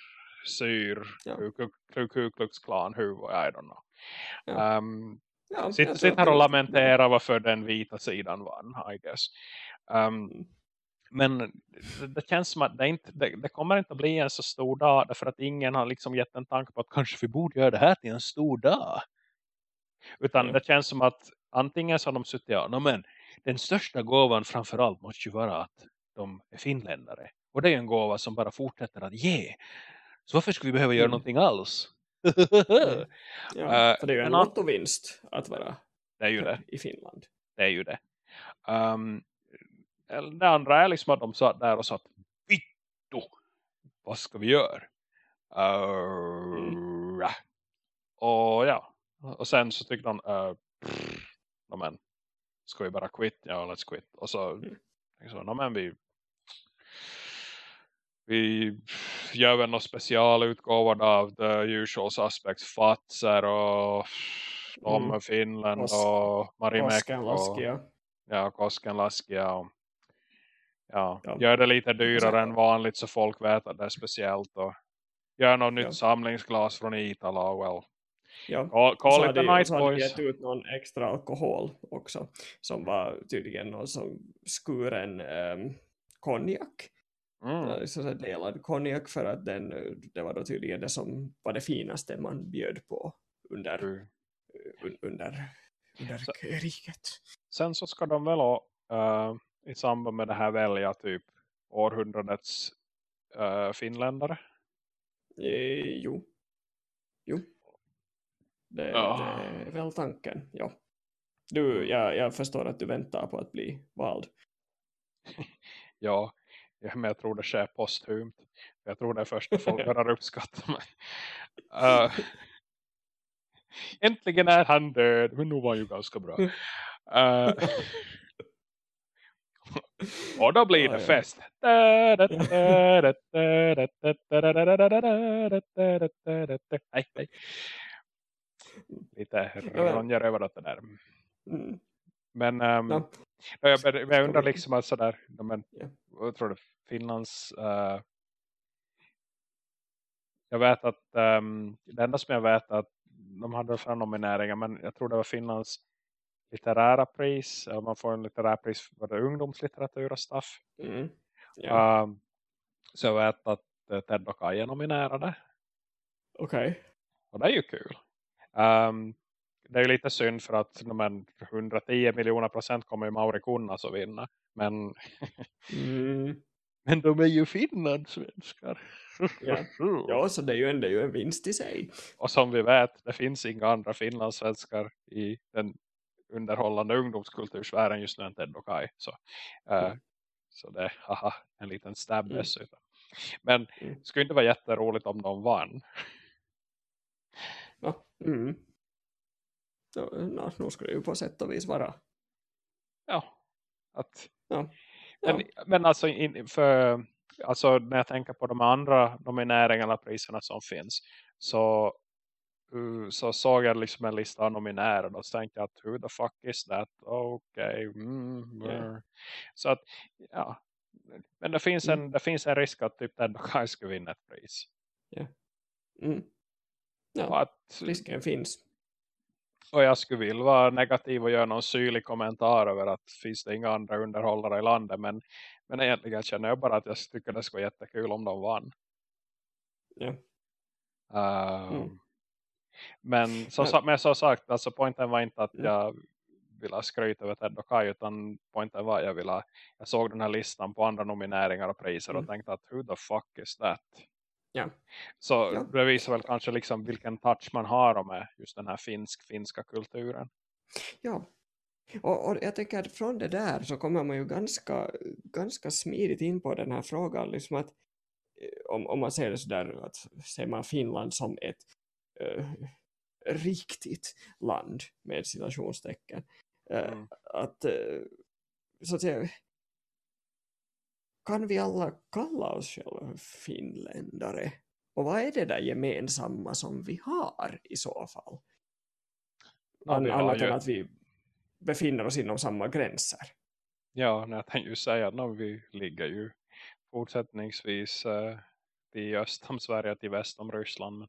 syr, Ja. Ku- Ku- Ku Klux Klan, huvud, I don't know. Ja. Um, Ja, sitter att här och lamenterar varför den vita sidan vann, I guess. Um, Mm. Men det, känns som att det, inte, det, det kommer inte att bli en så stor dag därför att ingen har liksom gett en tanke på att kanske vi borde göra det här till en stor dag. Utan Mm. det känns som att antingen så har de suttit ja, "Nå, men den största gåvan framförallt måste ju vara att de är finländare. Och det är en gåva som bara fortsätter att ge. Så varför skulle vi behöva göra Mm. någonting alls? Mm. Ja, (laughs) Eh, för det är ju en annan- lottovinst att vara det är ju det. i Finland. Det är ju det. Um, det andra är liksom att de satt där och sa att Vittu, vad ska vi göra? Uh, Och ja, och sen så tyckte de uh, pff, no, men, ska vi bara quit? Ja, let's quit. Och så, Mm. så no, men vi vi gör väl någon specialutgåva av The Usual Suspects Fatser och Tom Mm. Finland och Marimek och Koskenlaskia. ja, Koskenlaskia och Ja, Ja. gör det lite dyrare än vanligt så folk vet att det är speciellt. Och gör något nytt Ja. samlingsglas från Itala. Well, Ja. call, Och call it hade de boys. gett ut någon extra alkohol också. Som var tydligen någon som skuren um, konjak. Mm. Så så delad konjak för att den, eh, det var då tydligen det som var det finaste man bjöd på under, Du. un, under, under Så- kriget. Sen så ska de väl uh, i samband med det här välja typ århundradets uh, finländare. Eh, jo. Jo. Det, Ja. det är väl tanken, ja. Du, jag, jag förstår att du väntar på att bli vald. (laughs) Ja, men jag tror det sker posthumt. Jag tror det är först folk (laughs) börjar uppskatta mig. Uh, (laughs) äntligen är han död, men nu var ju ganska bra. Uh, (laughs) och då blir det fest. Nej, nej. Lite ronjar över det där. Mm. Men um, Ja. jag, jag, undrar liksom att sådär, men, Ja. jag tror det Finlands eh, jag vet att ehm, det enda som jag vet att de hade fram nomineringar men jag tror det var Finlands litterära pris eller man får en litterär pris för ungdomslitteratur och stuff Mm. Ja. Ehm, så jag vet att uh, Ted och Kai är nominerade Okej. och det är ju kul Ehm, det är ju lite synd för att men, 110 miljoner procent kommer ju Mauri Kunnas att vinna men (laughs) Mm. Men de är ju finlandssvenskar. Ja. (laughs) Ja, så det är ju en, det är ju en vinst i sig. Och som vi vet, det finns inga andra finlandssvenskar i den underhållande ungdomskultursfären just nu än Ted och Kai. Så, Mm. så det är haha, en liten stab Mm. dessutom. Men Mm. det skulle inte vara jätteroligt om de vann. Ja. Mm. Så, no, nu skulle det ju på sätt och vis vara. Ja, att, Ja. men, men alltså, in, för, alltså när jag tänker på de andra nomineringarna priserna som finns så uh, så såg jag liksom en lista av nominerade och så tänkte jag att who the fuck is that? Okej. Mm, Ja. mm. Så att, ja. Men det finns, en, Mm. det finns en risk att typ och Kai skulle vinna ett pris. Mm. Och, Ja, att, risken finns. och jag skulle vilja vara negativ och göra någon syrlig kommentar över att finns det inga andra underhållare i landet. Men, men egentligen känner jag bara att jag tycker det skulle vara jättekul om de vann. Ja. Um, Mm. Men som, Men- men som sagt, alltså poängen var inte att Mm. jag ville skryta över Ted och Kai utan poängen var att jag ville, jag såg den här listan på andra nomineringar och priser och Mm. tänkte att who the fuck is that? Ja. Så Ja. det visar väl kanske liksom vilken touch man har med just den här finsk, finska kulturen. Ja. Och, och jag tänker att från det där så kommer man ju ganska, ganska smidigt in på den här frågan. Liksom att, eh, om, om man ser det sådär, att ser man Finland som ett eh, riktigt land med citationstecken. Eh, Mm. Att, eh, så att säga, kan vi alla kalla oss själva finländare? Och vad är det där gemensamma som vi har i så fall? Ja, An, har annat ju- än att vi befinner oss inom samma gränser. Ja, när jag tänkte ju säga att vi ligger ju fortsättningsvis i öst om Sverige till väst om Ryssland. Men,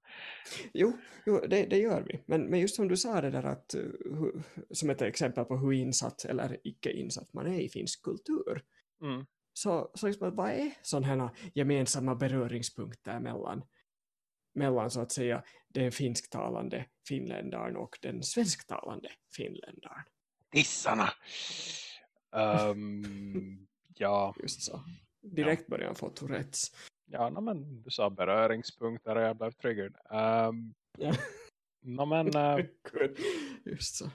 Jo, jo det, det gör vi. Men, men just som du sa det där att, hu, som ett exempel på hur insatt eller icke insatt man är i finsk kultur. mm. Så, så liksom, vad är sådana gemensamma beröringspunkter mellan, mellan så att säga den finsktalande finländaren och den svensktalande finländaren? Tissarna! (laughs) Ehm, ja, Just så. Direkt börjar han få Tourettes. Ja no, men du sa beröringspunkter och jag blev triggered. Um, Ja. no, men, uh. Just så.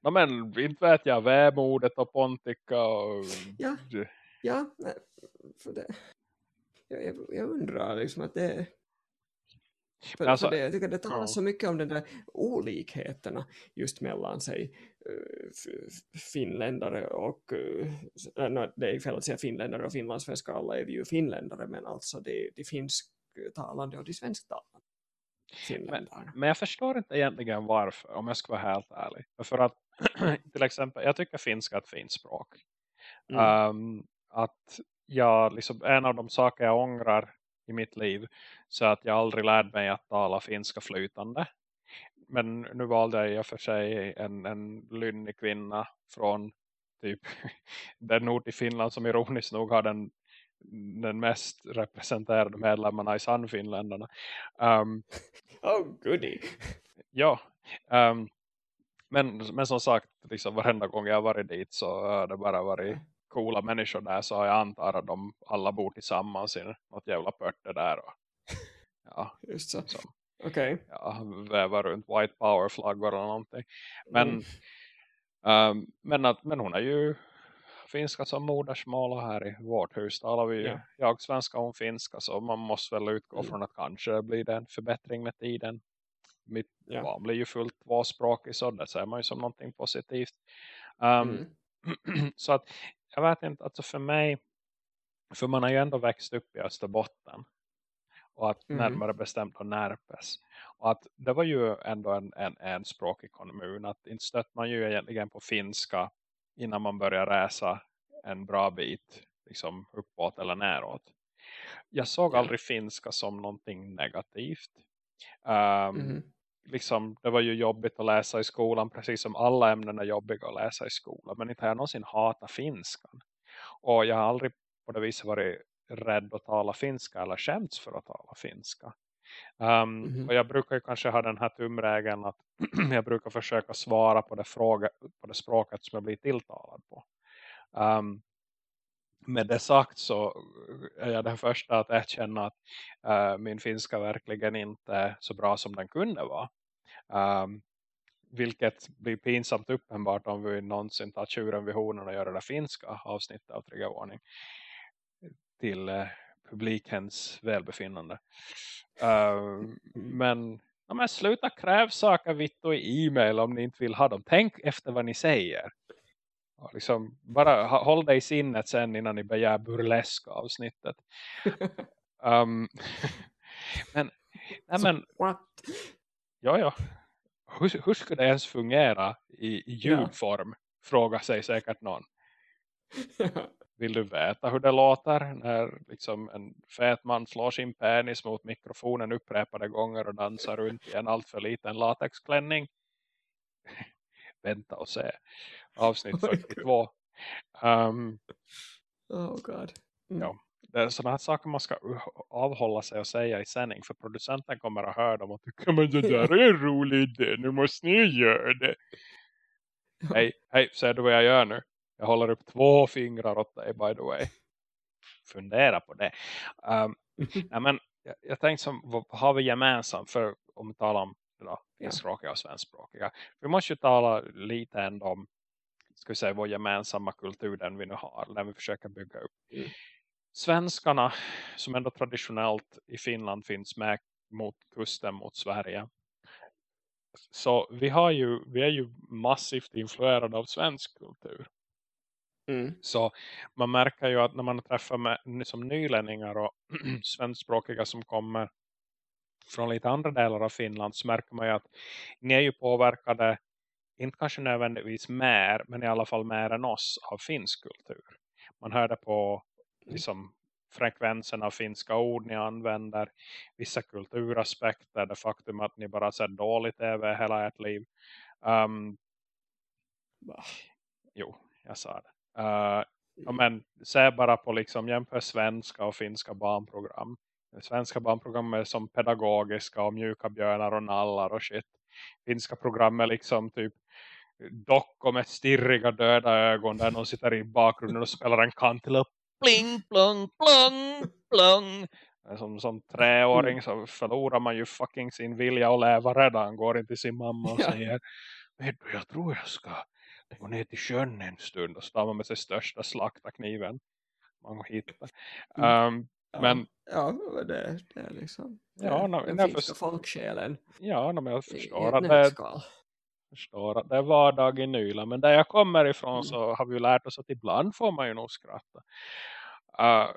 no, men inte vet jag, vämodet och Pontica och... Ja. Ja, nej, för det, jag, jag, jag undrar liksom att det för, Alltså- för det, jag tycker det talas ja. så mycket om den där olikheterna just mellan sig f- finländare och no, det är fel att säga finländare och finlandssvenskar, alla är vi ju finländare men alltså det, de finsktalande och de svensktalande finländarna. Men jag förstår inte egentligen varför, om jag ska vara helt ärlig. För att, (clears throat) till exempel, jag tycker finska är ett fint språk. Mm. Um, att jag liksom, en av de saker jag ångrar i mitt liv så att jag aldrig lärde mig att tala finska flytande. Men nu valde jag för sig en, en lynnig kvinna från typ (laughs) den ort i Finland som ironiskt nog har den, den mest representerade medlemmarna i Sannfinländarna. Um, (laughs) Oh, goody. ja, um, men, men som sagt, liksom varenda gång jag har varit dit så har det bara varit coola människor där så jag antar att de alla bor tillsammans i något jävla pörte där och ja, Just så. som Okej. ja, vävar runt white power flaggor eller någonting. Men, Mm. ehm, men, att, men hon är ju finska som modersmål och här i vårt hus talar vi ju Ja. jag svenska och hon finska så man måste väl utgå Mm. från att kanske blir det en förbättring med tiden. Mitt Ja. barn blir ju fullt tvåspråkig så det ser man ju som någonting positivt. Ehm, Mm. (clears throat) så att jag vet inte, alltså för mig för man har ju ändå växt upp i Österbotten och att Mhm. närmare bestämt då Närpes. Och att det var ju ändå en, en, en språkig kommun. Att inte stött man ju egentligen på finska innan man börjar resa en bra bit liksom uppåt eller näråt. Jag såg aldrig finska som någonting negativt. Ehm, Mhm. liksom, det var ju jobbigt att läsa i skolan precis som alla ämnen är jobbiga att läsa i skolan. Men inte har jag någonsin hatat finskan. Och jag har aldrig på det viset varit rädd att tala finska eller skämts för att tala finska. Um, Mhm. Och jag brukar ju kanske ha den här tumregeln att (clears throat) jag brukar försöka svara på det, fråga, på det språket som jag blir tilltalad på. Um, med det sagt så är jag den första att erkänna att uh, min finska verkligen inte är så bra som den kunde vara. Um, vilket blir pinsamt uppenbart om vi någonsin tar tjuren vid hornen och gör det där finska avsnittet av triggervarning till uh, publikens välbefinnande. Uh, men, ja, men sluta kräv saker vitt och i e-mail om ni inte vill ha dem. Tänk efter vad ni säger. Och liksom, bara håll dig i sinnet sen innan ni begär burlesk avsnittet. Um, (laughs) (laughs) men, nej, men What? Ja, ja. Hur, hur skulle det ens fungera i, i Ja. ljudform? Frågar sig säkert någon. (laughs) Vill du veta hur det låter när liksom en fet man slår sin penis mot mikrofonen upprepade gånger och dansar runt i en alltför liten latexklänning? (laughs) Vänta och se. Avsnitt (laughs) Oj, 42. Um, oh god. Mm. Ja. det är sådana här saker man ska avhålla sig och säga i sändning. För producenten kommer att höra dem och tycka men det där är en rolig idé. Nu måste ni göra det. (laughs) Hej, hej, ser du vad jag gör nu? Jag håller upp två fingrar åt dig by the way. Fundera på det. Um, (laughs) nej, men jag, jag tänkte som, vad har vi gemensamt för om vi talar om då, finskspråkiga och svenskspråkiga. Vi måste ju tala lite ändå om ska vi säga, vår gemensamma kultur den vi nu har. Den vi försöker bygga upp. Mm. Svenskarna som ändå traditionellt i Finland finns med mot kusten mot Sverige. Så vi, har ju, vi är ju massivt influerade av svensk kultur. Mm. Så man märker ju att när man träffar med, som nylänningar och (clears throat) svenskspråkiga som kommer från lite andra delar av Finland så märker man ju att ni är ju påverkade inte kanske nödvändigtvis mer men i alla fall mer än oss av finsk kultur. Man hör det på liksom, frekvensen av finska ord ni använder, vissa kulturaspekter, det faktum att ni bara sett dåligt tv hela ert liv. Um, jo, jag sa det. Uh, ja, men se bara på liksom jämför svenska och finska barnprogram. Svenska barnprogram är som pedagogiska och mjuka björnar och nallar och shit. Finska program är liksom typ dockor med stirriga döda ögon där någon sitter i bakgrunden och spelar en kantil pling plong plong plong. Som, som treåring så förlorar man ju fucking sin vilja att leva redan. Går in till sin mamma och Ja. säger Vet du, jag tror jag ska gå ner till sjön en stund och stanna med sig största slaktarkniven man hittar. Mm. Um, Ja. Men Ja, det, det är liksom Ja, det, no, den jag finska först- folksjälen ja, men jag i förstår att, det, förstår att det är vardag i Nyland. Men där jag kommer ifrån Mm. så har vi lärt oss att ibland får man ju nog skratta. Uh,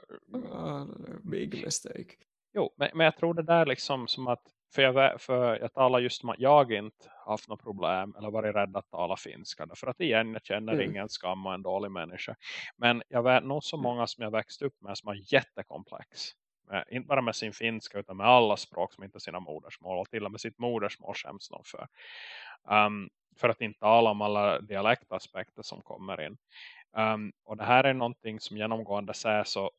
Ja, big mistake. Jo, men, men jag tror det där liksom som att för, jag, för jag talar just om att jag inte haft något problem eller varit rädd att tala finska. För att igen, jag känner Mm. ingen skam och en dålig människa. Men jag vet nog så många som jag växt upp med som har jättekomplex. Med, inte bara med sin finska utan med alla språk som inte är sina modersmål. Och till och med sitt modersmål skäms de för. Um, för att inte tala om alla dialektaspekter som kommer in. Um, och det här är någonting som genomgående säger (clears throat) så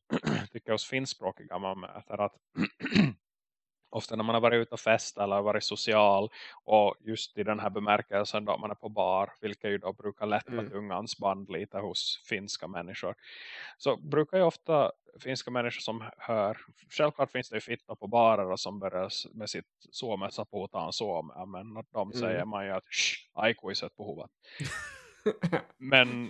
tycker jag hos finskspråkiga man möter att (clears throat) ofta när man har varit ute och fest eller varit social och just i den här bemärkelsen då man är på bar, vilket ju då brukar lätta Mm. tungans band lite hos finska människor så brukar ju ofta finska människor som hör, självklart finns det ju fitta på barer och som börjar med sitt suomessa puhutaan suomea, men att de säger man ju att aikuiset puhuvat (laughs) (laughs) men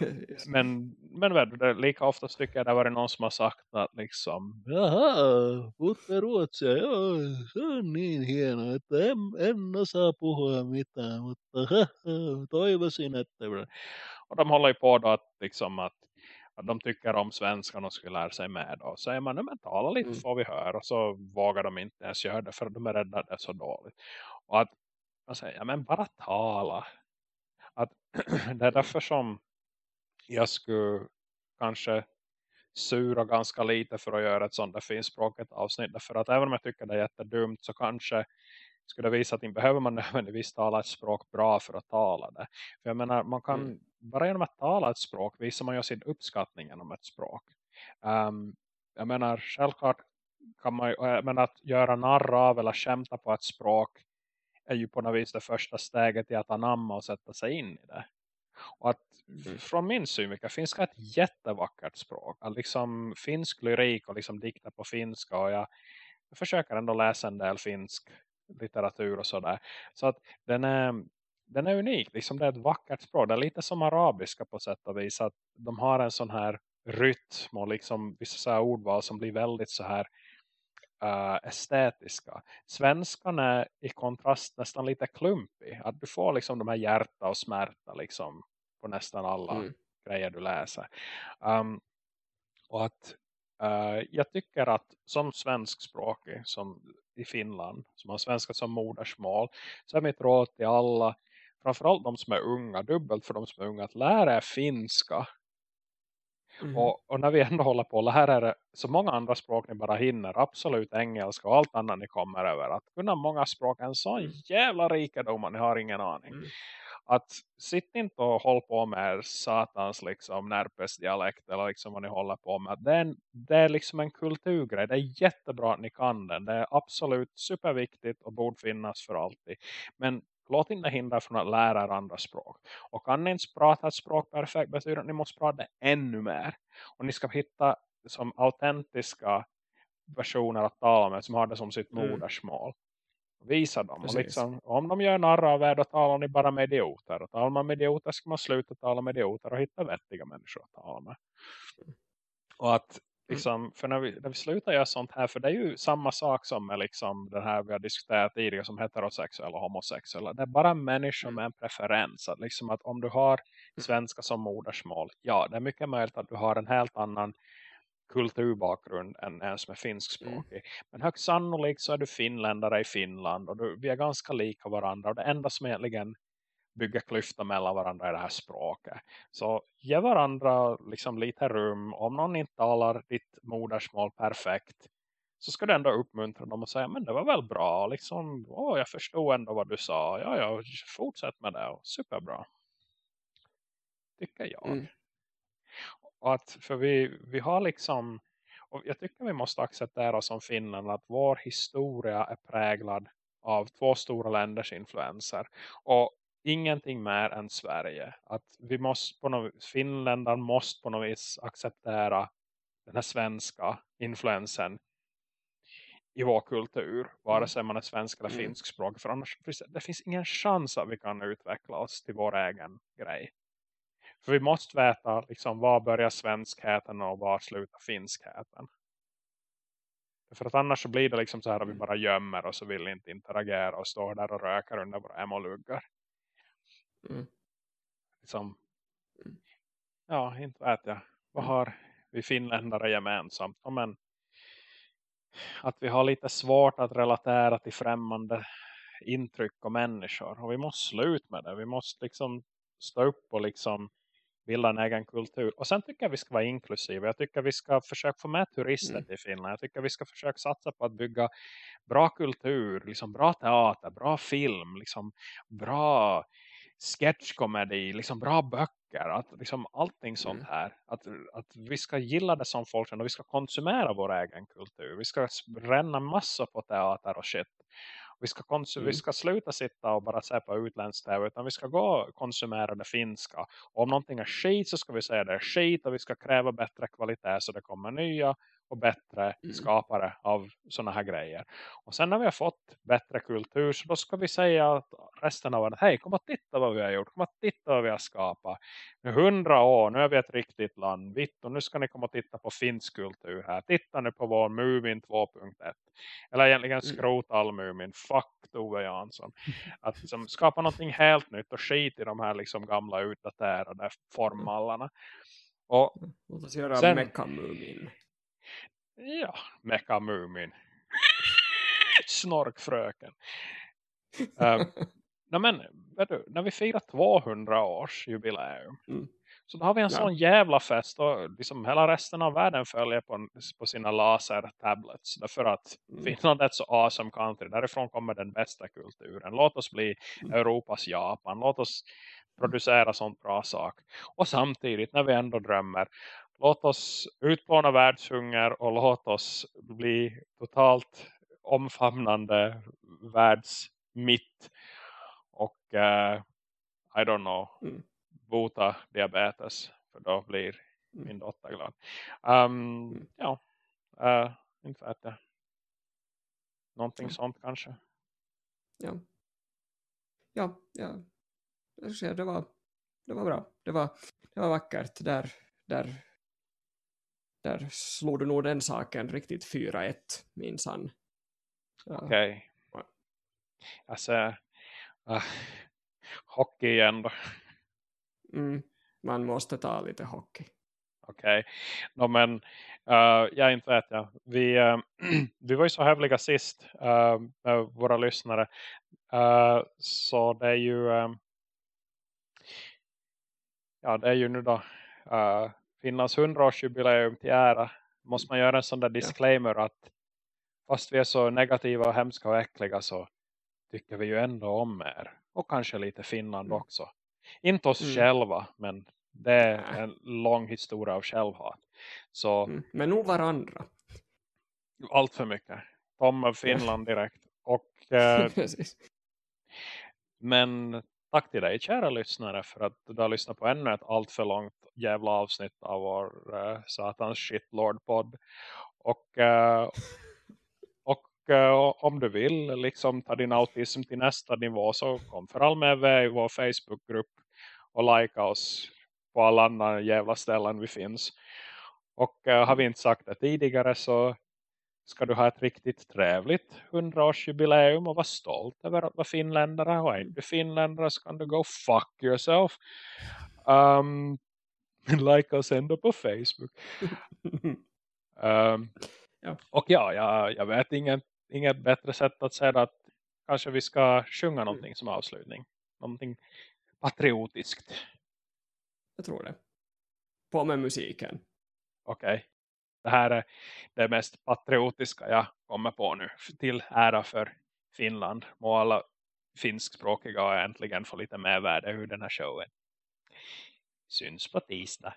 men, men det, lika ofta tycker jag det varit någon som har sagt att liksom Jaha, Putte-Ruotsia, joo, se on niin hienoa, että en, en osaa puhua mitään, mutta toivoisin, että... och de håller ju på då att liksom att, att de tycker om svenskan och skulle lära sig med. Så säger man, "Nej, men tala lite Mm. får vi höra och så vågar de inte ens göra det för de är rädda det är så dåligt. Och att man säger, ja men bara tala. Att (clears throat) det är därför som jag skulle kanske sura ganska lite för att göra ett sånt där finspråkigt avsnitt. Därför att även om jag tycker det är jättedumt så kanske skulle det visa att inte behöver man (laughs) nödvändigtvis tala ett språk bra för att tala det. För jag menar, man kan Mm. bara genom att tala ett språk visar man ju sin uppskattning genom ett språk. Ehm, jag menar, självklart kan man ju, menar, att göra narr av eller skämta på ett språk är ju på något vis det första steget i att anamma och sätta sig in i det. Och att Mm. från min synvinkel finska är ett jättevackert språk. Att liksom finsk lyrik och liksom dikter på finska och jag, jag försöker ändå läsa en del finsk litteratur och sådär. Så att den är, den är unik. Liksom det är ett vackert språk. Det är lite som arabiska på sätt och vis. Att de har en sån här rytm och liksom vissa så här ordval som blir väldigt så här estetiska. Svenskan är i kontrast nästan lite klumpig. Att du får liksom de här hjärta och smärta liksom på nästan alla Mm. grejer du läser. Um, och att eh, jag tycker att som svenskspråkig som i Finland, som har svenska som modersmål, så är mitt råd till alla, framförallt de som är unga, dubbelt för de som är unga, att lära er finska. Mhm. Och, och när vi ändå håller på att lära er så många andra språk ni bara hinner, absolut engelska och allt annat ni kommer över, att kunna många språk är en sån Mm. jävla rikedom och ni har ingen aning Mm. att sitt inte och håll på med satans liksom närpesdialekt eller liksom vad ni håller på med. Det är, en, det är liksom en kulturgrej. Det är jättebra att ni kan den. Det är absolut superviktigt och borde finnas för alltid. Men låt inte hindra från att lära er andra språk. Och kan ni inte prata ett språk perfekt betyder att ni måste prata det ännu mer. Och ni ska hitta som autentiska personer att tala med som har det som sitt Mm. modersmål. Visa dem. Och liksom, om de gör narr av er då talar ni bara med idioter. Och talar man med idioter ska man sluta tala med idioter och hitta vettiga människor att tala med. Och att liksom, för när vi, när vi slutar göra sånt här, för det är ju samma sak som med liksom den här vi har diskuterat tidigare som heterosexuella och homosexuella. Det är bara människor Mm. med en preferens. Att liksom att om du har svenska som modersmål, ja det är mycket möjligt att du har en helt annan kulturbakgrund än en som är finskspråkig. Men högst sannolikt så är du finländare i Finland och du, vi är ganska lika varandra och det enda som egentligen bygger klyftor mellan varandra är det här språket. Så ge varandra liksom lite rum. Om någon inte talar ditt modersmål perfekt så ska du ändå uppmuntra dem och säga men det var väl bra. Liksom, åh, jag förstod ändå vad du sa. Ja, ja, fortsätt med det. Superbra. Tycker jag. Mm. Och att, för vi, vi har liksom, och jag tycker vi måste acceptera som Finland att vår historia är präglad av två stora länders influenser. Och ingenting mer än Sverige. Att vi måste på något, Finländaren måste på något vis acceptera den här svenska influensen i vår kultur. Vare sig man är svensk eller Mm. finsk språk. För annars det, finns ingen chans att vi kan utveckla oss till vår egen grej. För vi måste veta liksom, var börjar svenskheten och var slutar finskheten. För att annars så blir det liksom så här att vi Mm. bara gömmer och så vill inte interagera och står där och röker under våra emoluggar. Mm. Liksom, Mm. ja, inte vet jag. Vad Mm. har vi finländare gemensamt? Ja, men, att vi har lite svårt att relatera till främmande intryck och människor. Och vi måste sluta med det. Vi måste liksom stå upp och liksom bilda en egen kultur. Och sen tycker jag vi ska vara inklusiva. Jag tycker vi ska försöka få med turister mm. till Finland. Jag tycker vi ska försöka satsa på att bygga bra kultur, liksom bra teater, bra film, liksom bra sketchkomedi, liksom bra böcker, att liksom allting sånt mm. här. Att, att vi ska gilla det som folk och vi ska konsumera vår egen kultur. Vi ska ränna massor på teater och shit. Vi ska, mm. vi ska sluta sitta och bara se på utländsk tv utan vi ska gå och konsumera det finska. Och om någonting är skit så ska vi säga det är skit och vi ska kräva bättre kvalitet så det kommer nya och bättre mm. skapare av sådana här grejer. Och sen när vi har fått bättre kultur så då ska vi säga att resten av världen, hej kom och titta vad vi har gjort, kom och titta vad vi har skapat. Nu hundra år, nu är vi ett riktigt land, vitt och nu ska ni komma och titta på finsk kultur här. Titta nu på vår Mumin 2.1. Eller egentligen mm. skrota all Mumin, fuck Tove Jansson. Att liksom, skapa någonting helt nytt och skit i de här liksom gamla utdaterade formmallarna. Och Låt oss göra sen, Mecka-Mumin. Ja, Mecka Mumin. Snorkfröken. um, (laughs) nej men, du, när vi firar 200 års jubileum. Mm. Så då har vi en ja. sån jävla fest och liksom hela resten av världen följer på, på sina laser-tablets. Därför att mm. Finland är ett så awesome country. Därifrån kommer den bästa kulturen. Låt oss bli mm. Europas Japan. Låt oss producera sånt bra sak. Och samtidigt när vi ändå drömmer låt oss utplåna världshunger och låt oss bli totalt omfamnande världsmitt och uh, I don't know mm. bota diabetes för då blir mm. min dotter glad um, mm. ja uh, inte vet jag någonting sånt kanske ja ja, ja. det var det var bra det var, det var vackert där, där där slog du nog den saken riktigt 4-1 minns han. Okej. Okay. Alltså, uh, hockey igen då. Mm, man måste ta lite hockey. Okej. Okay. No, men uh, jag inte vet jag. Vi, uh, (clears throat) vi var ju så hävliga sist uh, med våra lyssnare. så det är ju ja det är ju nu då Finlands 100-årsjubileum till ära måste man göra en sån där disclaimer att fast vi är så negativa och hemska och äckliga så tycker vi ju ändå om er. Och kanske lite Finland mm. också. Inte oss mm. själva men det är en lång historia av självhat. Så, mm. Men nog varandra. Allt för mycket. Tom av Finland direkt. Och, (laughs) eh, men tack till dig kära lyssnare för att du har lyssnat på ännu ett allt för långt jävla avsnitt av vår uh, satans shitlord-podd. Och, uh, (laughs) och uh, om du vill liksom ta din autism till nästa nivå så kom för all med i vår Facebookgrupp och like oss på alla andra jävla ställen vi finns. Och har vi inte sagt det tidigare så ska du ha ett riktigt trevligt hundraårsjubileum och vara stolt över att vara finländare. Och är du finländare så kan du go fuck yourself. Um, (laughs) like oss ändå på Facebook. um, ja. Och ja, jag, jag vet inget, inget bättre sätt att säga att kanske vi ska sjunga mm. någonting som avslutning. Någonting patriotiskt. Jag tror det. På med musiken. Okej. Okay det här är det mest patriotiska jag kommer på nu. Till ära för Finland. Må alla finskspråkiga äntligen få lite mer värde ur den här showen. Syns på tisdag.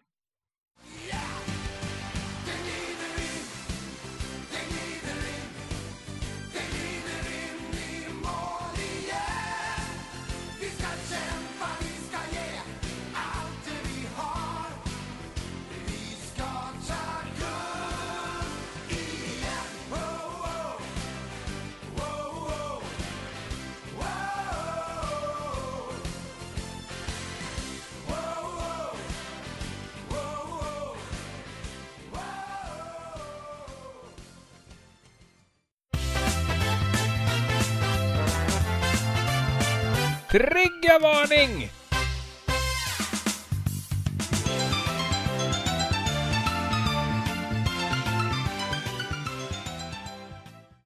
Triggervarning!